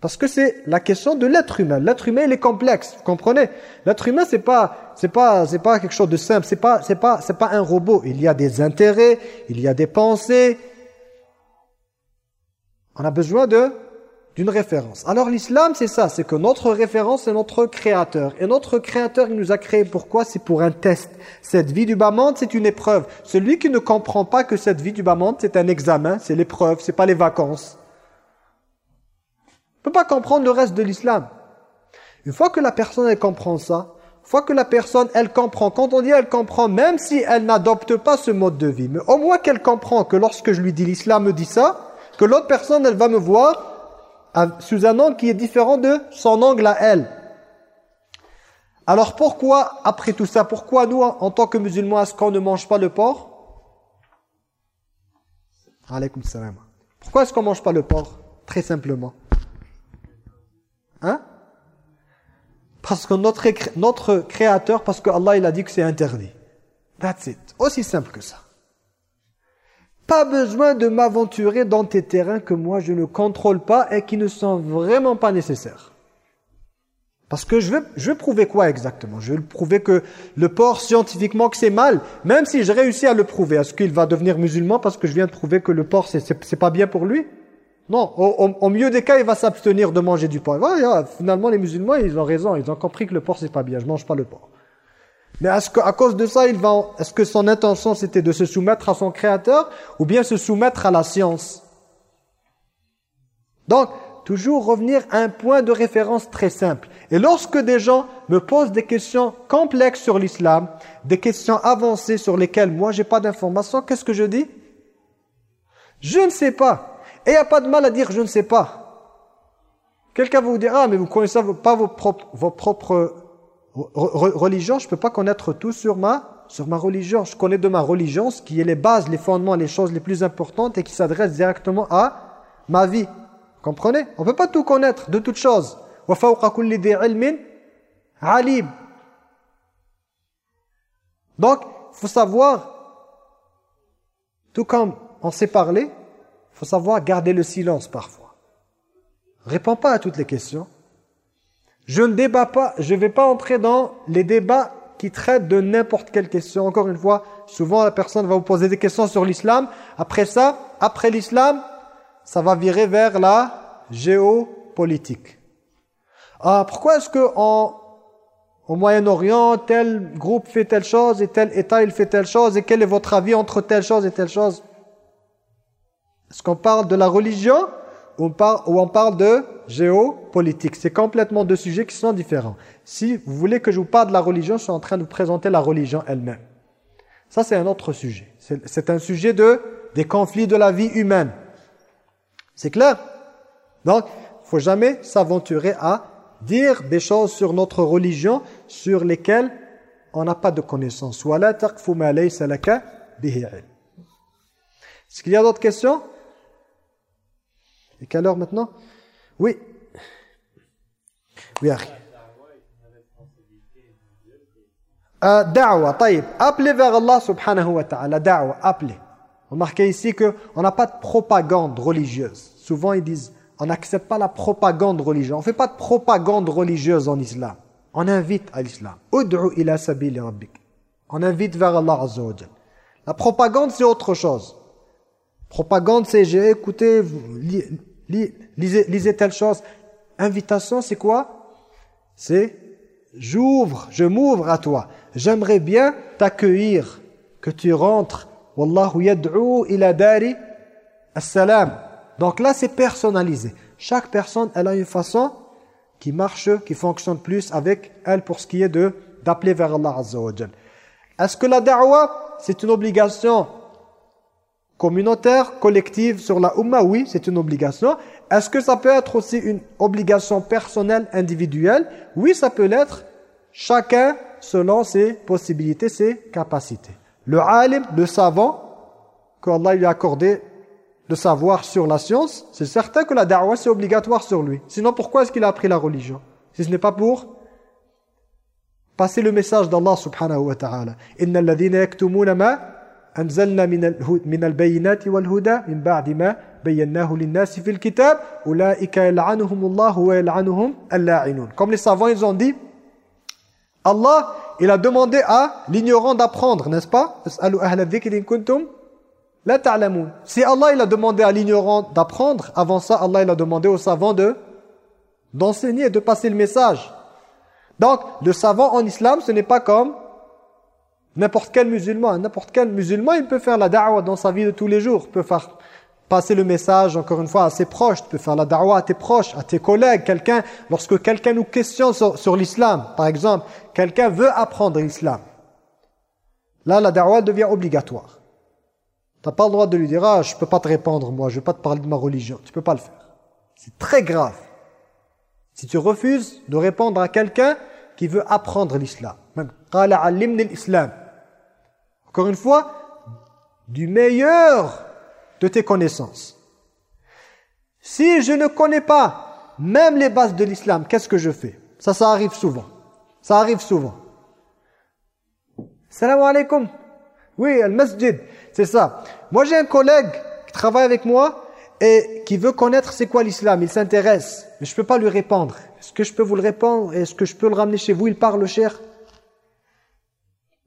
Parce que c'est la question de l'être humain. L'être humain, il est complexe, vous comprenez? L'être humain, c'est pas c'est pas c'est pas quelque chose de simple, c'est pas c'est pas c'est pas un robot. Il y a des intérêts, il y a des pensées. On a besoin de d'une référence. Alors l'islam, c'est ça, c'est que notre référence, c'est notre créateur. Et notre créateur, il nous a créé pourquoi? C'est pour un test. Cette vie du bas monde, c'est une épreuve. Celui qui ne comprend pas que cette vie du bas monde, c'est un examen, c'est l'épreuve, c'est pas les vacances peut pas comprendre le reste de l'islam. Une fois que la personne, elle comprend ça, une fois que la personne, elle comprend, quand on dit elle comprend, même si elle n'adopte pas ce mode de vie, mais au moins qu'elle comprend que lorsque je lui dis l'islam me dit ça, que l'autre personne, elle va me voir sous un angle qui est différent de son angle à elle. Alors pourquoi, après tout ça, pourquoi nous, en tant que musulmans, est-ce qu'on ne mange pas le porc? Alaykoum salam. Pourquoi est-ce qu'on ne mange pas le porc? Très simplement. Hein? Parce que notre, notre créateur, parce que Allah il a dit que c'est interdit. That's it. Aussi simple que ça. Pas besoin de m'aventurer dans tes terrains que moi je ne contrôle pas et qui ne sont vraiment pas nécessaires. Parce que je veux, je veux prouver quoi exactement? Je veux prouver que le porc, scientifiquement, que c'est mal. Même si j'ai réussi à le prouver, est-ce qu'il va devenir musulman parce que je viens de prouver que le porc, c'est pas bien pour lui? Non, au, mieux des cas, il va s'abstenir de manger du porc. finalement, les musulmans, ils ont raison. Ils ont compris que le porc, c'est pas bien. Je mange pas le porc. Mais est-ce qu'à cause de ça, il va, est-ce que son intention, c'était de se soumettre à son créateur ou bien se soumettre à la science? Donc, toujours revenir à un point de référence très simple. Et lorsque des gens me posent des questions complexes sur l'islam, des questions avancées sur lesquelles moi, j'ai pas d'informations, qu'est-ce que je dis? Je ne sais pas. Et il n'y a pas de mal à dire « je ne sais pas ». Quelqu'un va vous dire « ah, mais vous connaissez pas vos propres, vos propres religions, je ne peux pas connaître tout sur ma, sur ma religion. Je connais de ma religion ce qui est les bases, les fondements, les choses les plus importantes et qui s'adressent directement à ma vie. Comprenez? On ne peut pas tout connaître de toutes choses. Donc, il faut savoir, tout comme on sait parler, il faut savoir garder le silence parfois. Réponds pas à toutes les questions. Je ne débat pas, je ne vais pas entrer dans les débats qui traitent de n'importe quelle question. Encore une fois, souvent la personne va vous poser des questions sur l'islam. Après ça, après l'islam, ça va virer vers la géopolitique. Ah, pourquoi est-ce que on, au Moyen-Orient, tel groupe fait telle chose et tel État il fait telle chose et quel est votre avis entre telle chose et telle chose? Est-ce qu'on parle de la religion ou on parle, de géopolitique? C'est complètement deux sujets qui sont différents. Si vous voulez que je vous parle de la religion, je suis en train de vous présenter la religion elle-même. Ça, c'est un autre sujet. C'est un sujet de des conflits de la vie humaine. C'est clair? Donc, il faut jamais s'aventurer à dire des choses sur notre religion sur lesquelles on n'a pas de connaissance. Est-ce qu'il y a d'autres questions? Et heure maintenant? Oui. Oui, Harry. Euh, da'wa, Appelez vers Allah subhanahu wa ta'ala. Da'wa, appelez. Remarquez ici qu'on n'a pas de propagande religieuse. Souvent ils disent on n'accepte pas la propagande religieuse. On ne fait pas de propagande religieuse en islam. On invite à l'islam. ila sabili. On invite vers Allah Azza La propagande, c'est autre chose. Propagande, c'est j'ai écouté, lisez, lisez telle chose. Invitation, c'est quoi? C'est j'ouvre, je m'ouvre à toi. J'aimerais bien t'accueillir, que tu rentres. Wallahu yad'u ila dari as-salam. Donc là, c'est personnalisé. Chaque personne, elle a une façon qui marche, qui fonctionne plus avec elle pour ce qui est de d'appeler vers Allah Azza Est-ce que la da'wah, c'est une obligation? Communautaire, collective sur la Ummah Oui, c'est une obligation. Est-ce que ça peut être aussi une obligation personnelle, individuelle? Oui, ça peut l'être. Chacun selon ses possibilités, ses capacités. Le alim, le savant, qu'Allah lui a accordé de savoir sur la science, c'est certain que la da'wah c'est obligatoire sur lui. Sinon pourquoi est-ce qu'il a appris la religion? Si ce n'est pas pour passer le message d'Allah subhanahu wa ta'ala. Inna alladhina yaktumuna ma Comme les savants ils ont dit Allah il a demandé à l'ignorant d'apprendre, n'est-ce pas? Si Allah il a demandé à l'ignorant d'apprendre, avant ça Allah il a demandé au savant de d'enseigner, de passer le message. Donc le savant en islam ce n'est pas comme n'importe quel musulman. N'importe quel musulman il peut faire la da'wah dans sa vie de tous les jours. Il peut faire passer le message encore une fois à ses proches. Tu peux faire la da'wah à tes proches, à tes collègues. Quelqu'un, lorsque quelqu'un nous questionne sur, l'islam, par exemple, quelqu'un veut apprendre l'islam. Là la da'wah devient obligatoire. Tu n'as pas le droit de lui dire « Ah, je peux pas te répondre, moi, je ne vais pas te parler de ma religion. » Tu peux pas le faire. C'est très grave. Si tu refuses de répondre à quelqu'un qui veut apprendre l'islam. Encore une fois, du meilleur de tes connaissances. Si je ne connais pas même les bases de l'islam, qu'est-ce que je fais? Ça, ça arrive souvent. Ça arrive souvent. Salam alaikum. Oui, al-masjid. C'est ça. Moi, j'ai un collègue qui travaille avec moi et qui veut connaître c'est quoi l'islam. Il s'intéresse, mais je ne peux pas lui répondre. Est-ce que je peux vous le répondre? Est-ce que je peux le ramener chez vous? Il parle cher.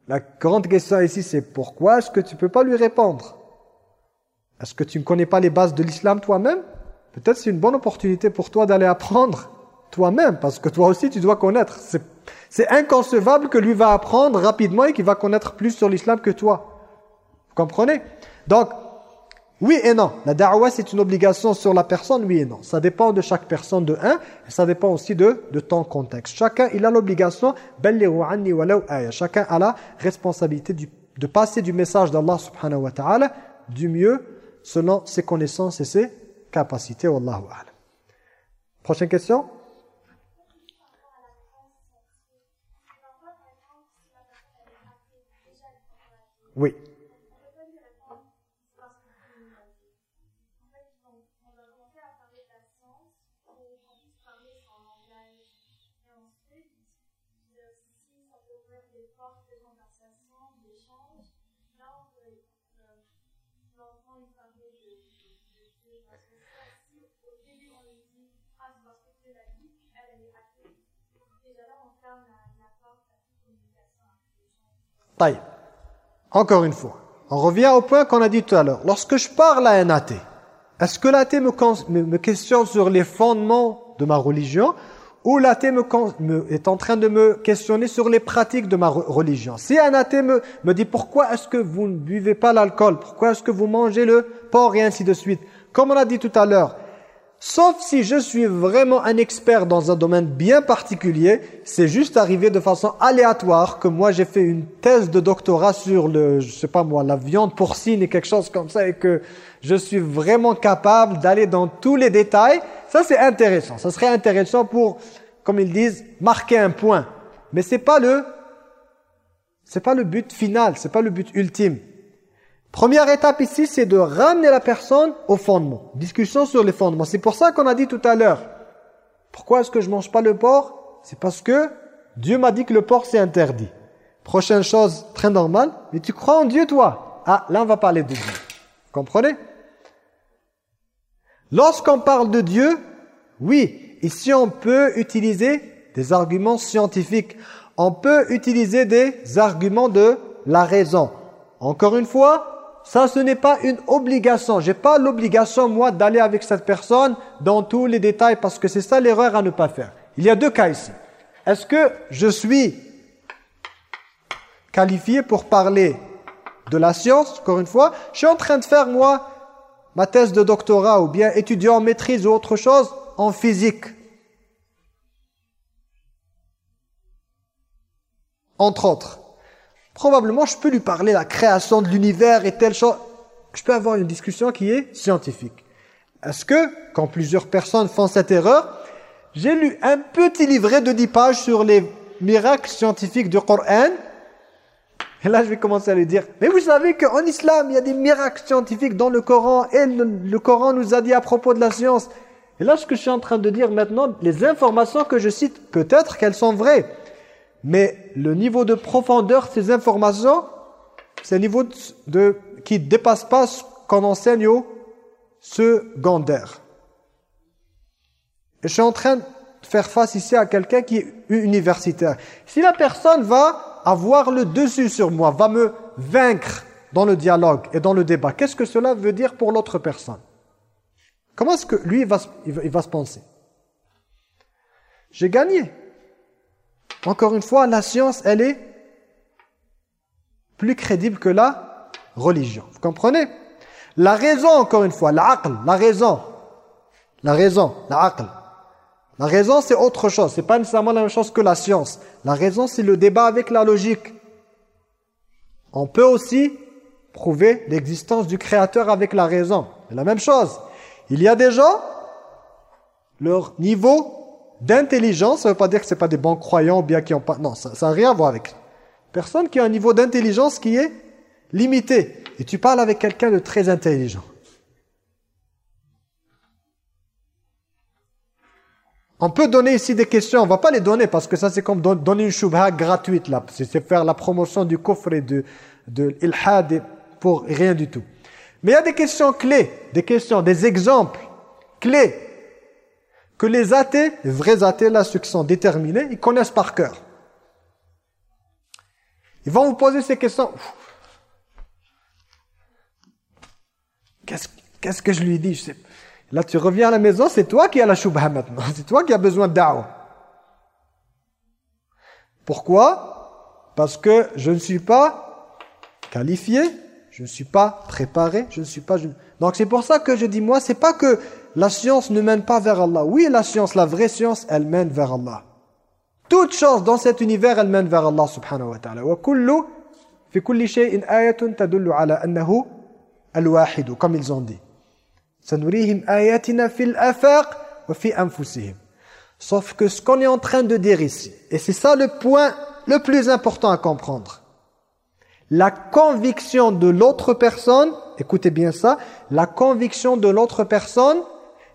La grande question ici, c'est pourquoi est-ce que tu ne peux pas lui répondre? Est-ce que tu ne connais pas les bases de l'islam toi-même? Peut-être c'est une bonne opportunité pour toi d'aller apprendre toi-même, parce que toi aussi tu dois connaître. C'est inconcevable que lui va apprendre rapidement et qu'il va connaître plus sur l'islam que toi. Comprenez? Donc, oui et non. La da'wah, c'est une obligation sur la personne, oui et non. Ça dépend de chaque personne de un, et ça dépend aussi de, de ton contexte. Chacun, il a l'obligation, chacun a la responsabilité de passer du message d'Allah subhanahu wa ta'ala du mieux selon ses connaissances et ses capacités. Wallahu a'lam. Prochaine question Oui. Encore une fois, on revient au point qu'on a dit tout à l'heure. Lorsque je parle à un athée, est-ce que l'athée me, me questionne sur les fondements de ma religion ou l'athée est en train de me questionner sur les pratiques de ma religion? Si un athée me, me dit pourquoi est-ce que vous ne buvez pas l'alcool, pourquoi est-ce que vous mangez le porc? Et ainsi de suite. Comme on a dit tout à l'heure, sauf si je suis vraiment un expert dans un domaine bien particulier, c'est juste arrivé de façon aléatoire que moi j'ai fait une thèse de doctorat sur le, je sais pas moi, la viande porcine et quelque chose comme ça et que je suis vraiment capable d'aller dans tous les détails. Ça c'est intéressant. Ça serait intéressant pour comme ils disent, marquer un point. Mais c'est pas le c'est pas le but final, c'est pas le but ultime. Première étape ici, c'est de ramener la personne au fondement. Discussion sur les fondements. C'est pour ça qu'on a dit tout à l'heure. Pourquoi est-ce que je mange pas le porc? C'est parce que Dieu m'a dit que le porc c'est interdit. Prochaine chose très normale, mais tu crois en Dieu toi? Ah, là on va parler de Dieu. Comprenez? Lorsqu'on parle de Dieu, oui, ici on peut utiliser des arguments scientifiques. On peut utiliser des arguments de la raison. Encore une fois, ça ce n'est pas une obligation. J'ai pas l'obligation moi d'aller avec cette personne dans tous les détails parce que c'est ça l'erreur à ne pas faire. Il y a deux cas ici. Est-ce que je suis qualifié pour parler de la science, encore une fois? Je suis en train de faire moi ma thèse de doctorat ou bien étudiant en maîtrise ou autre chose en physique. Entre autres. Probablement, je peux lui parler de la création de l'univers et telle chose. Je peux avoir une discussion qui est scientifique. Est-ce que, quand plusieurs personnes font cette erreur, j'ai lu un petit livret de 10 pages sur les miracles scientifiques du Coran? Et là, je vais commencer à lui dire, mais vous savez qu'en islam, il y a des miracles scientifiques dans le Coran et le Coran nous a dit à propos de la science. Et là, ce que je suis en train de dire maintenant, les informations que je cite, peut-être qu'elles sont vraies. Mais le niveau de profondeur de ces informations, c'est un niveau de, qui ne dépasse pas ce qu'on enseigne au secondaire. Et je suis en train de faire face ici à quelqu'un qui est universitaire. Si la personne va avoir le dessus sur moi, va me vaincre dans le dialogue et dans le débat, qu'est-ce que cela veut dire pour l'autre personne? Comment est-ce que lui, il va, il va se penser? J'ai gagné. Encore une fois, la science, elle est plus crédible que la religion. Vous comprenez? La raison, encore une fois, la la raison. La raison, la La raison, c'est autre chose. C'est pas nécessairement la même chose que la science. La raison, c'est le débat avec la logique. On peut aussi prouver l'existence du Créateur avec la raison. C'est la même chose. Il y a des gens, leur niveau d'intelligence, ça ne veut pas dire que ce pas des bons croyants ou bien qui ont pas... Non, ça n'a rien à voir avec Personne qui a un niveau d'intelligence qui est limité. Et tu parles avec quelqu'un de très intelligent. On peut donner ici des questions, on va pas les donner parce que ça c'est comme donner une shubha gratuite là. C'est faire la promotion du coffre et de, de l'ilhad pour rien du tout. Mais il y a des questions clés, des questions, des exemples clés que les athées, les vrais athées, là, ceux qui sont déterminés, ils connaissent par cœur. Ils vont vous poser ces questions. Qu'est-ce que je lui dis Là, tu reviens à la maison, c'est toi qui as la choubha maintenant. C'est toi qui as besoin de Pourquoi? Parce que je ne suis pas qualifié je ne suis pas préparé, je ne suis pas... Donc c'est pour ça que je dis, moi, c'est pas que la science ne mène pas vers Allah. Oui, la science, la vraie science, elle mène vers Allah. Toute chose dans cet univers, elle mène vers Allah subhanahu wa ta'ala. Comme ils ont dit. Sauf que ce qu'on est en train de dire ici, et c'est ça le point le plus important à comprendre, la conviction de l'autre personne, écoutez bien ça, la conviction de l'autre personne,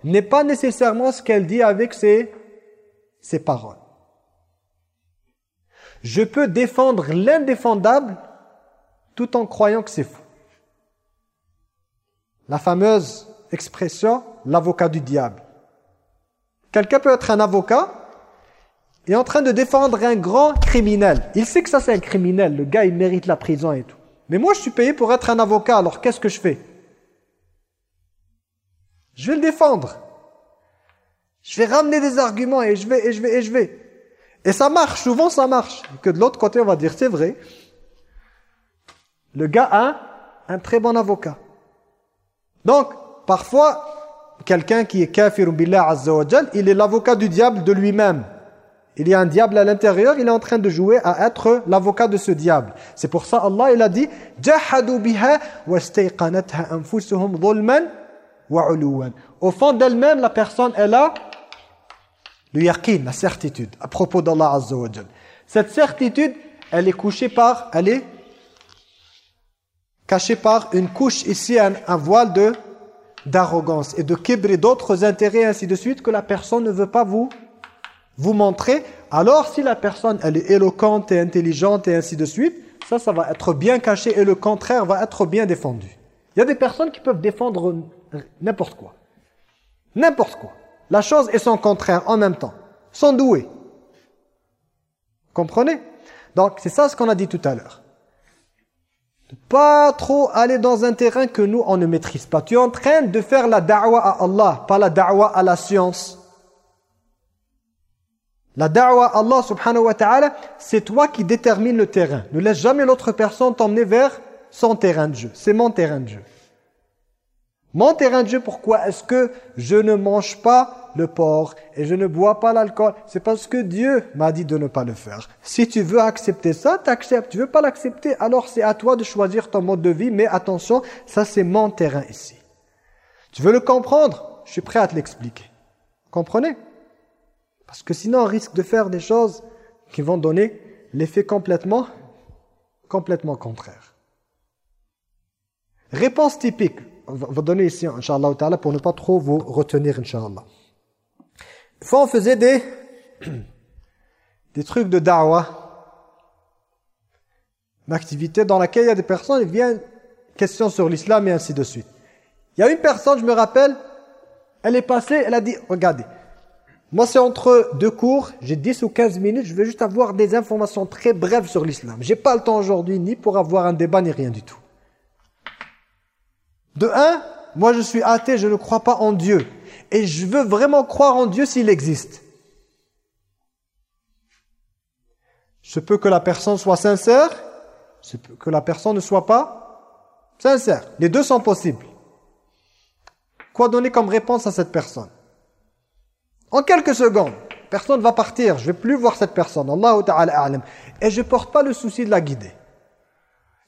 n'est pas nécessairement ce qu'elle dit avec ses, ses paroles. Je peux défendre l'indéfendable tout en croyant que c'est faux. La fameuse expression, l'avocat du diable. Quelqu'un peut être un avocat est en train de défendre un grand criminel. Il sait que ça c'est un criminel, le gars il mérite la prison et tout. Mais moi je suis payé pour être un avocat, alors qu'est-ce que je fais? Je vais le défendre. Je vais ramener des arguments et je vais, et je vais, et je vais. Et ça marche, souvent ça marche. Que de l'autre côté, on va dire, c'est vrai. Le gars a un très bon avocat. Donc, parfois, quelqu'un qui est kafir billah azza wa il est l'avocat du diable de lui-même. Il y a un diable à l'intérieur, il est en train de jouer à être l'avocat de ce diable. C'est pour ça Allah il a dit jahadu biha wastayqanatha anfusuhum dhulman wa Au fond d'elle-même, la personne elle a le yaqin, la certitude à propos d'Allah azza wa Cette certitude, elle est couchée par elle est cachée par une couche ici un, voile de d'arrogance et de kibr et d'autres intérêts ainsi de suite que la personne ne veut pas vous vous montrer, alors si la personne elle est éloquente et intelligente et ainsi de suite, ça, ça va être bien caché et le contraire va être bien défendu. Il y a des personnes qui peuvent défendre n'importe quoi. N'importe quoi. La chose et son contraire en même temps. Sont doués. Comprenez? Donc c'est ça ce qu'on a dit tout à l'heure. Pas trop aller dans un terrain que nous on ne maîtrise pas. Tu es en train de faire la da'wa à Allah, pas la da'wa à la science. La da'wa Allah subhanahu wa ta'ala, c'est toi qui détermine le terrain. Ne laisse jamais l'autre personne t'emmener vers son terrain de jeu. C'est mon terrain de jeu. Mon terrain de jeu, pourquoi est-ce que je ne mange pas le porc et je ne bois pas l'alcool? C'est parce que Dieu m'a dit de ne pas le faire. Si tu veux accepter ça, t'acceptes. Tu veux pas l'accepter, alors c'est à toi de choisir ton mode de vie. Mais attention, ça c'est mon terrain ici. Tu veux le comprendre? Je suis prêt à te l'expliquer. Comprenez? Parce que sinon, on risque de faire des choses qui vont donner l'effet complètement, complètement contraire. Réponse typique. On va donner ici, Inch'Allah, pour ne pas trop vous retenir, Inch'Allah. Une fois, on faisait des, des trucs de da'wah, une activité dans laquelle il y a des personnes, il vient question sur l'islam et ainsi de suite. Il y a une personne, je me rappelle, elle est passée, elle a dit, regardez, moi, c'est entre deux cours, j'ai 10 ou 15 minutes, je veux juste avoir des informations très brèves sur l'islam. J'ai pas le temps aujourd'hui ni pour avoir un débat ni rien du tout. De un, moi je suis athée, je ne crois pas en Dieu. Et je veux vraiment croire en Dieu s'il existe. Ce peut que la personne soit sincère, ce peut que la personne ne soit pas sincère. Les deux sont possibles. Quoi donner comme réponse à cette personne? En quelques secondes, personne va partir, je ne vais plus voir cette personne. Allah Ta'ala Et je ne porte pas le souci de la guider.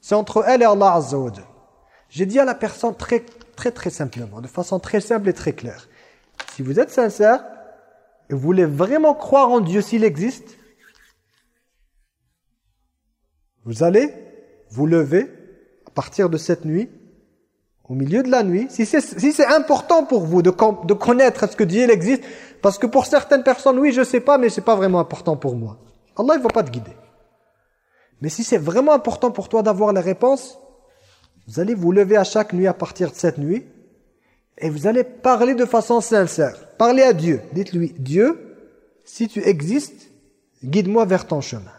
C'est entre elle et Allah Azza J'ai dit à la personne très, très, très simplement, de façon très simple et très claire. Si vous êtes sincère et vous voulez vraiment croire en Dieu s'il existe, vous allez vous lever à partir de cette nuit, au milieu de la nuit. Si c'est si important pour vous de, de connaître ce que Dieu existe, parce que pour certaines personnes, oui, je sais pas, mais c'est pas vraiment important pour moi. Allah, il va pas te guider. Mais si c'est vraiment important pour toi d'avoir la réponse, vous allez vous lever à chaque nuit à partir de cette nuit et vous allez parler de façon sincère. Parlez à Dieu. Dites-lui, Dieu, si tu existes, guide-moi vers ton chemin.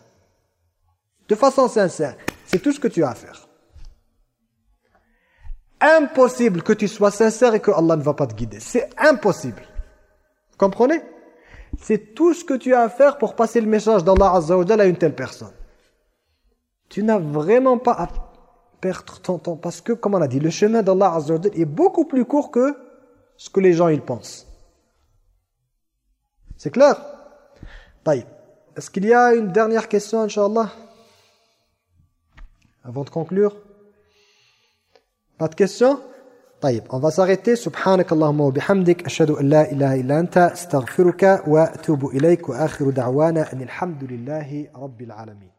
De façon sincère. C'est tout ce que tu as à faire. Impossible que tu sois sincère et que Allah ne va pas te guider. C'est impossible. Comprenez? C'est tout ce que tu as à faire pour passer le message d'Allah Azza wa à une telle personne. Tu n'as vraiment pas à perdre ton temps parce que, comme on a dit, le chemin d'Allah Azza wa est beaucoup plus court que ce que les gens ils pensent. C'est clair Est-ce qu'il y a une dernière question, Inch'Allah Avant de conclure Pas de questions طيب on va s'arrêter سبحانك اللهم وبحمدك أشهد أن لا إله إلا أنت استغفرك وأتوب إليك وآخر دعوانا أن الحمد لله رب العالمين